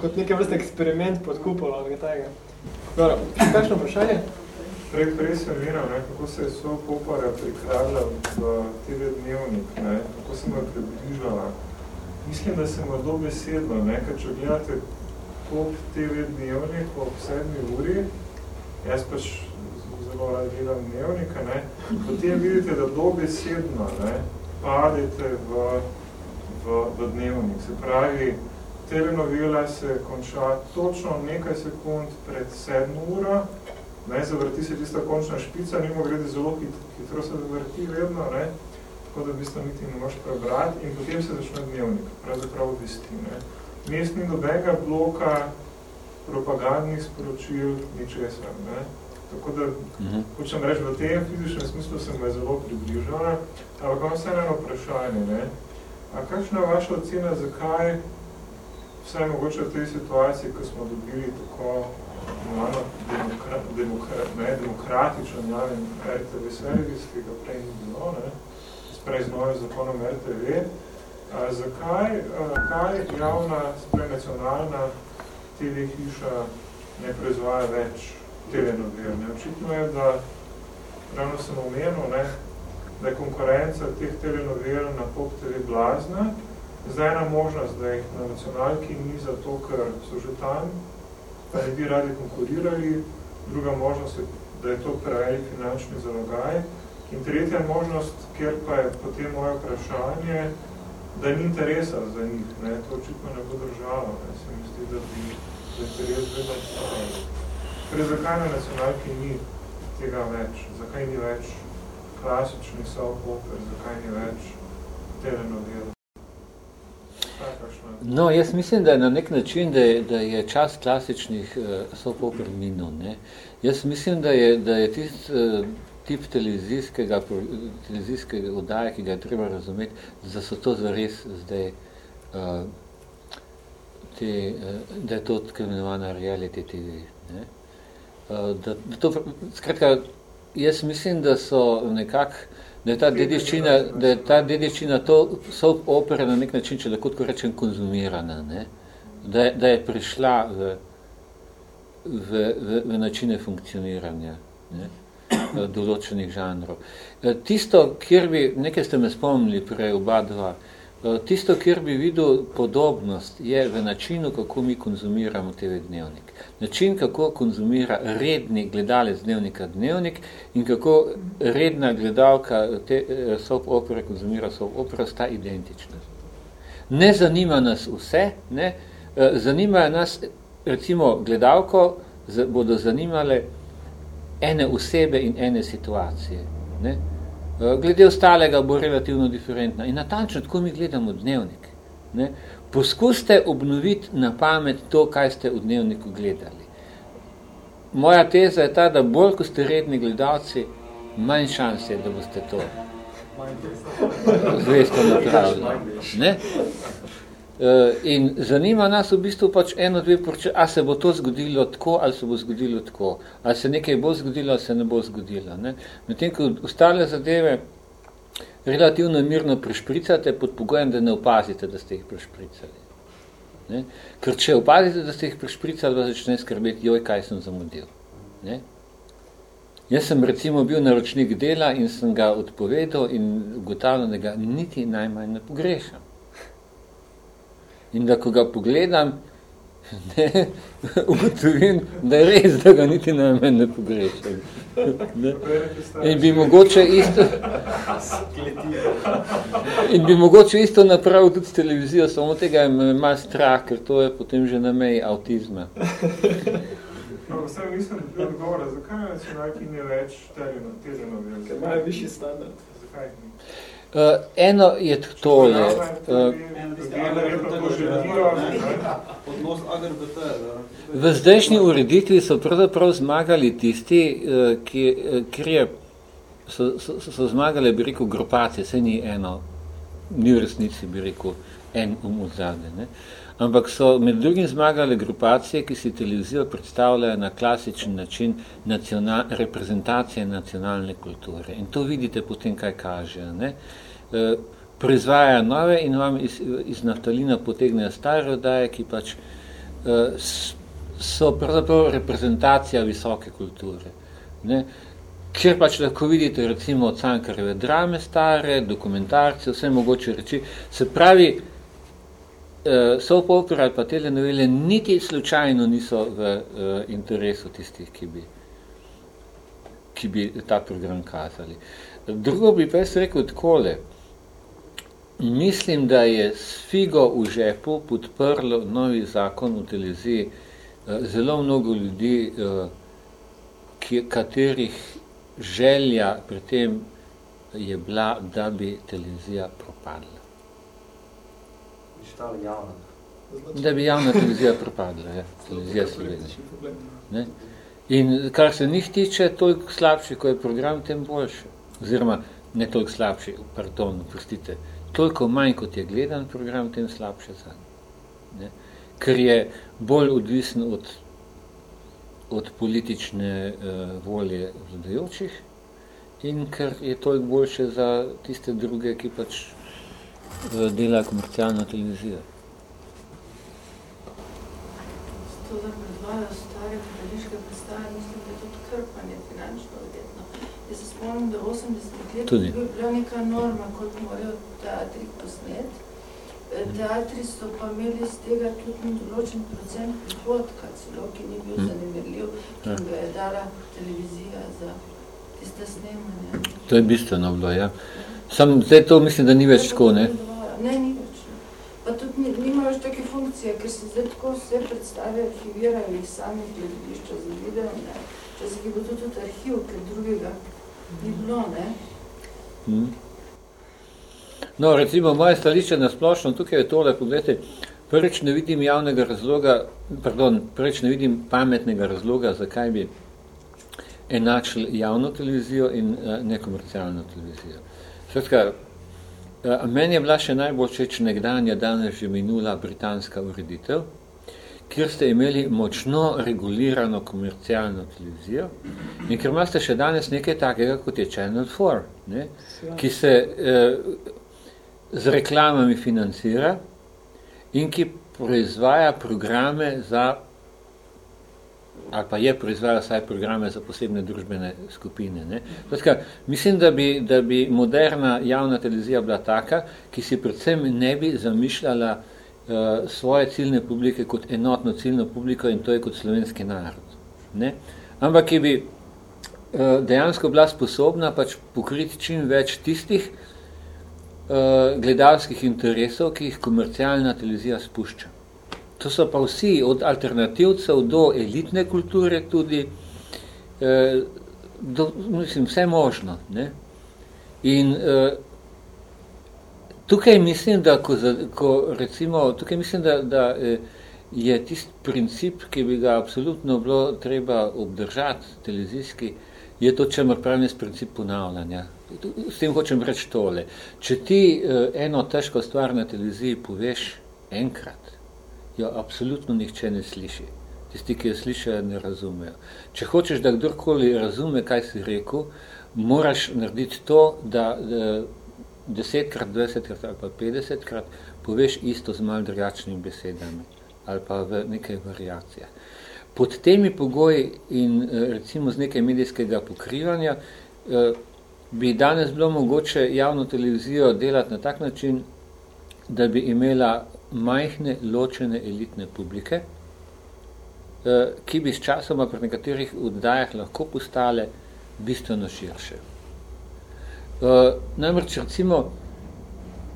kot neke vrste eksperiment pod kupolom tega. Dobro, kakšno vprašanje? Prej, prej sem viral, ne, kako se je so popara prikradla v TV dnevnik, ne, kako se mu je približala. Mislim, da se mu dobesedno, ne, kad če gledate pop TV dnevnik ob sedmi uri, jaz pač zelo rad gledam dnevnika, ne, potem vidite, da dobesedno ne, padete v, v, v dnevnik. Se pravi, telenovela se konča točno nekaj sekund pred sedmo uro, ne, zavrti se tista končna špica, nimo grede zelo hit, hitro se zavrti vedno, ne, tako da v bistvu niti ne možeš prebrati in potem se začne dnevnik, pravzaprav obvesti. Ne. Mest ni dobenega bloka propagandnih sporočil, ničesar. Ne. Tako da, Mhm. hočem reči, v tem fizičnem smislu se me zelo približala, ampak imam vse eno vprašanje, ne. A kakšna je vaša ocena, zakaj vsaj mogoče v tej situaciji, ko smo dobili tako malo demokra, demokra, ne, demokratičen javni RTV servis, ki ga prej ni bilo, ne, sprej z novim zakonom RTV, a, zakaj, a, kaj javna, sprej nacionalna TV hiša ne proizvaja več telenovel. Ne? Očitno je, da ravno sem omenil, ne, da je konkurenca teh telenovel na Pop TV blazna. Zdaj ena možnost, da jih na nacionalki ni zato, ker so že tam, pa ne bi radi konkurirali. Druga možnost je, da je to prevelik finančni zalogaj. In tretja možnost, kjer pa je potem moje vprašanje, da ni interesa za njih. Ne? To očitno ne bo držalo. Ne? Se mi zdi, da bi interes vedno obstajali. Torej, zakaj na nacionalki ni tega več? Zakaj ni več klasični soap oper? Zakaj ni več telenovel? No, jaz mislim, da je na nek način, da je, da je čas klasičnih uh, soap oper minul. Ne? Jaz mislim, da je, da je tist uh, tip televizijskega, televizijskega oddaja, ki ga je treba razumeti, da so to zares zdaj, uh, te, uh, da je to tako imenovana reality TV. Ne? Uh, da, da to, skratka, jaz mislim, da so nekako da je ta dediščina, da je ta dediščina to soap opera na nek način, če lahko tako rečem, konzumirana, ne? Da, je, da je prišla v, v, v, v načine funkcioniranja ne? določenih žanrov. Tisto, kjer bi, nekaj ste me spomnili prej, oba dva, tisto, kjer bi videl podobnost, je v načinu, kako mi konzumiramo TV dnevnik. Način, kako konzumira redni gledalec dnevnika dnevnik in kako redna gledalka te soap opere konzumira soap opera, sta identična. Ne zanima nas vse, ne? zanimajo nas, recimo gledalko, bodo zanimale ene osebe in ene situacije. Ne? Glede ostalega bo relativno diferentna. In natančno, tako mi gledamo dnevnik. Ne? Poskuste obnoviti na pamet to, kaj ste v dnevniku gledali. Moja teza je ta, da bolj, ko ste redni gledalci, manj šans je, da boste to zvesto napravili. Ne? In zanima nas v bistvu pač eno, dve poroče, a se bo to zgodilo tako, ali se bo zgodilo tako, ali se nekaj bo zgodilo, ali se ne bo zgodilo. Ne? Medtem, ko ostale zadeve, relativno mirno prešpricate pod pogojem, da ne opazite, da ste jih prešpricali. Ne? Ker če opazite, da ste jih prešpricali, vas začne skrbeti, joj, kaj sem zamudil. Ne? Jaz sem recimo bil naročnik dela in sem ga odpovedal in ugotavljal, da ga niti najmanj ne pogrešam. In da ko ga pogledam, ne, ugotovim, da je res, da ga niti najmanj ne pogrešam. Ne. In bi mogoče isto in bi mogoče isto napravil tudi s televizijo, samo tega je malo strah, ker to je potem že na meji avtizma. No, vsem nisem dobil odgovora, zakaj nacionalki ni več tereno, tereno Ker imajo višji standard. Zakaj? Uh, eno je tole. Uh, Odnos AGRBT, v zdajšnji ureditvi so pravzaprav zmagali tisti, uh, ki, uh, kjer je, so, so, so zmagali, bi rekel, grupacije, se ni eno, ni v resnici, bi rekel, en um vzade, ne. Ampak so med drugim zmagale grupacije, ki si televizijo predstavljajo na klasičen način nacional, reprezentacije nacionalne kulture. In to vidite potem, kaj kažejo. Ne? E, proizvajajo nove in vam iz, iz naftalina potegnejo stare oddaje, ki pač e, so pravzaprav reprezentacija visoke kulture. Ne? Kjer pač lahko vidite recimo Cankareve drame stare, dokumentarce, vse mogoče reči. Se pravi, uh, soap opera ali pa telenovele niti slučajno niso v interesu tistih, ki bi, ki bi ta program kazali. Drugo bi pa jaz rekel takole. Mislim, da je s figo v žepu podprlo novi zakon v televiziji uh, zelo mnogo ljudi, uh, ki, katerih želja pri tem je bila, da bi televizija propadla. Da bi javna televizija propadla, ja, televizija Slovenija. Ne? In kar se njih tiče, toliko slabši, ko je program, tem boljše. Oziroma, ne toliko slabši, pardon, prostite, toliko manj, kot je gledan program, tem slabše za ne? Ker je bolj odvisen od, od politične uh, volje vladajočih in ker je toliko boljše za tiste druge, ki pač dela komercialna televizija. To, da predvajajo stare gledališke predstave, mislim, da je tudi krpanje finančno odjetno. Jaz se spomnim, da 80 let tudi. je bila neka norma, koliko morajo teatri posnet. Teatri so pa imeli z tega tudi določen procent prihodka, celo, ki ni bil hm. zanemerljiv, ki ja. ga je dala televizija za tiste snemanje. To je bistveno bilo, ja. Sam zdaj to mislim, da ni več tako, ne? Ne, ni več. Pa tudi ni, nima več take funkcije, ker se zdaj tako vse predstave arhivirajo jih sami gledališča za video, ne. Včasih je bil tudi arhiv, ker drugega ni bilo, ne. Hmm. No, recimo, moje stališče na splošno, tukaj je tole, pogledajte, prvič ne vidim javnega razloga, pardon, prvič ne vidim pametnega razloga, zakaj bi enačili javno televizijo in uh, nekomercialno televizijo. Skratka, eh, meni je bila še najbolj všeč nekdanja, danes že minula britanska ureditev, kjer ste imeli močno regulirano komercialno televizijo in ker imate še danes nekaj takega, kot je Channel 4, ne, ki se eh, z reklamami financira in ki proizvaja programe za ali pa je proizvajal vsaj programe za posebne družbene skupine. Ne. Zatka, mislim, da bi, da bi moderna javna televizija bila taka, ki si predvsem ne bi zamišljala uh, svoje ciljne publike kot enotno ciljno publiko in to je kot slovenski narod. Ne. Ampak ki bi uh, dejansko bila sposobna pač pokriti čim več tistih uh, gledalskih interesov, ki jih komercialna televizija spušča. To so pa vsi, od alternativcev do elitne kulture tudi, eh, do, mislim, vse možno. Ne? In eh, tukaj mislim, da, ko, ko recimo, tukaj mislim, da, da eh, je tist princip, ki bi ga absolutno bilo treba obdržati televizijski, je to, če mora pravni princip ponavljanja. S tem hočem reči tole. Če ti eh, eno težko stvar na televiziji poveš enkrat, jo absolutno nihče ne sliši. Tisti, ki jo slišajo, ne razumejo. Če hočeš, da kdorkoli razume, kaj si rekel, moraš narediti to, da, da desetkrat, dvajsetkrat ali pa petdesetkrat poveš isto z malo drugačnimi besedami ali pa v nekaj variacijah. Pod temi pogoji in eh, recimo z nekaj medijskega pokrivanja eh, bi danes bilo mogoče javno televizijo delati na tak način, da bi imela majhne, ločene elitne publike, eh, ki bi s časoma pri nekaterih oddajah lahko postale bistveno širše. Namreč recimo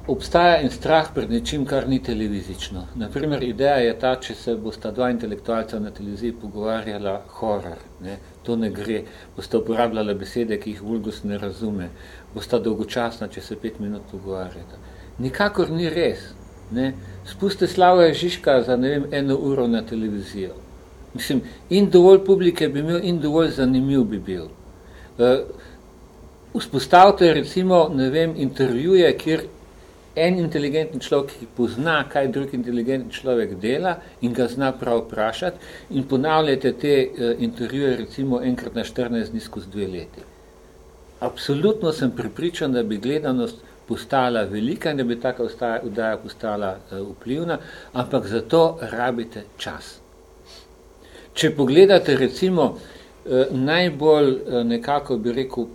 obstaja en strah pred nečim, kar ni televizično. Naprimer, ideja je ta, če se bosta dva intelektualca na televiziji pogovarjala horror, ne, to ne gre, bosta uporabljala besede, ki jih vulgus ne razume, bosta dolgočasna, če se pet minut pogovarjata. Nikakor ni res. Ne. Spuste Slavoja Žižka za ne vem, eno uro na televizijo. Mislim, in dovolj publike bi imel, in dovolj zanimiv bi bil. Uh, vzpostavite recimo, ne vem, intervjuje, kjer en inteligentni človek, ki pozna, kaj drug inteligentni človek dela in ga zna prav vprašati in ponavljate te uh, intervjuje recimo enkrat na 14 dni skozi dve leti. Absolutno sem pripričan, da bi gledanost postala velika in da bi taka vdaja postala uh, vplivna, ampak zato rabite čas. Če pogledate recimo uh, najbolj nekako bi rekel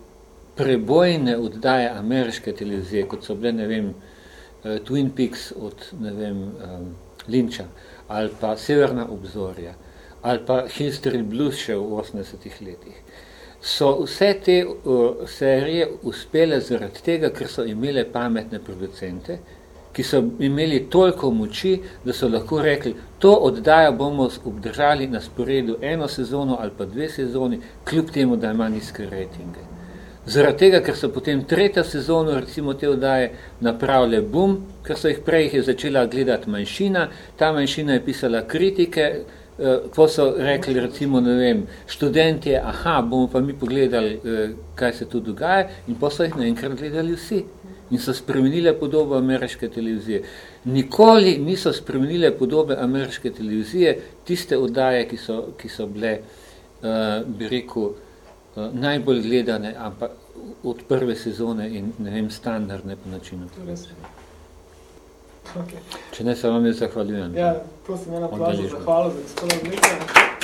prebojne oddaje ameriške televizije, kot so bile, ne vem, uh, Twin Peaks od, ne vem, um, Lynča, ali pa Severna obzorja, ali pa History Blues še v 80-ih letih. So vse te uh, serije uspele zaradi tega, ker so imele pametne producente, ki so imeli toliko moči, da so lahko rekli, to oddajo bomo obdržali na sporedu eno sezono ali pa dve sezoni, kljub temu, da ima nizke rejtinge. Zaradi tega, ker so potem tretja sezono, recimo te oddaje, napravile bum, ker so jih prej je začela gledati manjšina, ta manjšina je pisala kritike, eh, ko so rekli, recimo, ne vem, študentje, aha, bomo pa mi pogledali, eh, kaj se tu dogaja, in pa so jih naenkrat gledali vsi. In so spremenile podobo ameriške televizije. Nikoli niso spremenile podobe ameriške televizije, tiste oddaje, ki so, ki so bile, uh, bi rekel, Eh, najbolj gledane, ampak od prve sezone in ne vem, standardne po načinu. Okay. Če ne, se vam je zahvaljujem. Ja, prosim, ena plaža zahvala za gospoda